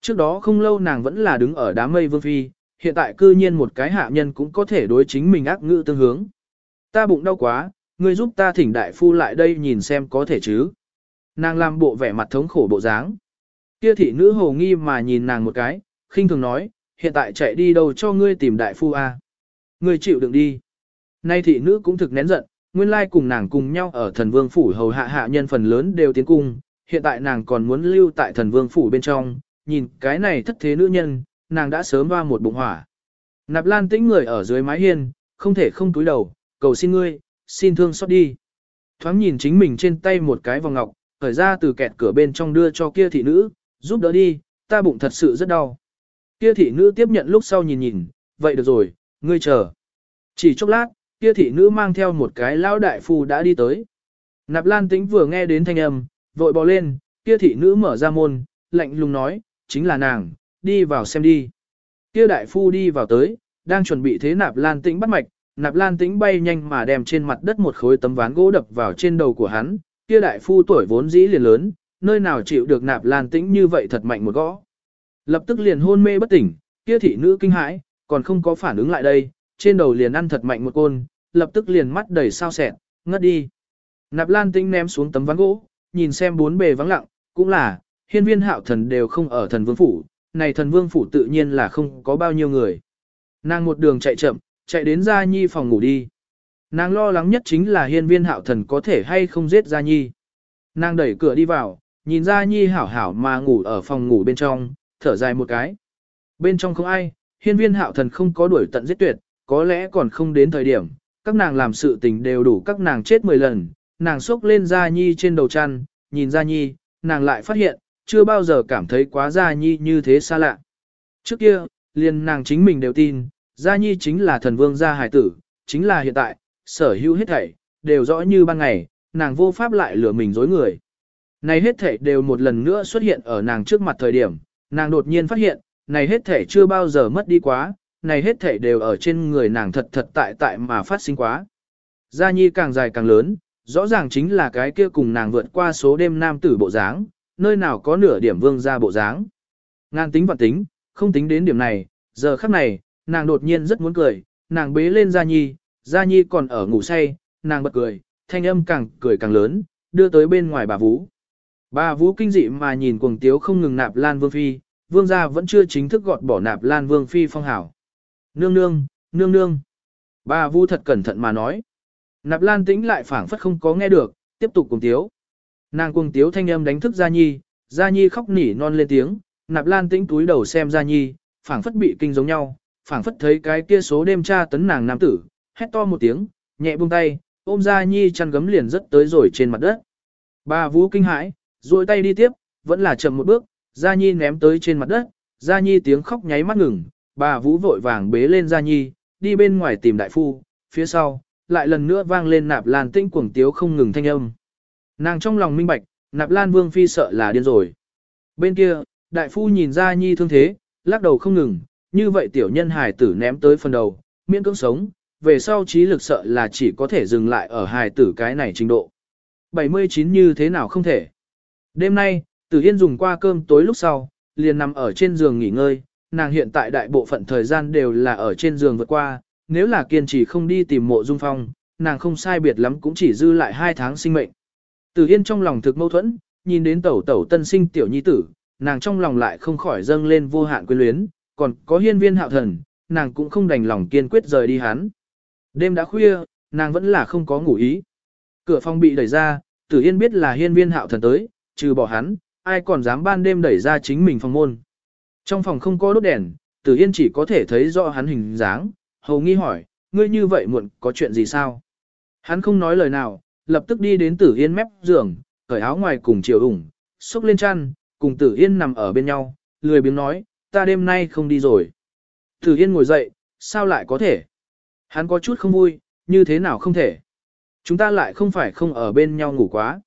Trước đó không lâu nàng vẫn là đứng ở đám mây vương phi, hiện tại cư nhiên một cái hạ nhân cũng có thể đối chính mình ác ngữ tương hướng. Ta bụng đau quá, ngươi giúp ta thỉnh đại phu lại đây nhìn xem có thể chứ. Nàng làm bộ vẻ mặt thống khổ bộ dáng. Kia thị nữ hồ nghi mà nhìn nàng một cái, khinh thường nói, hiện tại chạy đi đâu cho ngươi tìm đại phu a? Ngươi chịu đựng đi. Nay thị nữ cũng thực nén giận, nguyên lai cùng nàng cùng nhau ở thần vương phủ hầu hạ hạ nhân phần lớn đều tiến cung, hiện tại nàng còn muốn lưu tại thần vương phủ bên trong, nhìn cái này thất thế nữ nhân, nàng đã sớm hoa một bụng hỏa. Nạp lan tĩnh người ở dưới mái hiên, không thể không túi đầu, cầu xin ngươi, xin thương xót đi. Thoáng nhìn chính mình trên tay một cái vòng ngọc, khởi ra từ kẹt cửa bên trong đưa cho kia thị nữ, giúp đỡ đi, ta bụng thật sự rất đau. Kia thị nữ tiếp nhận lúc sau nhìn nhìn, vậy được rồi, ngươi chờ. Chỉ chốc lát, kia thị nữ mang theo một cái lão đại phu đã đi tới. Nạp Lan Tĩnh vừa nghe đến thanh âm, vội bò lên, kia thị nữ mở ra môn, lạnh lùng nói, chính là nàng, đi vào xem đi. Kia đại phu đi vào tới, đang chuẩn bị thế Nạp Lan Tĩnh bắt mạch, Nạp Lan Tĩnh bay nhanh mà đem trên mặt đất một khối tấm ván gỗ đập vào trên đầu của hắn, kia đại phu tuổi vốn dĩ liền lớn, nơi nào chịu được Nạp Lan Tĩnh như vậy thật mạnh một gõ. Lập tức liền hôn mê bất tỉnh, kia thị nữ kinh hãi, còn không có phản ứng lại đây, trên đầu liền ăn thật mạnh một côn, lập tức liền mắt đầy sao sẹn, ngất đi. Nạp Lan Tĩnh ném xuống tấm ván gỗ, nhìn xem bốn bề vắng lặng, cũng là, hiên viên hạo thần đều không ở thần vương phủ, này thần vương phủ tự nhiên là không có bao nhiêu người. Nàng một đường chạy chậm, chạy đến Gia Nhi phòng ngủ đi. Nàng lo lắng nhất chính là hiên viên hạo thần có thể hay không giết Gia Nhi. Nàng đẩy cửa đi vào, nhìn Gia Nhi hảo hảo mà ngủ ở phòng ngủ bên trong, thở dài một cái. Bên trong không ai, hiên viên hạo thần không có đuổi tận giết tuyệt, có lẽ còn không đến thời điểm, các nàng làm sự tình đều đủ các nàng chết 10 lần, nàng xốc lên Gia Nhi trên đầu chăn, nhìn Gia Nhi, nàng lại phát hiện, chưa bao giờ cảm thấy quá Gia Nhi như thế xa lạ. Trước kia, liền nàng chính mình đều tin, Gia Nhi chính là thần vương gia hải tử, chính là hiện tại, sở hữu hết thảy, đều rõ như ban ngày, nàng vô pháp lại lừa mình dối người. Này hết thảy đều một lần nữa xuất hiện ở nàng trước mặt thời điểm, nàng đột nhiên phát hiện, này hết thảy chưa bao giờ mất đi quá, này hết thảy đều ở trên người nàng thật thật tại tại mà phát sinh quá. Gia Nhi càng dài càng lớn, rõ ràng chính là cái kia cùng nàng vượt qua số đêm nam tử bộ dáng, nơi nào có nửa điểm vương gia bộ dáng. Ngang tính và tính, không tính đến điểm này, giờ khắc này, nàng đột nhiên rất muốn cười, nàng bế lên Gia Nhi, Gia Nhi còn ở ngủ say, nàng bật cười, thanh âm càng cười càng lớn, đưa tới bên ngoài bà Vũ. Bà Vũ kinh dị mà nhìn cuồng tiếu không ngừng nạp Lan Vương Phi, Vương gia vẫn chưa chính thức gọt bỏ nạp Lan Vương Phi phong hảo. Nương nương, nương nương. Bà Vũ thật cẩn thận mà nói. Nạp Lan tĩnh lại phảng phất không có nghe được, tiếp tục cuồng tiếu. Nàng cuồng tiếu thanh âm đánh thức Gia Nhi, Gia Nhi khóc nỉ non lên tiếng, Nạp Lan tĩnh túi đầu xem Gia Nhi, phảng phất bị kinh giống nhau, phảng phất thấy cái kia số đêm tra tấn nàng nam tử, hét to một tiếng, nhẹ buông tay, ôm Gia Nhi chăn gấm liền rất tới rồi trên mặt đất. Bà Vũ kinh hãi, duỗi tay đi tiếp, vẫn là chậm một bước, Gia Nhi ném tới trên mặt đất, Gia Nhi tiếng khóc nháy mắt ngừng, bà Vũ vội vàng bế lên Gia Nhi, đi bên ngoài tìm đại phu, phía sau, lại lần nữa vang lên nạp lan tinh cuồng tiếu không ngừng thanh âm. Nàng trong lòng minh bạch, nạp lan vương phi sợ là điên rồi. Bên kia, đại phu nhìn Gia Nhi thương thế, lắc đầu không ngừng, như vậy tiểu nhân hài tử ném tới phần đầu, miễn cưỡng sống, về sau trí lực sợ là chỉ có thể dừng lại ở hài tử cái này trình độ. 79 như thế nào không thể. Đêm nay, Tử Yên dùng qua cơm tối lúc sau, liền nằm ở trên giường nghỉ ngơi, nàng hiện tại đại bộ phận thời gian đều là ở trên giường vượt qua, nếu là kiên trì không đi tìm mộ dung phong, nàng không sai biệt lắm cũng chỉ dư lại 2 tháng sinh mệnh. Tử Yên trong lòng thực mâu thuẫn, nhìn đến tẩu tẩu tân sinh tiểu nhi tử, nàng trong lòng lại không khỏi dâng lên vô hạn quyến luyến, còn có hiên viên hạo thần, nàng cũng không đành lòng kiên quyết rời đi hắn. Đêm đã khuya, nàng vẫn là không có ngủ ý. Cửa phòng bị đẩy ra, Tử Yên biết là hiên viên hạo thần tới, trừ bỏ hắn, ai còn dám ban đêm đẩy ra chính mình phòng môn. Trong phòng không có đốt đèn, Tử Yên chỉ có thể thấy rõ hắn hình dáng, hầu nghi hỏi, ngươi như vậy muộn có chuyện gì sao? Hắn không nói lời nào, lập tức đi đến Tử Yên mép giường, cởi áo ngoài cùng chiều ủng, xúc lên chăn, cùng Tử Yên nằm ở bên nhau, lười biếng nói, ta đêm nay không đi rồi. Tử Yên ngồi dậy, sao lại có thể? Hắn có chút không vui, như thế nào không thể? Chúng ta lại không phải không ở bên nhau ngủ quá.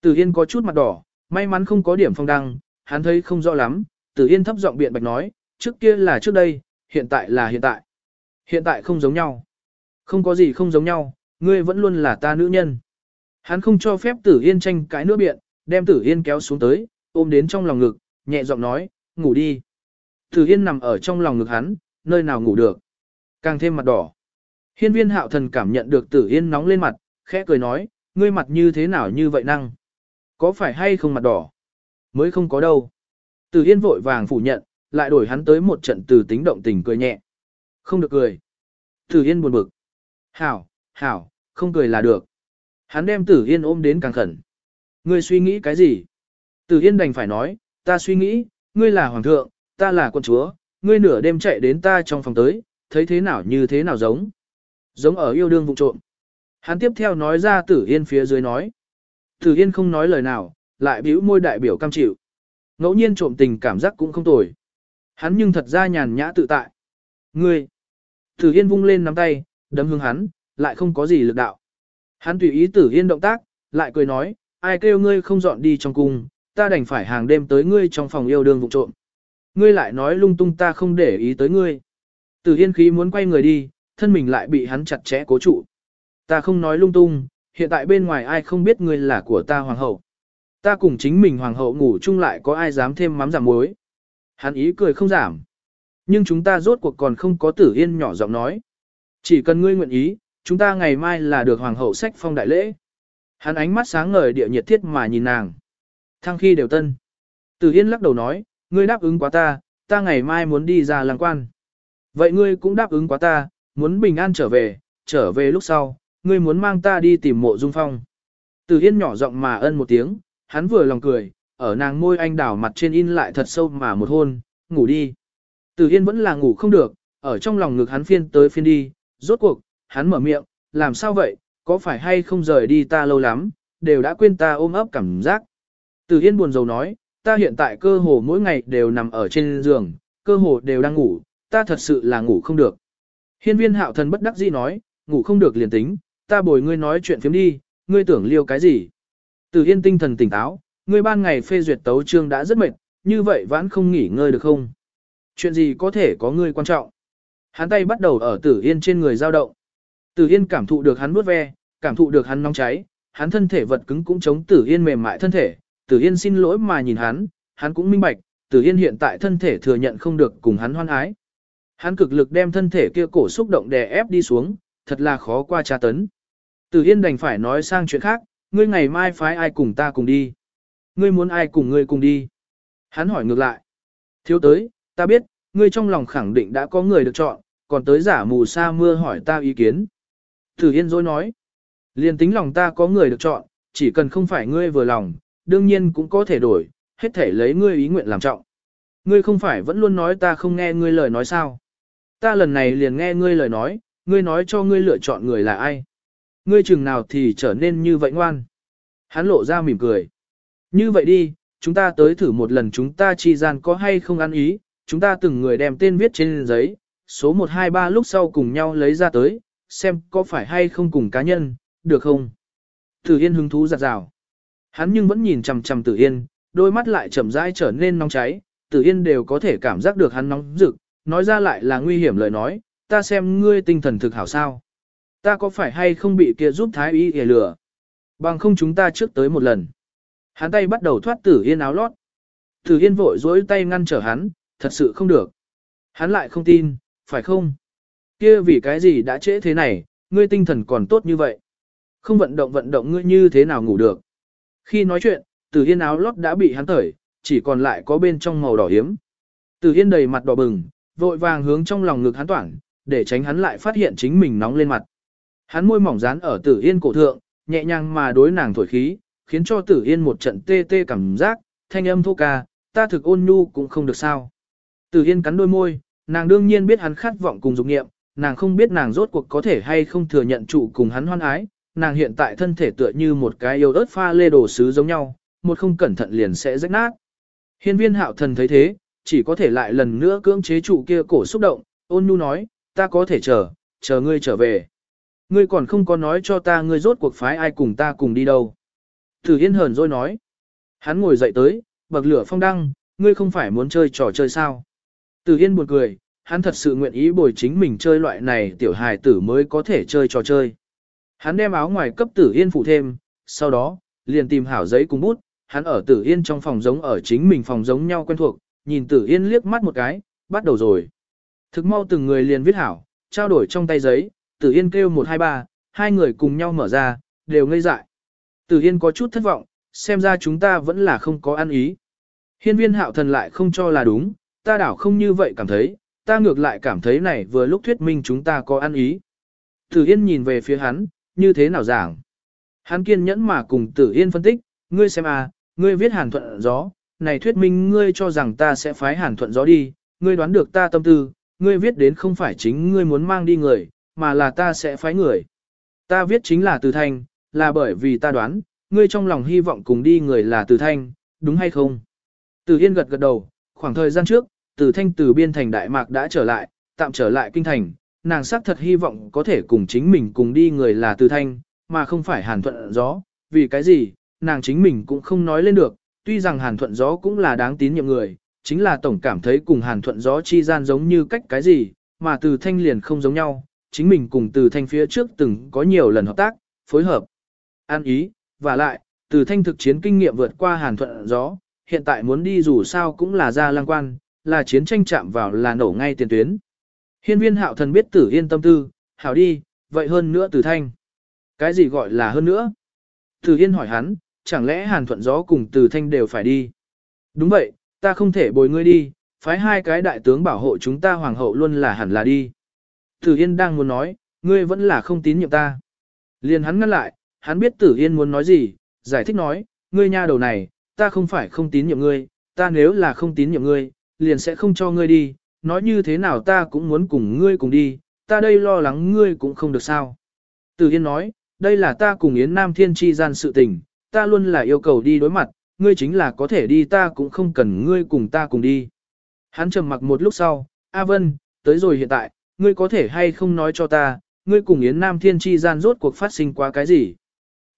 Tử Yên có chút mặt đỏ, may mắn không có điểm phong đăng, hắn thấy không rõ lắm, Tử Yên thấp giọng biện bạch nói, trước kia là trước đây, hiện tại là hiện tại. Hiện tại không giống nhau. Không có gì không giống nhau, ngươi vẫn luôn là ta nữ nhân. Hắn không cho phép Tử Yên tranh cái nữa biện, đem Tử Yên kéo xuống tới, ôm đến trong lòng ngực, nhẹ giọng nói, ngủ đi. Tử Yên nằm ở trong lòng ngực hắn, nơi nào ngủ được. Càng thêm mặt đỏ. Hiên viên hạo thần cảm nhận được Tử Yên nóng lên mặt, khẽ cười nói, ngươi mặt như thế nào như vậy năng. Có phải hay không mặt đỏ? Mới không có đâu. Tử Yên vội vàng phủ nhận, lại đổi hắn tới một trận từ tính động tình cười nhẹ. Không được cười. Tử Yên buồn bực. Hảo, hảo, không cười là được. Hắn đem Tử Yên ôm đến càng khẩn. Ngươi suy nghĩ cái gì? Tử Yên đành phải nói, ta suy nghĩ, ngươi là hoàng thượng, ta là quân chúa, ngươi nửa đêm chạy đến ta trong phòng tới, thấy thế nào như thế nào giống. Giống ở yêu đương vụ trộm. Hắn tiếp theo nói ra Tử Yên phía dưới nói. Tử Yên không nói lời nào, lại bĩu môi đại biểu cam chịu. Ngẫu nhiên trộm tình cảm giác cũng không tồi. Hắn nhưng thật ra nhàn nhã tự tại. Ngươi! Tử Yên vung lên nắm tay, đấm hướng hắn, lại không có gì lực đạo. Hắn tùy ý Tử Yên động tác, lại cười nói, ai kêu ngươi không dọn đi trong cung, ta đành phải hàng đêm tới ngươi trong phòng yêu đương vụ trộm. Ngươi lại nói lung tung ta không để ý tới ngươi. Tử Yên khí muốn quay người đi, thân mình lại bị hắn chặt chẽ cố trụ. Ta không nói lung tung, hiện tại bên ngoài ai không biết ngươi là của ta hoàng hậu. Ta cùng chính mình hoàng hậu ngủ chung lại có ai dám thêm mắm giảm muối. Hắn ý cười không giảm. Nhưng chúng ta rốt cuộc còn không có tử yên nhỏ giọng nói. Chỉ cần ngươi nguyện ý, chúng ta ngày mai là được hoàng hậu sách phong đại lễ. Hắn ánh mắt sáng ngời địa nhiệt thiết mà nhìn nàng. Thăng khi đều tân. Tử yên lắc đầu nói, ngươi đáp ứng quá ta, ta ngày mai muốn đi ra làng quan. Vậy ngươi cũng đáp ứng quá ta, muốn bình an trở về, trở về lúc sau, ngươi muốn mang ta đi tìm mộ dung phong. Từ Yên nhỏ giọng mà ân một tiếng, hắn vừa lòng cười, ở nàng môi anh đảo mặt trên in lại thật sâu mà một hôn, ngủ đi. Từ Yên vẫn là ngủ không được, ở trong lòng ngực hắn phiên tới phiên đi, rốt cuộc, hắn mở miệng, làm sao vậy, có phải hay không rời đi ta lâu lắm, đều đã quên ta ôm ấp cảm giác. Từ Yên buồn rầu nói, ta hiện tại cơ hồ mỗi ngày đều nằm ở trên giường, cơ hồ đều đang ngủ, ta thật sự là ngủ không được. Hiên viên hạo thần bất đắc dĩ nói, ngủ không được liền tính, ta bồi ngươi nói chuyện phiếm đi, ngươi tưởng liêu cái gì. Từ yên tinh thần tỉnh táo, ngươi ban ngày phê duyệt tấu trương đã rất mệt, như vậy vẫn không nghỉ ngơi được không? Chuyện gì có thể có ngươi quan trọng? Hắn tay bắt đầu ở tử yên trên người dao động. Tử yên cảm thụ được hắn vuốt ve, cảm thụ được hắn nóng cháy, hắn thân thể vật cứng cũng chống tử yên mềm mại thân thể. Tử yên xin lỗi mà nhìn hắn, hắn cũng minh bạch, tử yên hiện tại thân thể thừa nhận không được cùng hắn hoan ái. Hắn cực lực đem thân thể kia cổ xúc động đè ép đi xuống, thật là khó qua tra tấn. Tử Yên đành phải nói sang chuyện khác, ngươi ngày mai phái ai cùng ta cùng đi. Ngươi muốn ai cùng ngươi cùng đi. Hắn hỏi ngược lại. Thiếu tới, ta biết, ngươi trong lòng khẳng định đã có người được chọn, còn tới giả mù sa mưa hỏi ta ý kiến. Tử Yên dối nói. Liên tính lòng ta có người được chọn, chỉ cần không phải ngươi vừa lòng, đương nhiên cũng có thể đổi, hết thể lấy ngươi ý nguyện làm trọng. Ngươi không phải vẫn luôn nói ta không nghe ngươi lời nói sao. Ta lần này liền nghe ngươi lời nói, ngươi nói cho ngươi lựa chọn người là ai. Ngươi chừng nào thì trở nên như vậy ngoan. Hắn lộ ra mỉm cười. Như vậy đi, chúng ta tới thử một lần chúng ta chi gian có hay không ăn ý, chúng ta từng người đem tên viết trên giấy, số 123 lúc sau cùng nhau lấy ra tới, xem có phải hay không cùng cá nhân, được không? Tử Yên hứng thú giặt rào. Hắn nhưng vẫn nhìn chằm chằm Tử Yên, đôi mắt lại chậm rãi trở nên nóng cháy, Tử Yên đều có thể cảm giác được hắn nóng rực, nói ra lại là nguy hiểm lời nói, ta xem ngươi tinh thần thực hảo sao. Ta có phải hay không bị kia giúp thái y hề lửa? Bằng không chúng ta trước tới một lần. Hắn tay bắt đầu thoát tử yên áo lót. Tử yên vội dối tay ngăn trở hắn, thật sự không được. Hắn lại không tin, phải không? Kia vì cái gì đã trễ thế này, ngươi tinh thần còn tốt như vậy. Không vận động vận động ngươi như thế nào ngủ được. Khi nói chuyện, tử yên áo lót đã bị hắn tởi, chỉ còn lại có bên trong màu đỏ hiếm. Tử yên đầy mặt đỏ bừng, vội vàng hướng trong lòng ngực hắn toản, để tránh hắn lại phát hiện chính mình nóng lên mặt. Hắn môi mỏng dán ở tử yên cổ thượng, nhẹ nhàng mà đối nàng thổi khí, khiến cho tử yên một trận tê tê cảm giác, thanh âm thô ca, ta thực ôn nhu cũng không được sao. Tử yên cắn đôi môi, nàng đương nhiên biết hắn khát vọng cùng dục nghiệm, nàng không biết nàng rốt cuộc có thể hay không thừa nhận trụ cùng hắn hoan ái, nàng hiện tại thân thể tựa như một cái yêu ớt pha lê đồ sứ giống nhau, một không cẩn thận liền sẽ rách nát. Hiên viên hạo thần thấy thế, chỉ có thể lại lần nữa cưỡng chế trụ kia cổ xúc động, ôn nhu nói, ta có thể chờ, chờ ngươi trở về. Ngươi còn không có nói cho ta ngươi rốt cuộc phái ai cùng ta cùng đi đâu. Tử Yên hờn rồi nói. Hắn ngồi dậy tới, bậc lửa phong đăng, ngươi không phải muốn chơi trò chơi sao. Tử Yên buồn cười, hắn thật sự nguyện ý bồi chính mình chơi loại này tiểu hài tử mới có thể chơi trò chơi. Hắn đem áo ngoài cấp Tử Yên phụ thêm, sau đó, liền tìm hảo giấy cùng bút, hắn ở Tử Yên trong phòng giống ở chính mình phòng giống nhau quen thuộc, nhìn Tử Yên liếc mắt một cái, bắt đầu rồi. Thực mau từng người liền viết hảo, trao đổi trong tay giấy, Tử Yên kêu 123, hai người cùng nhau mở ra, đều ngây dại. Tử Yên có chút thất vọng, xem ra chúng ta vẫn là không có ăn ý. Hiên viên hạo thần lại không cho là đúng, ta đảo không như vậy cảm thấy, ta ngược lại cảm thấy này vừa lúc thuyết minh chúng ta có ăn ý. Tử Yên nhìn về phía hắn, như thế nào giảng. Hắn kiên nhẫn mà cùng Tử Yên phân tích, ngươi xem à, ngươi viết hàn thuận gió, này thuyết minh ngươi cho rằng ta sẽ phái hàn thuận gió đi, ngươi đoán được ta tâm tư, ngươi viết đến không phải chính ngươi muốn mang đi người, mà là ta sẽ phái người. Ta viết chính là từ thanh, là bởi vì ta đoán, ngươi trong lòng hy vọng cùng đi người là từ thanh, đúng hay không? Từ Yên gật gật đầu, khoảng thời gian trước, từ thanh từ biên thành Đại Mạc đã trở lại, tạm trở lại kinh thành, nàng xác thật hy vọng có thể cùng chính mình cùng đi người là từ thanh, mà không phải hàn thuận gió, vì cái gì, nàng chính mình cũng không nói lên được, tuy rằng hàn thuận gió cũng là đáng tín nhiệm người, chính là tổng cảm thấy cùng hàn thuận gió chi gian giống như cách cái gì, mà từ thanh liền không giống nhau, chính mình cùng từ thanh phía trước từng có nhiều lần hợp tác, phối hợp, an ý, và lại, từ thanh thực chiến kinh nghiệm vượt qua hàn thuận gió, hiện tại muốn đi dù sao cũng là ra lang quan, là chiến tranh chạm vào là nổ ngay tiền tuyến. Hiên viên hạo thần biết tử yên tâm tư, hảo đi, vậy hơn nữa từ thanh. Cái gì gọi là hơn nữa? Tử yên hỏi hắn, chẳng lẽ hàn thuận gió cùng từ thanh đều phải đi? Đúng vậy, ta không thể bồi ngươi đi, phái hai cái đại tướng bảo hộ chúng ta hoàng hậu luôn là hẳn là đi. Tử yên đang muốn nói, ngươi vẫn là không tín nhiệm ta. Liền hắn ngăn lại, hắn biết tử yên muốn nói gì, giải thích nói, ngươi nha đầu này, ta không phải không tín nhiệm ngươi, ta nếu là không tín nhiệm ngươi, liền sẽ không cho ngươi đi, nói như thế nào ta cũng muốn cùng ngươi cùng đi, ta đây lo lắng ngươi cũng không được sao. Tử Yên nói, đây là ta cùng Yến Nam Thiên chi gian sự tình, ta luôn là yêu cầu đi đối mặt, ngươi chính là có thể đi ta cũng không cần ngươi cùng ta cùng đi. Hắn trầm mặc một lúc sau, A Vân, tới rồi hiện tại, ngươi có thể hay không nói cho ta, ngươi cùng Yến Nam Thiên chi gian rốt cuộc phát sinh qua cái gì?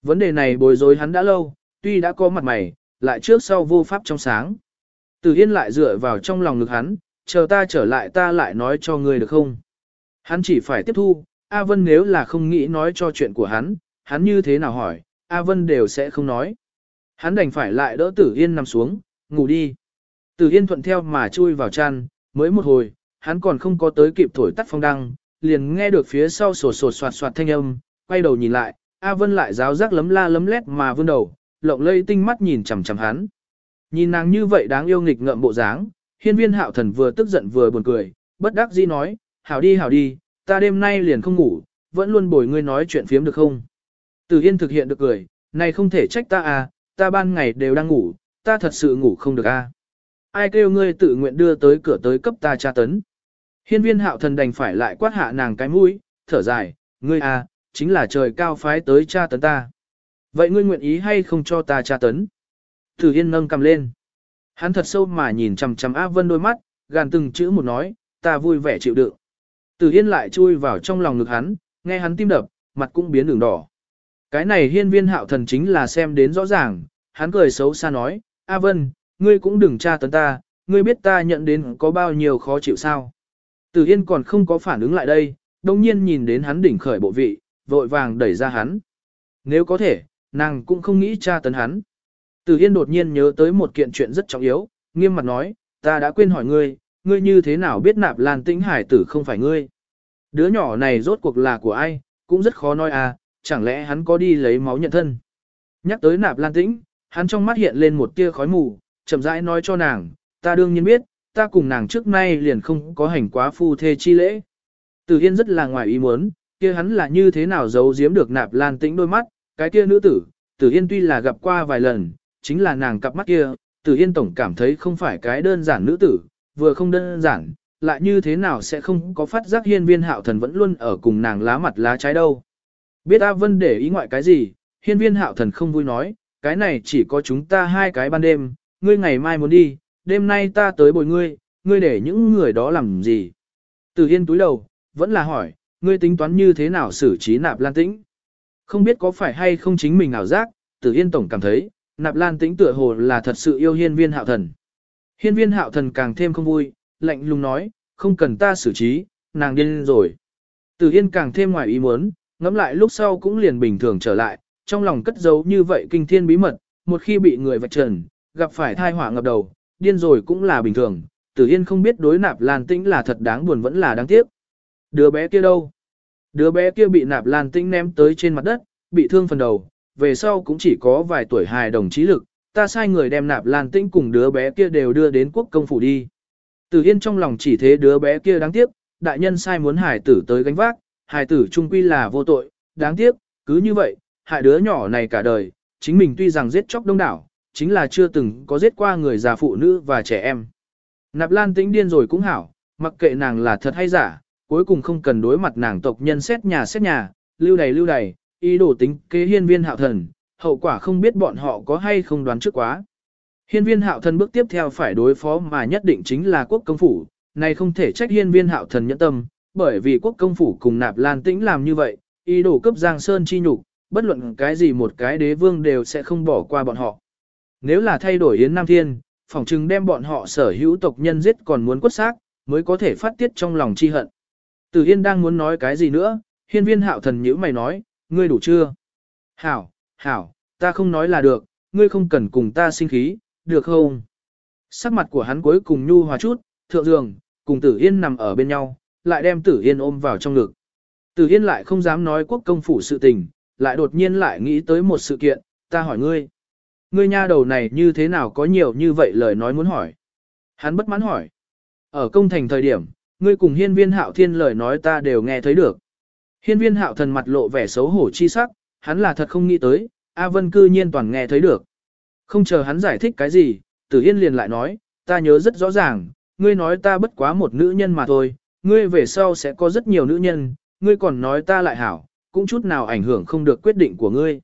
Vấn đề này bối rối hắn đã lâu, tuy đã có mặt mày, lại trước sau vô pháp trong sáng. Từ Yên lại dựa vào trong lòng ngực hắn, chờ ta trở lại ta lại nói cho ngươi được không? Hắn chỉ phải tiếp thu, A Vân nếu là không nghĩ nói cho chuyện của hắn, hắn như thế nào hỏi, A Vân đều sẽ không nói. Hắn đành phải lại đỡ Tử Yên nằm xuống, ngủ đi. Tử Yên thuận theo mà chui vào chăn, mới một hồi, hắn còn không có tới kịp thổi tắt phong đăng, liền nghe được phía sau sổ sổ soạt soạt thanh âm, quay đầu nhìn lại, A Vân lại giáo giác lấm la lấm lét mà vươn đầu, lộng lây tinh mắt nhìn chằm chằm hắn. Nhìn nàng như vậy đáng yêu nghịch ngợm bộ dáng, hiên viên hạo thần vừa tức giận vừa buồn cười, bất đắc dĩ nói, hảo đi hảo đi, ta đêm nay liền không ngủ, vẫn luôn bồi ngươi nói chuyện phiếm được không. Từ Yên thực hiện được cười, này không thể trách ta à, ta ban ngày đều đang ngủ, ta thật sự ngủ không được à. Ai kêu ngươi tự nguyện đưa tới cửa tới cấp ta tra tấn. Hiên viên hạo thần đành phải lại quát hạ nàng cái mũi, thở dài, ngươi à, chính là trời cao phái tới tra tấn ta. Vậy ngươi nguyện ý hay không cho ta tra tấn? Tử Yên nâng cầm lên. Hắn thật sâu mà nhìn chằm chằm Á Vân đôi mắt, gàn từng chữ một nói, ta vui vẻ chịu đựng. Tử Yên lại chui vào trong lòng ngực hắn, nghe hắn tim đập, mặt cũng biến đường đỏ. Cái này hiên viên hạo thần chính là xem đến rõ ràng, hắn cười xấu xa nói, A Vân, ngươi cũng đừng tra tấn ta, ngươi biết ta nhận đến có bao nhiêu khó chịu sao. Tử Yên còn không có phản ứng lại đây, đồng nhiên nhìn đến hắn đỉnh khởi bộ vị, vội vàng đẩy ra hắn. Nếu có thể, nàng cũng không nghĩ tra tấn hắn. Tử Yên đột nhiên nhớ tới một kiện chuyện rất trọng yếu, nghiêm mặt nói, ta đã quên hỏi ngươi, ngươi như thế nào biết nạp lan tĩnh hải tử không phải ngươi. Đứa nhỏ này rốt cuộc là của ai, cũng rất khó nói à, chẳng lẽ hắn có đi lấy máu nhận thân. Nhắc tới nạp lan tĩnh, hắn trong mắt hiện lên một tia khói mù, chậm rãi nói cho nàng, ta đương nhiên biết, ta cùng nàng trước nay liền không có hành quá phu thê chi lễ. Tử Yên rất là ngoài ý muốn, kia hắn là như thế nào giấu giếm được nạp lan tĩnh đôi mắt, cái kia nữ tử, Tử Yên tuy là gặp qua vài lần, chính là nàng cặp mắt kia, Tử Yên Tổng cảm thấy không phải cái đơn giản nữ tử, vừa không đơn giản, lại như thế nào sẽ không có phát giác hiên viên hạo thần vẫn luôn ở cùng nàng lá mặt lá trái đâu. Biết A Vân để ý ngoại cái gì, hiên viên hạo thần không vui nói, cái này chỉ có chúng ta hai cái ban đêm, ngươi ngày mai muốn đi, đêm nay ta tới bồi ngươi, ngươi để những người đó làm gì. từ hiên túi đầu, vẫn là hỏi, ngươi tính toán như thế nào xử trí nạp lan tĩnh. Không biết có phải hay không chính mình ảo giác, từ hiên tổng cảm thấy, Nạp Lan Tĩnh tựa hồ là thật sự yêu hiên viên hạo thần. Hiên viên hạo thần càng thêm không vui, lạnh lùng nói, không cần ta xử trí, nàng điên rồi. từ hiên càng thêm ngoài ý muốn, ngẫm lại lúc sau cũng liền bình thường trở lại, trong lòng cất giấu như vậy kinh thiên bí mật, một khi bị người vạch trần, gặp phải thai họa ngập đầu, điên rồi cũng là bình thường. Tử Yên không biết đối nạp Lan Tĩnh là thật đáng buồn vẫn là đáng tiếc. Đứa bé kia đâu? Đứa bé kia bị nạp Lan Tĩnh ném tới trên mặt đất, bị thương phần đầu, về sau cũng chỉ có vài tuổi hài đồng trí lực, ta sai người đem nạp Lan Tĩnh cùng đứa bé kia đều đưa đến quốc công phủ đi. Tử Yên trong lòng chỉ thế đứa bé kia đáng tiếc, đại nhân sai muốn hải tử tới gánh vác, hải tử trung quy là vô tội, đáng tiếc, cứ như vậy, hại đứa nhỏ này cả đời, chính mình tuy rằng giết chóc đông đảo, chính là chưa từng có giết qua người già phụ nữ và trẻ em. Nạp Lan Tĩnh điên rồi cũng hảo, mặc kệ nàng là thật hay giả, cuối cùng không cần đối mặt nàng tộc nhân xét nhà xét nhà, lưu đầy lưu đầy, ý đồ tính kế hiên viên hạo thần, hậu quả không biết bọn họ có hay không đoán trước quá. Hiên viên hạo thần bước tiếp theo phải đối phó mà nhất định chính là quốc công phủ, này không thể trách hiên viên hạo thần nhẫn tâm, bởi vì quốc công phủ cùng nạp lan tĩnh làm như vậy, ý đồ cấp giang sơn chi nhục, bất luận cái gì một cái đế vương đều sẽ không bỏ qua bọn họ. Nếu là thay đổi Yến Nam Thiên, phỏng chừng đem bọn họ sở hữu tộc nhân giết còn muốn quất xác, mới có thể phát tiết trong lòng chi hận. Từ Yên đang muốn nói cái gì nữa, hiên viên hạo thần nhữ mày nói, ngươi đủ chưa? Hảo, hảo, ta không nói là được, ngươi không cần cùng ta sinh khí, được không? Sắc mặt của hắn cuối cùng nhu hòa chút, thượng giường, cùng tử yên nằm ở bên nhau, lại đem tử yên ôm vào trong ngực. Tử yên lại không dám nói quốc công phủ sự tình, lại đột nhiên lại nghĩ tới một sự kiện, ta hỏi ngươi. Ngươi nha đầu này như thế nào có nhiều như vậy lời nói muốn hỏi. Hắn bất mãn hỏi. Ở công thành thời điểm, ngươi cùng hiên viên hạo thiên lời nói ta đều nghe thấy được. Hiên viên hạo thần mặt lộ vẻ xấu hổ chi sắc, hắn là thật không nghĩ tới, A Vân cư nhiên toàn nghe thấy được. Không chờ hắn giải thích cái gì, Tử Yên liền lại nói, ta nhớ rất rõ ràng, ngươi nói ta bất quá một nữ nhân mà thôi, ngươi về sau sẽ có rất nhiều nữ nhân, ngươi còn nói ta lại hảo, cũng chút nào ảnh hưởng không được quyết định của ngươi.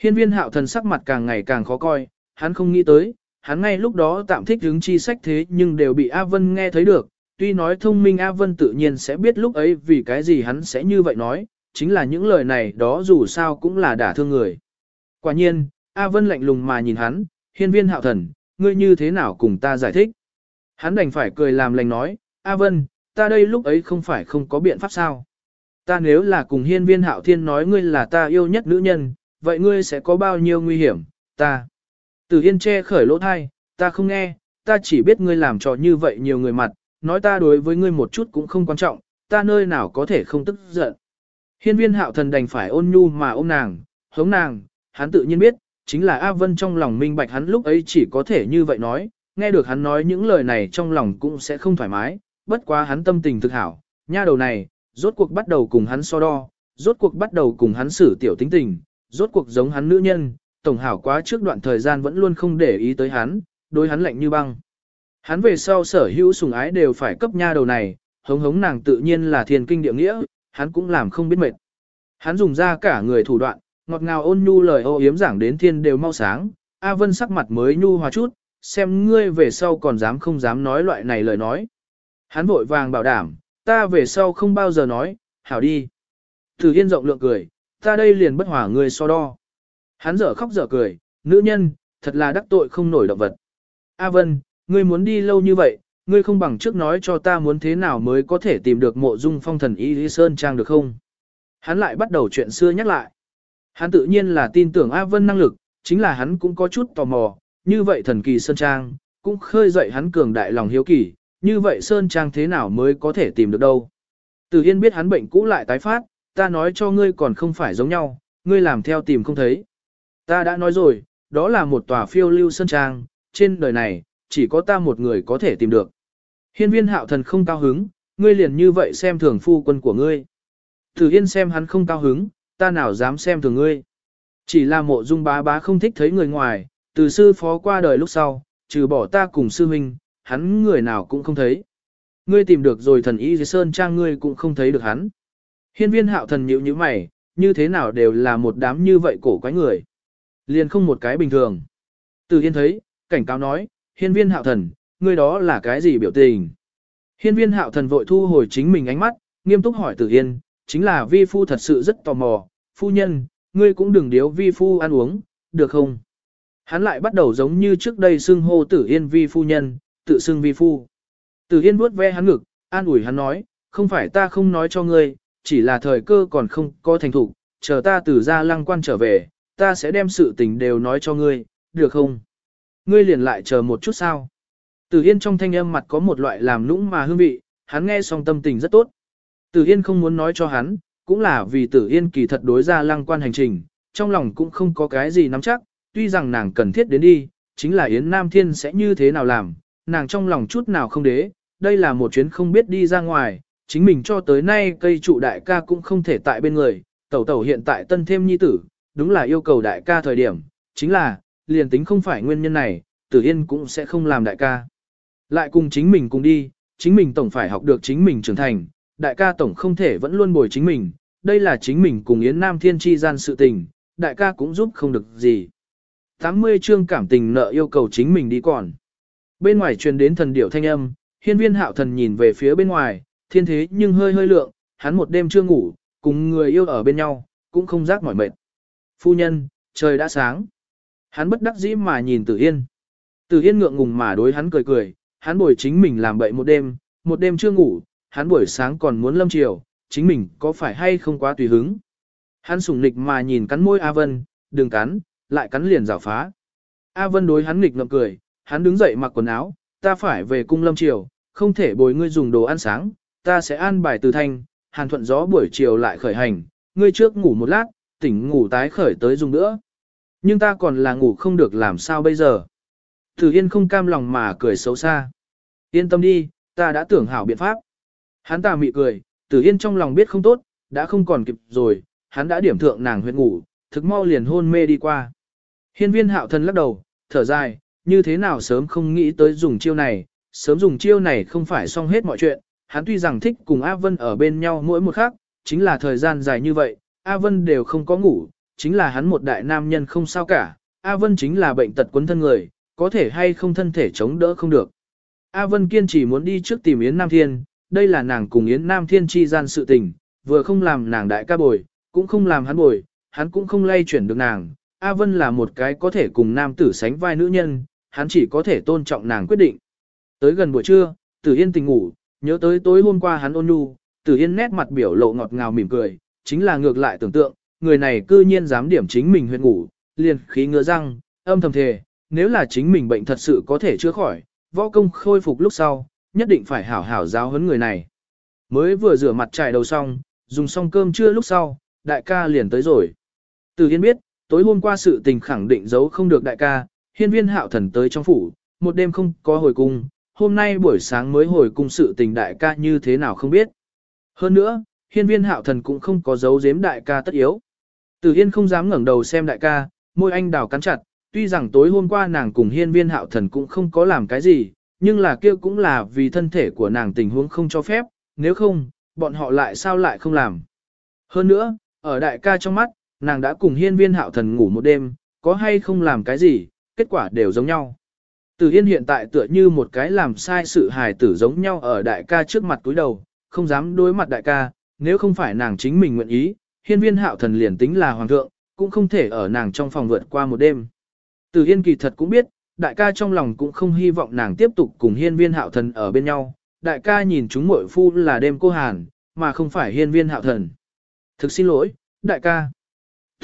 Hiên viên hạo thần sắc mặt càng ngày càng khó coi, hắn không nghĩ tới, hắn ngay lúc đó tạm thích hứng chi sách thế nhưng đều bị A Vân nghe thấy được, tuy nói thông minh A Vân tự nhiên sẽ biết lúc ấy vì cái gì hắn sẽ như vậy nói, chính là những lời này đó dù sao cũng là đả thương người. Quả nhiên, A Vân lạnh lùng mà nhìn hắn, hiên viên hạo thần, ngươi như thế nào cùng ta giải thích. Hắn đành phải cười làm lành nói, A Vân, ta đây lúc ấy không phải không có biện pháp sao. Ta nếu là cùng hiên viên hạo thiên nói ngươi là ta yêu nhất nữ nhân, vậy ngươi sẽ có bao nhiêu nguy hiểm, ta. Từ Yên che khởi lỗ thai, ta không nghe, ta chỉ biết ngươi làm trò như vậy nhiều người mặt, nói ta đối với ngươi một chút cũng không quan trọng, ta nơi nào có thể không tức giận. Hiên viên hạo thần đành phải ôn nhu mà ôm nàng, hống nàng, hắn tự nhiên biết, chính là A Vân trong lòng minh bạch hắn lúc ấy chỉ có thể như vậy nói, nghe được hắn nói những lời này trong lòng cũng sẽ không thoải mái, bất quá hắn tâm tình thực hảo, nha đầu này, rốt cuộc bắt đầu cùng hắn so đo, rốt cuộc bắt đầu cùng hắn xử tiểu tính tình, rốt cuộc giống hắn nữ nhân, tổng hảo quá trước đoạn thời gian vẫn luôn không để ý tới hắn, đối hắn lạnh như băng. Hắn về sau sở hữu sùng ái đều phải cấp nha đầu này, hống hống nàng tự nhiên là thiên kinh địa nghĩa, hắn cũng làm không biết mệt. Hắn dùng ra cả người thủ đoạn, ngọt ngào ôn nhu lời ô yếm giảng đến thiên đều mau sáng, A Vân sắc mặt mới nhu hòa chút, xem ngươi về sau còn dám không dám nói loại này lời nói. Hắn vội vàng bảo đảm, ta về sau không bao giờ nói, hảo đi. Thử Yên rộng lượng cười, ta đây liền bất hỏa người so đo. Hắn dở khóc dở cười, nữ nhân, thật là đắc tội không nổi động vật. A Vân, ngươi muốn đi lâu như vậy, ngươi không bằng trước nói cho ta muốn thế nào mới có thể tìm được mộ dung phong thần Y Lý Sơn Trang được không? Hắn lại bắt đầu chuyện xưa nhắc lại. Hắn tự nhiên là tin tưởng A Vân năng lực, chính là hắn cũng có chút tò mò, như vậy thần kỳ Sơn Trang, cũng khơi dậy hắn cường đại lòng hiếu kỳ, như vậy Sơn Trang thế nào mới có thể tìm được đâu. Từ Yên biết hắn bệnh cũ lại tái phát, ta nói cho ngươi còn không phải giống nhau, ngươi làm theo tìm không thấy. Ta đã nói rồi, đó là một tòa phiêu lưu Sơn Trang, trên đời này, chỉ có ta một người có thể tìm được. Hiên viên hạo thần không cao hứng, ngươi liền như vậy xem thường phu quân của ngươi. Từ Yên xem hắn không cao hứng, ta nào dám xem thường ngươi. Chỉ là mộ dung bá bá không thích thấy người ngoài, từ sư phó qua đời lúc sau, trừ bỏ ta cùng sư huynh, hắn người nào cũng không thấy. Ngươi tìm được rồi thần y dưới sơn trang ngươi cũng không thấy được hắn. Hiên viên hạo thần nhíu như mày, như thế nào đều là một đám như vậy cổ quái người. Liền không một cái bình thường. Từ Yên thấy, cảnh cáo nói, hiên viên hạo thần, ngươi đó là cái gì biểu tình? Hiên viên hạo thần vội thu hồi chính mình ánh mắt, nghiêm túc hỏi Tử Yên, chính là vi phu thật sự rất tò mò, phu nhân, ngươi cũng đừng điếu vi phu ăn uống, được không? Hắn lại bắt đầu giống như trước đây xưng hô tử yên vi phu nhân, tự xưng vi phu. Tử yên vuốt ve hắn ngực, an ủi hắn nói, không phải ta không nói cho ngươi, chỉ là thời cơ còn không có thành thủ, chờ ta từ ra lăng quan trở về, ta sẽ đem sự tình đều nói cho ngươi, được không? Ngươi liền lại chờ một chút sao? Tử Yên trong thanh âm mặt có một loại làm nũng mà hương vị, hắn nghe xong tâm tình rất tốt. Tử Yên không muốn nói cho hắn, cũng là vì Tử Yên kỳ thật đối ra lăng quan hành trình, trong lòng cũng không có cái gì nắm chắc, tuy rằng nàng cần thiết đến đi, chính là Yến Nam Thiên sẽ như thế nào làm, nàng trong lòng chút nào không đế, đây là một chuyến không biết đi ra ngoài, chính mình cho tới nay cây trụ đại ca cũng không thể tại bên người, tẩu tẩu hiện tại tân thêm nhi tử, đúng là yêu cầu đại ca thời điểm, chính là, liền tính không phải nguyên nhân này, Tử Yên cũng sẽ không làm đại ca. Lại cùng chính mình cùng đi, chính mình tổng phải học được chính mình trưởng thành, đại ca tổng không thể vẫn luôn bồi chính mình, đây là chính mình cùng Yến Nam Thiên chi gian sự tình, đại ca cũng giúp không được gì. 80 chương cảm tình nợ yêu cầu chính mình đi còn. Bên ngoài truyền đến thần điểu thanh âm, hiên viên hạo thần nhìn về phía bên ngoài, thiên thế nhưng hơi hơi lượng, hắn một đêm chưa ngủ, cùng người yêu ở bên nhau, cũng không giác mỏi mệt. Phu nhân, trời đã sáng. Hắn bất đắc dĩ mà nhìn Tử Yên. Tử Yên ngượng ngùng mà đối hắn cười cười, hắn buổi chính mình làm bậy một đêm, một đêm chưa ngủ, hắn buổi sáng còn muốn lâm chiều, chính mình có phải hay không quá tùy hứng. Hắn sủng nịch mà nhìn cắn môi A Vân, đừng cắn, lại cắn liền rào phá. A Vân đối hắn nghịch ngậm cười, hắn đứng dậy mặc quần áo, ta phải về cung lâm chiều, không thể bồi ngươi dùng đồ ăn sáng, ta sẽ an bài từ thanh, hàn thuận gió buổi chiều lại khởi hành, ngươi trước ngủ một lát, tỉnh ngủ tái khởi tới dùng nữa. Nhưng ta còn là ngủ không được làm sao bây giờ. Tử Yên không cam lòng mà cười xấu xa. Yên tâm đi, ta đã tưởng hảo biện pháp. Hắn ta mị cười, Tử Yên trong lòng biết không tốt, đã không còn kịp rồi, hắn đã điểm thượng nàng huyết ngủ, thực mau liền hôn mê đi qua. Hiên viên hạo thần lắc đầu, thở dài, như thế nào sớm không nghĩ tới dùng chiêu này, sớm dùng chiêu này không phải xong hết mọi chuyện, hắn tuy rằng thích cùng A Vân ở bên nhau mỗi một khắc, chính là thời gian dài như vậy, A Vân đều không có ngủ, chính là hắn một đại nam nhân không sao cả, A Vân chính là bệnh tật quấn thân người, có thể hay không thân thể chống đỡ không được. A Vân kiên trì muốn đi trước tìm Yến Nam Thiên, đây là nàng cùng Yến Nam Thiên chi gian sự tình, vừa không làm nàng đại ca bồi, cũng không làm hắn bồi, hắn cũng không lay chuyển được nàng. A Vân là một cái có thể cùng nam tử sánh vai nữ nhân, hắn chỉ có thể tôn trọng nàng quyết định. Tới gần buổi trưa, Tử Yên tình ngủ, nhớ tới tối hôm qua hắn ôn nhu, Tử Yên nét mặt biểu lộ ngọt ngào mỉm cười, chính là ngược lại tưởng tượng, người này cư nhiên dám điểm chính mình huyệt ngủ, liền khí ngựa răng, âm thầm thề, nếu là chính mình bệnh thật sự có thể chữa khỏi, võ công khôi phục lúc sau, nhất định phải hảo hảo giáo huấn người này. Mới vừa rửa mặt trải đầu xong, dùng xong cơm trưa lúc sau, đại ca liền tới rồi. Từ Yên biết, tối hôm qua sự tình khẳng định giấu không được đại ca, hiên viên hạo thần tới trong phủ, một đêm không có hồi cung, hôm nay buổi sáng mới hồi cung sự tình đại ca như thế nào không biết. Hơn nữa, hiên viên hạo thần cũng không có giấu giếm đại ca tất yếu. Từ Yên không dám ngẩng đầu xem đại ca, môi anh đào cắn chặt, tuy rằng tối hôm qua nàng cùng hiên viên hạo thần cũng không có làm cái gì, nhưng là kia cũng là vì thân thể của nàng tình huống không cho phép, nếu không, bọn họ lại sao lại không làm. Hơn nữa, ở đại ca trong mắt, nàng đã cùng hiên viên hạo thần ngủ một đêm, có hay không làm cái gì, kết quả đều giống nhau. Từ Yên hiện tại tựa như một cái làm sai sự hài tử giống nhau ở đại ca trước mặt túi đầu, không dám đối mặt đại ca, nếu không phải nàng chính mình nguyện ý, hiên viên hạo thần liền tính là hoàng thượng, cũng không thể ở nàng trong phòng vượt qua một đêm. Từ Yên kỳ thật cũng biết, đại ca trong lòng cũng không hy vọng nàng tiếp tục cùng hiên viên hạo thần ở bên nhau, đại ca nhìn chúng muội phu là đêm cô Hàn, mà không phải hiên viên hạo thần. Thực xin lỗi, đại ca.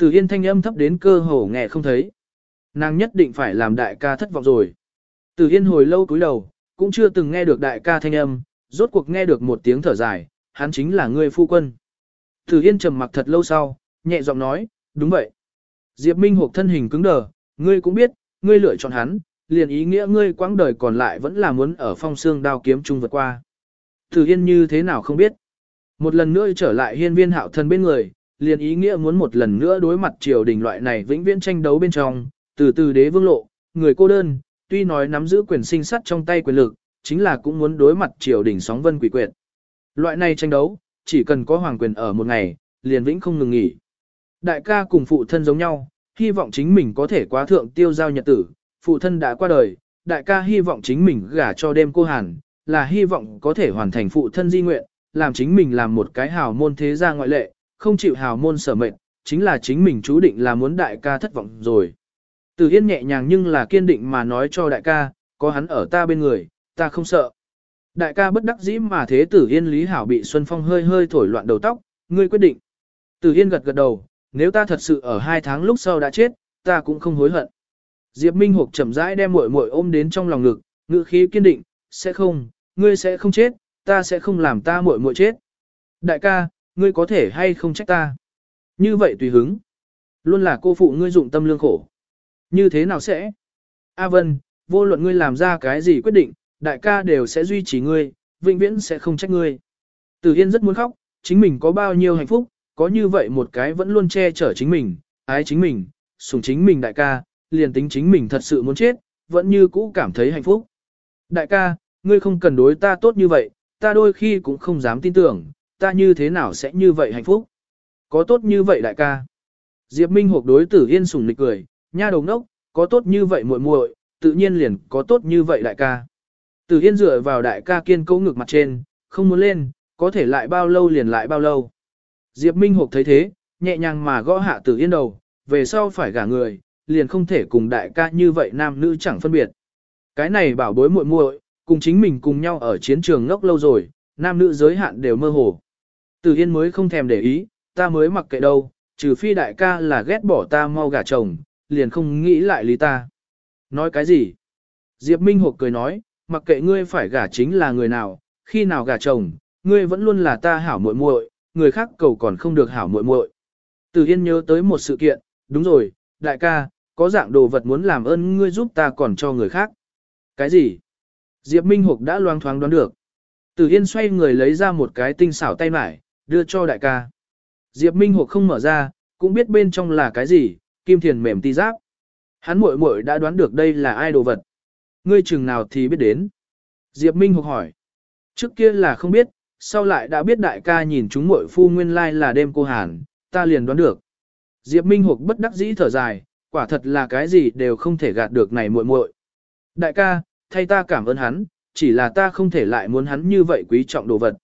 Từ Yên thanh âm thấp đến cơ hồ nghe không thấy. Nàng nhất định phải làm đại ca thất vọng rồi. Từ Yên hồi lâu cúi đầu, cũng chưa từng nghe được đại ca thanh âm, rốt cuộc nghe được một tiếng thở dài, hắn chính là người phu quân. Từ Yên trầm mặc thật lâu sau, nhẹ giọng nói, đúng vậy. Diệp Minh Hộp thân hình cứng đờ, ngươi cũng biết, ngươi lựa chọn hắn, liền ý nghĩa ngươi quãng đời còn lại vẫn là muốn ở phong xương đao kiếm chung vượt qua. Từ Yên như thế nào không biết. Một lần nữa trở lại hiên viên hạo thân bên người, liền ý nghĩa muốn một lần nữa đối mặt triều đình loại này vĩnh viễn tranh đấu bên trong, từ từ đế vương lộ, người cô đơn, tuy nói nắm giữ quyền sinh sát trong tay quyền lực, chính là cũng muốn đối mặt triều đình sóng vân quỷ quyệt. Loại này tranh đấu, chỉ cần có hoàng quyền ở một ngày, liền vĩnh không ngừng nghỉ. Đại ca cùng phụ thân giống nhau, hy vọng chính mình có thể quá thượng tiêu giao nhật tử, phụ thân đã qua đời, đại ca hy vọng chính mình gả cho đêm cô Hàn, là hy vọng có thể hoàn thành phụ thân di nguyện, làm chính mình làm một cái hào môn thế gia ngoại lệ, không chịu hào môn sở mệnh, chính là chính mình chú định là muốn đại ca thất vọng rồi. Tử Yên nhẹ nhàng nhưng là kiên định mà nói cho đại ca, có hắn ở ta bên người, ta không sợ. Đại ca bất đắc dĩ mà thế Tử Yên Lý Hảo bị Xuân Phong hơi hơi thổi loạn đầu tóc, ngươi quyết định. Tử Yên gật gật đầu, nếu ta thật sự ở hai tháng lúc sau đã chết, ta cũng không hối hận. Diệp Minh Hục chậm rãi đem muội muội ôm đến trong lòng ngực, ngữ khí kiên định, sẽ không, ngươi sẽ không chết, ta sẽ không làm ta muội muội chết. Đại ca, ngươi có thể hay không trách ta? Như vậy tùy hứng. Luôn là cô phụ ngươi dụng tâm lương khổ. Như thế nào sẽ? A Vân, vô luận ngươi làm ra cái gì quyết định, đại ca đều sẽ duy trì ngươi, vĩnh viễn sẽ không trách ngươi. Từ Yên rất muốn khóc, chính mình có bao nhiêu hạnh phúc, có như vậy một cái vẫn luôn che chở chính mình, ái chính mình, sủng chính mình đại ca, liền tính chính mình thật sự muốn chết, vẫn như cũ cảm thấy hạnh phúc. Đại ca, ngươi không cần đối ta tốt như vậy, ta đôi khi cũng không dám tin tưởng, ta như thế nào sẽ như vậy hạnh phúc. Có tốt như vậy đại ca. Diệp Minh Hục đối tử yên sủng nịch cười, nha đầu ngốc, có tốt như vậy muội muội, tự nhiên liền có tốt như vậy đại ca. Từ yên dựa vào đại ca kiên cố ngực mặt trên, không muốn lên, có thể lại bao lâu liền lại bao lâu. Diệp Minh Hục thấy thế, nhẹ nhàng mà gõ hạ Từ yên đầu, về sau phải gả người, liền không thể cùng đại ca như vậy nam nữ chẳng phân biệt. Cái này bảo bối muội muội, cùng chính mình cùng nhau ở chiến trường ngốc lâu rồi, nam nữ giới hạn đều mơ hồ. Từ Yên mới không thèm để ý, ta mới mặc kệ đâu, trừ phi đại ca là ghét bỏ ta mau gả chồng, liền không nghĩ lại lý ta. Nói cái gì? Diệp Minh Hục cười nói, mặc kệ ngươi phải gả chính là người nào, khi nào gả chồng, ngươi vẫn luôn là ta hảo muội muội, người khác cầu còn không được hảo muội muội. Tử Yên nhớ tới một sự kiện, đúng rồi, đại ca, có dạng đồ vật muốn làm ơn ngươi giúp ta còn cho người khác. Cái gì? Diệp Minh Hục đã loang thoáng đoán được. Tử Yên xoay người lấy ra một cái tinh xảo tay mải, đưa cho đại ca. Diệp Minh Hục không mở ra, cũng biết bên trong là cái gì, kim thiền mềm ti giáp. Hắn muội muội đã đoán được đây là ai đồ vật. Ngươi chừng nào thì biết đến. Diệp Minh Hục hỏi. Trước kia là không biết, sau lại đã biết đại ca nhìn chúng muội phu nguyên lai là đêm cô Hàn, ta liền đoán được. Diệp Minh Hục bất đắc dĩ thở dài, quả thật là cái gì đều không thể gạt được này muội muội. Đại ca, thay ta cảm ơn hắn, chỉ là ta không thể lại muốn hắn như vậy quý trọng đồ vật.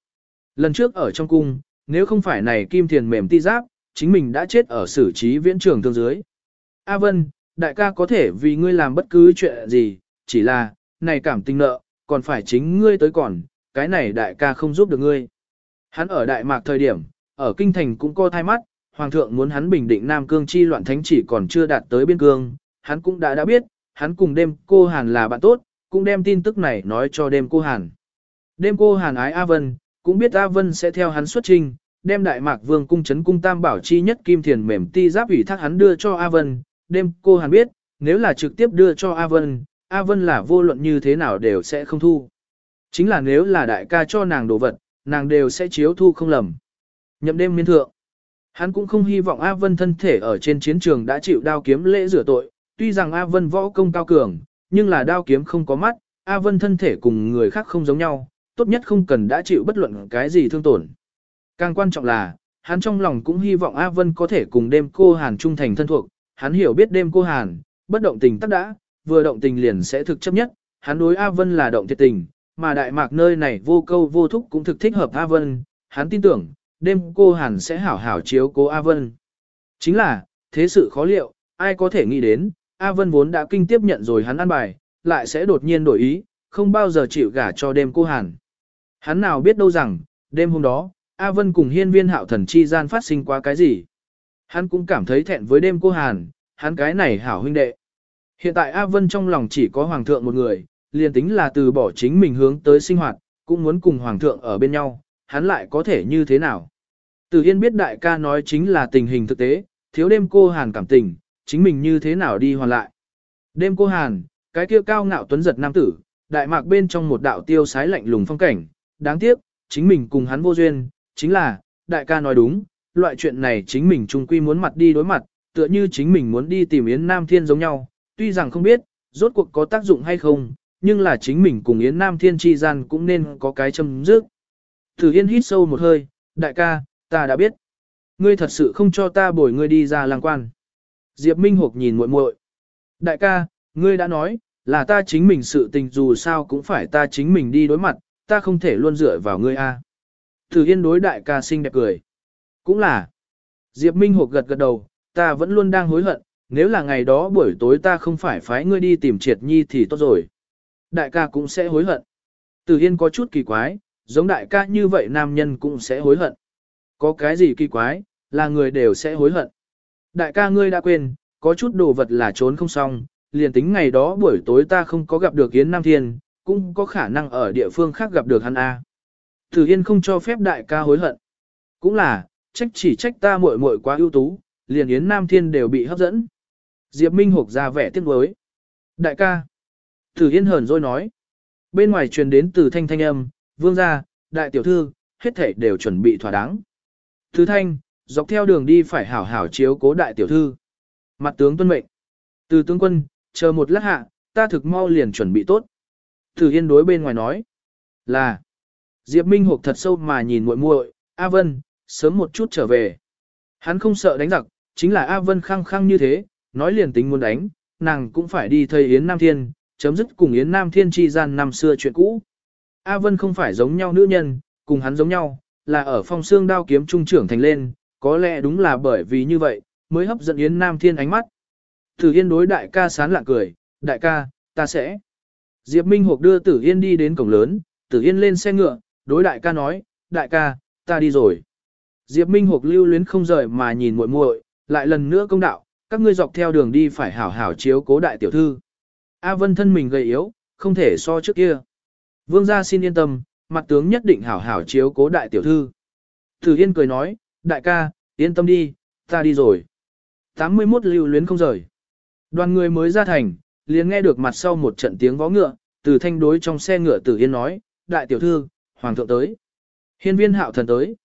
Lần trước ở trong cung, nếu không phải này kim thiền mềm ti giáp, chính mình đã chết ở xử trí viễn trường tương dưới. A Vân, đại ca có thể vì ngươi làm bất cứ chuyện gì, chỉ là, này cảm tình nợ, còn phải chính ngươi tới còn, cái này đại ca không giúp được ngươi. Hắn ở Đại Mạc thời điểm, ở Kinh Thành cũng co thai mắt, Hoàng thượng muốn hắn bình định Nam Cương chi loạn thánh chỉ còn chưa đạt tới biên cương, hắn cũng đã đã biết, hắn cùng đêm cô Hàn là bạn tốt, cũng đem tin tức này nói cho đêm cô Hàn. Đêm cô Hàn ái A Vân, cũng biết A Vân sẽ theo hắn xuất trình, đem Đại Mạc Vương cung chấn cung tam bảo chi nhất kim thiền mềm ti giáp ủy thác hắn đưa cho A Vân, đêm cô Hàn biết, nếu là trực tiếp đưa cho A Vân, A Vân là vô luận như thế nào đều sẽ không thu. Chính là nếu là đại ca cho nàng đồ vật, nàng đều sẽ chiếu thu không lầm. Nhậm đêm miên thượng. Hắn cũng không hy vọng A Vân thân thể ở trên chiến trường đã chịu đao kiếm lễ rửa tội, tuy rằng A Vân võ công cao cường, nhưng là đao kiếm không có mắt, A Vân thân thể cùng người khác không giống nhau, tốt nhất không cần đã chịu bất luận cái gì thương tổn. Càng quan trọng là, hắn trong lòng cũng hy vọng A Vân có thể cùng đêm cô Hàn trung thành thân thuộc, hắn hiểu biết đêm cô Hàn, bất động tình tắc đã, vừa động tình liền sẽ thực chấp nhất, hắn đối A Vân là động thiệt tình, mà Đại Mạc nơi này vô câu vô thúc cũng thực thích hợp A Vân, hắn tin tưởng, đêm cô Hàn sẽ hảo hảo chiếu cố A Vân. Chính là, thế sự khó liệu, ai có thể nghĩ đến, A Vân vốn đã kinh tiếp nhận rồi hắn ăn bài, lại sẽ đột nhiên đổi ý, không bao giờ chịu gả cho đêm cô Hàn. Hắn nào biết đâu rằng, đêm hôm đó, A Vân cùng hiên viên hạo thần chi gian phát sinh qua cái gì. Hắn cũng cảm thấy thẹn với đêm cô Hàn, hắn cái này hảo huynh đệ. Hiện tại A Vân trong lòng chỉ có Hoàng thượng một người, liền tính là từ bỏ chính mình hướng tới sinh hoạt, cũng muốn cùng Hoàng thượng ở bên nhau, hắn lại có thể như thế nào. Từ Yên biết đại ca nói chính là tình hình thực tế, thiếu đêm cô Hàn cảm tình, chính mình như thế nào đi hoàn lại. Đêm cô Hàn, cái kia cao ngạo tuấn giật nam tử, đại mạc bên trong một đạo tiêu sái lạnh lùng phong cảnh, đáng tiếc, chính mình cùng hắn vô duyên, chính là, đại ca nói đúng, loại chuyện này chính mình trung quy muốn mặt đi đối mặt, tựa như chính mình muốn đi tìm Yến Nam Thiên giống nhau, tuy rằng không biết, rốt cuộc có tác dụng hay không, nhưng là chính mình cùng Yến Nam Thiên chi gian cũng nên có cái châm dứt. Thử Yên hít sâu một hơi, đại ca, ta đã biết. Ngươi thật sự không cho ta bồi ngươi đi ra lang quan. Diệp Minh Hục nhìn muội muội. Đại ca, ngươi đã nói, là ta chính mình sự tình dù sao cũng phải ta chính mình đi đối mặt, ta không thể luôn dựa vào ngươi a. Thử Yên đối đại ca xinh đẹp cười. Cũng là. Diệp Minh Hục gật gật đầu, ta vẫn luôn đang hối hận, nếu là ngày đó buổi tối ta không phải phái ngươi đi tìm triệt nhi thì tốt rồi. Đại ca cũng sẽ hối hận. Từ Yên có chút kỳ quái, giống đại ca như vậy nam nhân cũng sẽ hối hận. Có cái gì kỳ quái, là người đều sẽ hối hận. Đại ca ngươi đã quên, có chút đồ vật là trốn không xong, liền tính ngày đó buổi tối ta không có gặp được Yến Nam Thiên, cũng có khả năng ở địa phương khác gặp được hắn A. Từ Yên không cho phép đại ca hối hận. Cũng là, trách chỉ trách ta muội muội quá ưu tú, liền Yến Nam Thiên đều bị hấp dẫn. Diệp Minh Hục ra vẻ tiếc nuối. Đại ca. Tử Yên hờn rồi nói. Bên ngoài truyền đến từ thanh thanh âm, vương gia, đại tiểu thư, hết thảy đều chuẩn bị thỏa đáng. Thứ thanh, dọc theo đường đi phải hảo hảo chiếu cố đại tiểu thư. Mặt tướng tuân mệnh. Từ tướng quân, chờ một lát hạ, ta thực mau liền chuẩn bị tốt. Tử Yên đối bên ngoài nói. Là. Diệp Minh Hục thật sâu mà nhìn muội muội, A Vân, sớm một chút trở về. Hắn không sợ đánh giặc, chính là A Vân khăng khăng như thế, nói liền tính muốn đánh, nàng cũng phải đi thầy Yến Nam Thiên, chấm dứt cùng Yến Nam Thiên chi gian năm xưa chuyện cũ. A Vân không phải giống nhau nữ nhân, cùng hắn giống nhau, là ở phong xương đao kiếm trung trưởng thành lên, có lẽ đúng là bởi vì như vậy, mới hấp dẫn Yến Nam Thiên ánh mắt. Tử Yên đối đại ca sán lạ cười, đại ca, ta sẽ. Diệp Minh Hục đưa Tử Yên đi đến cổng lớn, Tử Yên lên xe ngựa, đối đại ca nói, đại ca, ta đi rồi. Diệp Minh Hục lưu luyến không rời mà nhìn muội muội, lại lần nữa công đạo, các ngươi dọc theo đường đi phải hảo hảo chiếu cố đại tiểu thư. A Vân thân mình gầy yếu, không thể so trước kia. Vương gia xin yên tâm, mặt tướng nhất định hảo hảo chiếu cố đại tiểu thư. Tử Yên cười nói, đại ca, yên tâm đi, ta đi rồi. 81 lưu luyến không rời. Đoàn người mới ra thành, liền nghe được mặt sau một trận tiếng vó ngựa, từ thanh đối trong xe ngựa Tử Yên nói, đại tiểu thư, hoàng thượng tới. Hiên viên hạo thần tới.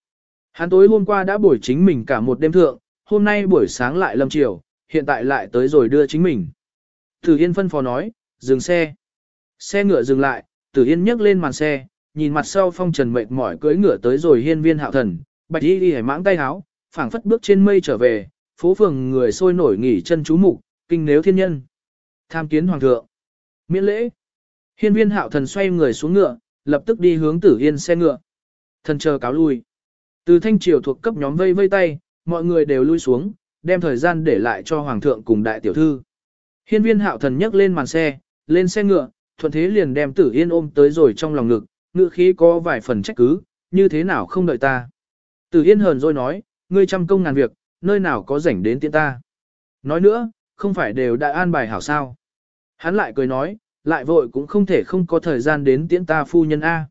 Hắn tối hôm qua đã buổi chính mình cả một đêm thượng, hôm nay buổi sáng lại lâm chiều, hiện tại lại tới rồi đưa chính mình. Tử Yên phân phó nói, dừng xe. Xe ngựa dừng lại, Tử Yên nhấc lên màn xe, nhìn mặt sau phong trần mệt mỏi cưỡi ngựa tới rồi hiên viên hạo thần, bạch y đi hải mãng tay háo, phảng phất bước trên mây trở về, phố phường người sôi nổi nghỉ chân chú mục, kinh nếu thiên nhân. Tham kiến hoàng thượng. Miễn lễ. Hiên viên hạo thần xoay người xuống ngựa, lập tức đi hướng tử yên xe ngựa. Thần chờ cáo lui. Từ thanh triều thuộc cấp nhóm vây vây tay, mọi người đều lui xuống, đem thời gian để lại cho hoàng thượng cùng đại tiểu thư. Hiên viên hạo thần nhấc lên màn xe, lên xe ngựa, thuận thế liền đem tử yên ôm tới rồi trong lòng ngực, ngựa khí có vài phần trách cứ, như thế nào không đợi ta. Tử yên hờn rồi nói, ngươi trăm công ngàn việc, nơi nào có rảnh đến tiễn ta. Nói nữa, không phải đều đã an bài hảo sao. Hắn lại cười nói, lại vội cũng không thể không có thời gian đến tiễn ta phu nhân A.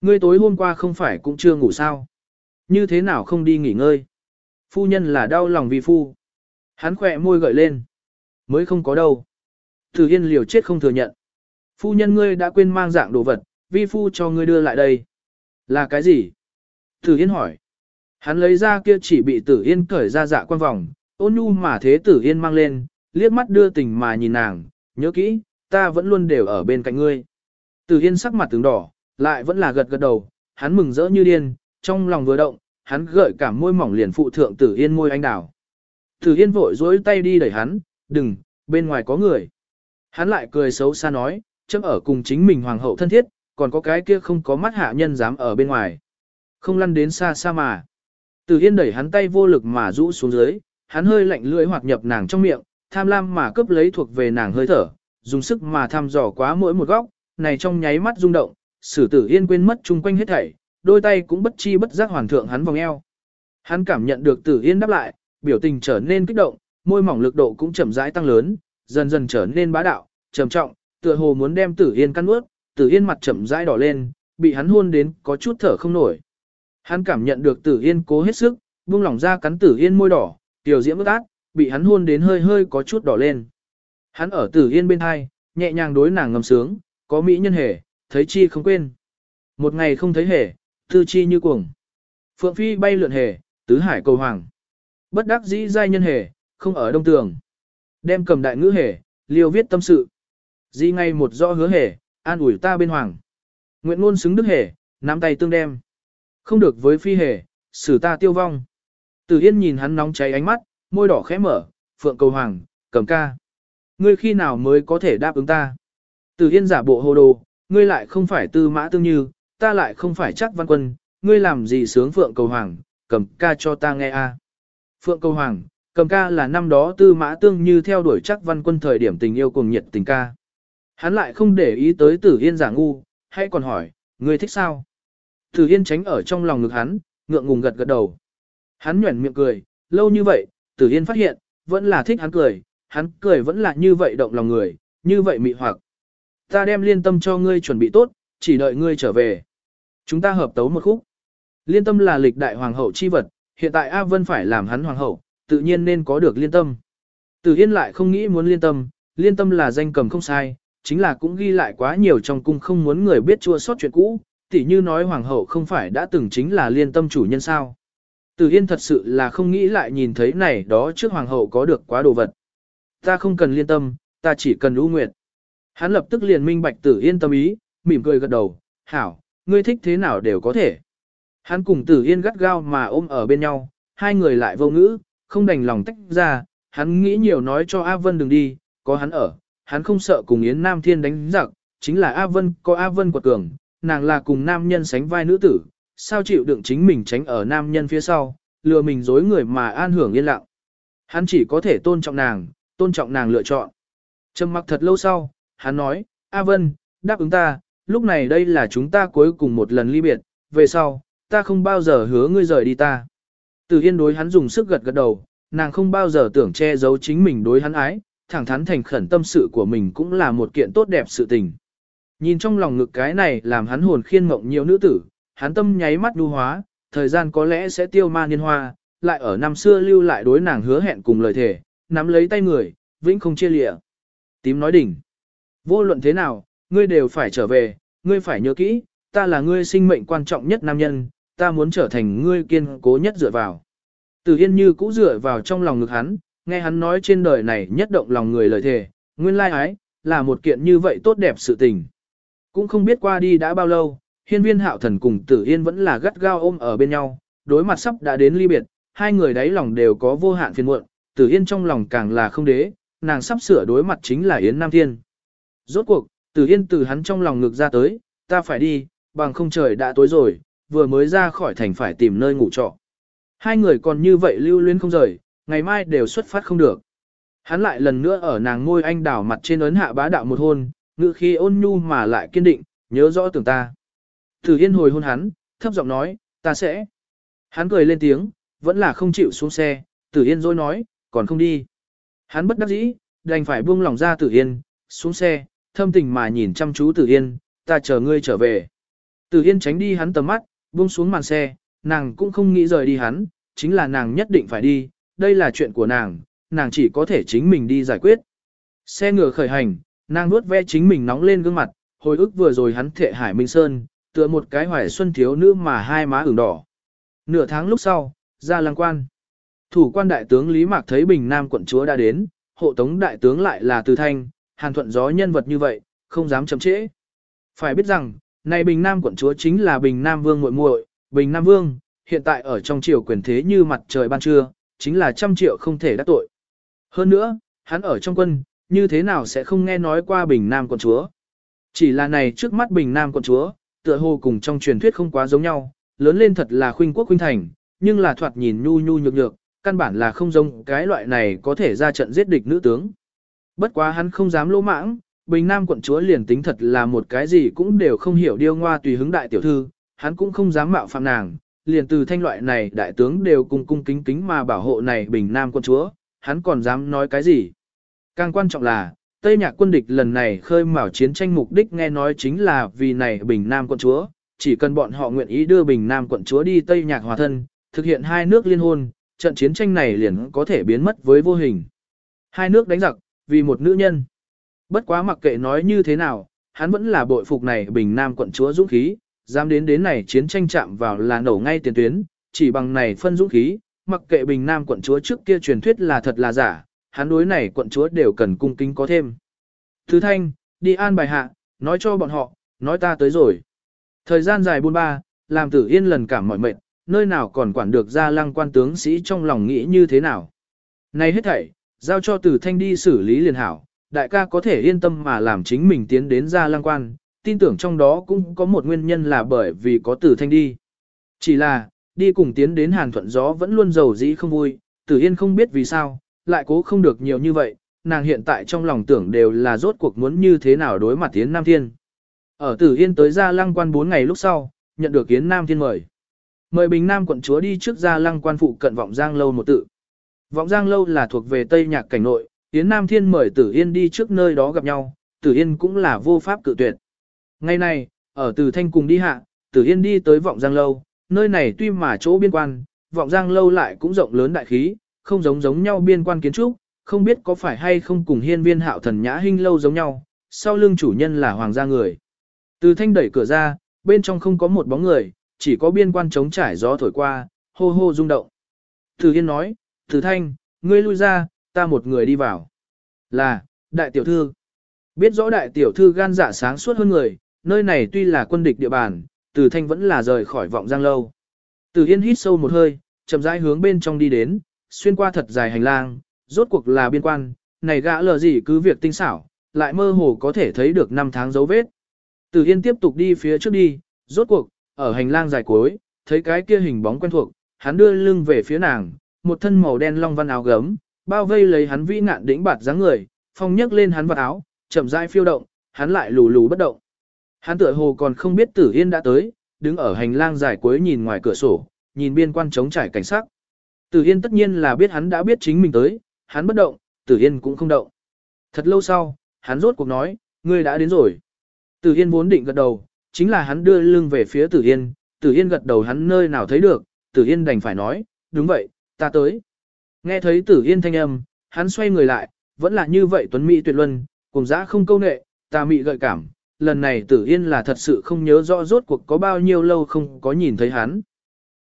Ngươi tối hôm qua không phải cũng chưa ngủ sao. Như thế nào không đi nghỉ ngơi. Phu nhân là đau lòng vì phu. Hắn khỏe môi gợi lên. Mới không có đâu. Tử Yên liều chết không thừa nhận. Phu nhân ngươi đã quên mang dạng đồ vật, vi phu cho ngươi đưa lại đây. Là cái gì? Tử Yên hỏi. Hắn lấy ra kia chỉ bị Tử Yên cởi ra dạ quan vòng, ôn nhu mà thế Tử Yên mang lên, liếc mắt đưa tình mà nhìn nàng, nhớ kỹ, ta vẫn luôn đều ở bên cạnh ngươi. Tử Yên sắc mặt tướng đỏ, lại vẫn là gật gật đầu, hắn mừng rỡ như điên, trong lòng vừa động, hắn gợi cả môi mỏng liền phụ thượng Tử Yên môi anh đào. Tử Yên vội dối tay đi đẩy hắn, đừng, bên ngoài có người. Hắn lại cười xấu xa nói, chấm ở cùng chính mình hoàng hậu thân thiết, còn có cái kia không có mắt hạ nhân dám ở bên ngoài. Không lăn đến xa xa mà. Tử Yên đẩy hắn tay vô lực mà rũ xuống dưới, hắn hơi lạnh lưỡi hoặc nhập nàng trong miệng, tham lam mà cướp lấy thuộc về nàng hơi thở, dùng sức mà thăm dò quá mỗi một góc, này trong nháy mắt rung động, sử tử yên quên mất chung quanh hết thảy, đôi tay cũng bất chi bất giác hoàn thượng hắn vòng eo. Hắn cảm nhận được tử yên đáp lại, biểu tình trở nên kích động, môi mỏng lực độ cũng chậm rãi tăng lớn, dần dần trở nên bá đạo, trầm trọng, tựa hồ muốn đem tử yên cắn nuốt. tử yên mặt chậm rãi đỏ lên, bị hắn hôn đến có chút thở không nổi. Hắn cảm nhận được tử yên cố hết sức, buông lỏng ra cắn tử yên môi đỏ, tiểu diễm ướt át, bị hắn hôn đến hơi hơi có chút đỏ lên. Hắn ở tử yên bên hai, nhẹ nhàng đối nàng ngầm sướng, có mỹ nhân hề, thấy chi không quên. Một ngày không thấy hề, tư chi như cuồng. Phượng phi bay lượn hề, tứ hải cầu hoàng. Bất đắc dĩ giai nhân hề, không ở đông tường. Đem cầm đại ngữ hề, liều viết tâm sự. Di ngay một rõ hứa hề, an ủi ta bên hoàng. Nguyện ngôn xứng đức hề, nắm tay tương đem. Không được với phi hề, xử ta tiêu vong. Tử Yên nhìn hắn nóng cháy ánh mắt, môi đỏ khẽ mở, phượng cầu hoàng, cầm ca. Ngươi khi nào mới có thể đáp ứng ta? Tử Yên giả bộ hồ đồ, ngươi lại không phải tư mã tương như, ta lại không phải chắc văn quân, ngươi làm gì sướng phượng cầu hoàng, cầm ca cho ta nghe a. Phượng cầu hoàng, Cầm ca là năm đó tư mã tương như theo đuổi chắc văn quân thời điểm tình yêu cùng nhiệt tình ca. Hắn lại không để ý tới tử yên giả ngu, hay còn hỏi, ngươi thích sao? Tử yên tránh ở trong lòng ngực hắn, ngượng ngùng gật gật đầu. Hắn nhuẩn miệng cười, lâu như vậy, tử yên phát hiện, vẫn là thích hắn cười, hắn cười vẫn là như vậy động lòng người, như vậy mị hoặc. Ta đem liên tâm cho ngươi chuẩn bị tốt, chỉ đợi ngươi trở về. Chúng ta hợp tấu một khúc. Liên tâm là lịch đại hoàng hậu chi vật, hiện tại A Vân phải làm hắn hoàng hậu, tự nhiên nên có được liên tâm. Từ Yên lại không nghĩ muốn liên tâm, liên tâm là danh cầm không sai, chính là cũng ghi lại quá nhiều trong cung không muốn người biết chua sót chuyện cũ, tỉ như nói hoàng hậu không phải đã từng chính là liên tâm chủ nhân sao. Từ Yên thật sự là không nghĩ lại nhìn thấy này đó trước hoàng hậu có được quá đồ vật. Ta không cần liên tâm, ta chỉ cần ưu nguyệt. Hắn lập tức liền minh bạch Tử Yên tâm ý, mỉm cười gật đầu, hảo, ngươi thích thế nào đều có thể. Hắn cùng Tử Yên gắt gao mà ôm ở bên nhau, hai người lại vô ngữ, không đành lòng tách ra, hắn nghĩ nhiều nói cho A Vân đừng đi, có hắn ở, hắn không sợ cùng Yến Nam Thiên đánh giặc, chính là A Vân có A Vân quật cường, nàng là cùng nam nhân sánh vai nữ tử, sao chịu đựng chính mình tránh ở nam nhân phía sau, lừa mình dối người mà an hưởng yên lặng. Hắn chỉ có thể tôn trọng nàng, tôn trọng nàng lựa chọn. Trầm mặc thật lâu sau, hắn nói, A Vân, đáp ứng ta, lúc này đây là chúng ta cuối cùng một lần ly biệt, về sau, ta không bao giờ hứa ngươi rời đi ta. Từ Yên đối hắn dùng sức gật gật đầu, nàng không bao giờ tưởng che giấu chính mình đối hắn ái, thẳng thắn thành khẩn tâm sự của mình cũng là một kiện tốt đẹp sự tình. Nhìn trong lòng ngực cái này làm hắn hồn khiên mộng nhiều nữ tử, hắn tâm nháy mắt đu hóa, thời gian có lẽ sẽ tiêu ma niên hoa, lại ở năm xưa lưu lại đối nàng hứa hẹn cùng lời thề, nắm lấy tay người, vĩnh không chia lịa. Tím nói đỉnh. Vô luận thế nào, ngươi đều phải trở về, ngươi phải nhớ kỹ, ta là ngươi sinh mệnh quan trọng nhất nam nhân, ta muốn trở thành ngươi kiên cố nhất dựa vào. Từ Yên Như cũ dựa vào trong lòng ngực hắn, nghe hắn nói trên đời này nhất động lòng người lời thề, nguyên lai ái, là một kiện như vậy tốt đẹp sự tình. Cũng không biết qua đi đã bao lâu, hiên viên hạo thần cùng Tử Yên vẫn là gắt gao ôm ở bên nhau, đối mặt sắp đã đến ly biệt, hai người đáy lòng đều có vô hạn phiền muộn, Tử Yên trong lòng càng là không đế, nàng sắp sửa đối mặt chính là Yến Nam Thiên. Rốt cuộc, Tử Yên từ hắn trong lòng ngực ra tới, ta phải đi, bằng không trời đã tối rồi, vừa mới ra khỏi thành phải tìm nơi ngủ trọ. Hai người còn như vậy lưu luyến không rời, ngày mai đều xuất phát không được. Hắn lại lần nữa ở nàng ngôi anh đảo mặt trên ấn hạ bá đạo một hôn, ngự khi ôn nhu mà lại kiên định, nhớ rõ tưởng ta. Tử Yên hồi hôn hắn, thấp giọng nói, ta sẽ. Hắn cười lên tiếng, vẫn là không chịu xuống xe, Tử Yên dối nói, còn không đi. Hắn bất đắc dĩ, đành phải buông lòng ra Tử Yên, xuống xe, thâm tình mà nhìn chăm chú Tử Yên, ta chờ ngươi trở về. Tử Yên tránh đi hắn tầm mắt, buông xuống màn xe, nàng cũng không nghĩ rời đi hắn, chính là nàng nhất định phải đi, đây là chuyện của nàng, nàng chỉ có thể chính mình đi giải quyết. Xe ngựa khởi hành, nàng nuốt ve chính mình nóng lên gương mặt, hồi ức vừa rồi hắn thệ Hải Minh Sơn, tựa một cái hoài xuân thiếu nữ mà hai má ửng đỏ. Nửa tháng lúc sau, ra lăng quan. Thủ quan đại tướng Lý Mạc thấy Bình Nam quận chúa đã đến, hộ tống đại tướng lại là Từ Thanh, hàn thuận gió nhân vật như vậy, không dám chậm trễ. Phải biết rằng, này Bình Nam quận chúa chính là Bình Nam Vương muội muội, Bình Nam Vương, hiện tại ở trong triều quyền thế như mặt trời ban trưa, chính là trăm triệu không thể đắc tội. Hơn nữa, hắn ở trong quân, như thế nào sẽ không nghe nói qua Bình Nam quận chúa. Chỉ là này trước mắt Bình Nam quận chúa, tựa hồ cùng trong truyền thuyết không quá giống nhau, lớn lên thật là khuynh quốc khuynh thành, nhưng là thoạt nhìn nhu nhu nhược nhược, căn bản là không giống cái loại này có thể ra trận giết địch nữ tướng. Bất quá hắn không dám lỗ mãng, Bình Nam quận chúa liền tính thật là một cái gì cũng đều không hiểu điêu ngoa tùy hứng đại tiểu thư, hắn cũng không dám mạo phạm nàng, liền từ thanh loại này đại tướng đều cung cung kính kính mà bảo hộ này Bình Nam quận chúa, hắn còn dám nói cái gì. Càng quan trọng là, Tây Nhạc quân địch lần này khơi mào chiến tranh mục đích nghe nói chính là vì này Bình Nam quận chúa, chỉ cần bọn họ nguyện ý đưa Bình Nam quận chúa đi Tây Nhạc hòa thân, thực hiện hai nước liên hôn, trận chiến tranh này liền có thể biến mất với vô hình. Hai nước đánh giặc, vì một nữ nhân. Bất quá mặc kệ nói như thế nào, hắn vẫn là bội phục này Bình Nam quận chúa dũng khí, dám đến đến này chiến tranh chạm vào là nổ ngay tiền tuyến, chỉ bằng này phân dũng khí, mặc kệ Bình Nam quận chúa trước kia truyền thuyết là thật là giả, hắn đối này quận chúa đều cần cung kính có thêm. Thứ thanh, đi an bài hạ, nói cho bọn họ, nói ta tới rồi. Thời gian dài buôn ba, làm tử yên lần cảm mọi mệt, nơi nào còn quản được ra lăng quan tướng sĩ trong lòng nghĩ như thế nào. Này hết thảy, giao cho tử thanh đi xử lý liền hảo, đại ca có thể yên tâm mà làm chính mình tiến đến ra Lang quan, tin tưởng trong đó cũng có một nguyên nhân là bởi vì có tử thanh đi. Chỉ là, đi cùng tiến đến hàn thuận gió vẫn luôn giàu dĩ không vui, Tử Yên không biết vì sao, lại cố không được nhiều như vậy, nàng hiện tại trong lòng tưởng đều là rốt cuộc muốn như thế nào đối mặt Yến Nam Thiên. Ở Tử Yên tới Gia Lăng quan 4 ngày lúc sau, nhận được Yến Nam Thiên mời. Mời Bình Nam quận chúa đi trước Gia Lăng quan phụ cận vọng Giang lâu một tự. Vọng Giang lâu là thuộc về Tây Nhạc cảnh nội, Yến Nam Thiên mời Tử Yên đi trước nơi đó gặp nhau, Tử Yên cũng là vô pháp cự tuyệt. Ngày này, ở Từ Thanh cùng đi hạ, Tử Yên đi tới Vọng Giang lâu, nơi này tuy mà chỗ biên quan, Vọng Giang lâu lại cũng rộng lớn đại khí, không giống giống nhau biên quan kiến trúc, không biết có phải hay không cùng hiên viên hạo thần nhã hinh lâu giống nhau, sau lưng chủ nhân là hoàng gia người. Từ thanh đẩy cửa ra, bên trong không có một bóng người, chỉ có biên quan trống trải gió thổi qua, hô hô rung động. Từ Yên nói, Tử Thanh, ngươi lui ra, ta một người đi vào. Là, đại tiểu thư. Biết rõ đại tiểu thư gan dạ sáng suốt hơn người, nơi này tuy là quân địch địa bàn, Từ Thanh vẫn là rời khỏi vọng giang lâu. Từ Yên hít sâu một hơi, chậm rãi hướng bên trong đi đến, xuyên qua thật dài hành lang, rốt cuộc là biên quan, này gã lờ gì cứ việc tinh xảo, lại mơ hồ có thể thấy được năm tháng dấu vết. Từ Yên tiếp tục đi phía trước đi, rốt cuộc, ở hành lang dài cuối, thấy cái kia hình bóng quen thuộc, hắn đưa lưng về phía nàng, một thân màu đen long văn áo gấm, bao vây lấy hắn vĩ nạn đỉnh bạt dáng người, phong nhấc lên hắn vật áo, chậm rãi phiêu động, hắn lại lù lù bất động. Hắn tựa hồ còn không biết Tử Yên đã tới, đứng ở hành lang dài cuối nhìn ngoài cửa sổ, nhìn biên quan trống trải cảnh sắc. Tử Yên tất nhiên là biết hắn đã biết chính mình tới, hắn bất động, Tử Yên cũng không động. Thật lâu sau, hắn rốt cuộc nói, ngươi đã đến rồi. Tử Yên vốn định gật đầu, chính là hắn đưa lưng về phía Tử Yên, Tử Yên gật đầu hắn nơi nào thấy được, Tử Yên đành phải nói, đúng vậy, ta tới. Nghe thấy Tử Yên thanh âm, hắn xoay người lại, vẫn là như vậy tuấn mỹ tuyệt luân, cùng dã không câu nệ, ta mị gợi cảm. Lần này Tử Yên là thật sự không nhớ rõ rốt cuộc có bao nhiêu lâu không có nhìn thấy hắn.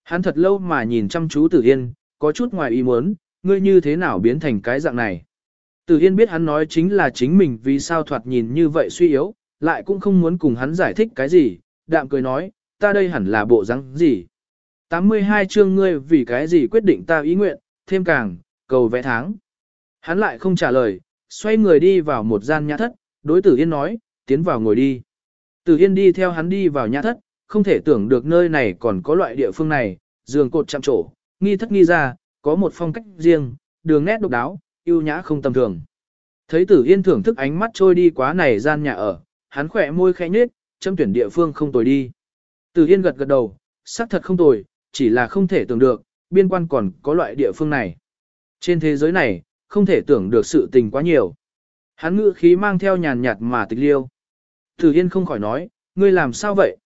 Hắn thật lâu mà nhìn chăm chú Tử Yên, có chút ngoài ý muốn, ngươi như thế nào biến thành cái dạng này. Tử Yên biết hắn nói chính là chính mình vì sao thoạt nhìn như vậy suy yếu, lại cũng không muốn cùng hắn giải thích cái gì, đạm cười nói, ta đây hẳn là bộ răng gì. 82 chương ngươi vì cái gì quyết định ta ý nguyện, thêm càng, cầu vẽ tháng. Hắn lại không trả lời, xoay người đi vào một gian nhà thất, đối tử Yên nói, tiến vào ngồi đi. Tử Yên đi theo hắn đi vào nhà thất, không thể tưởng được nơi này còn có loại địa phương này, giường cột chạm trổ, nghi thất nghi ra, có một phong cách riêng, đường nét độc đáo, yêu nhã không tầm thường. Thấy tử Yên thưởng thức ánh mắt trôi đi quá này gian nhà ở, hắn khỏe môi khẽ nhếch, châm tuyển địa phương không tồi đi. Tử Yên gật gật đầu, xác thật không tồi, chỉ là không thể tưởng được, biên quan còn có loại địa phương này. Trên thế giới này, không thể tưởng được sự tình quá nhiều. Hắn ngữ khí mang theo nhàn nhạt mà tịch liêu. Tử Yên không khỏi nói, ngươi làm sao vậy?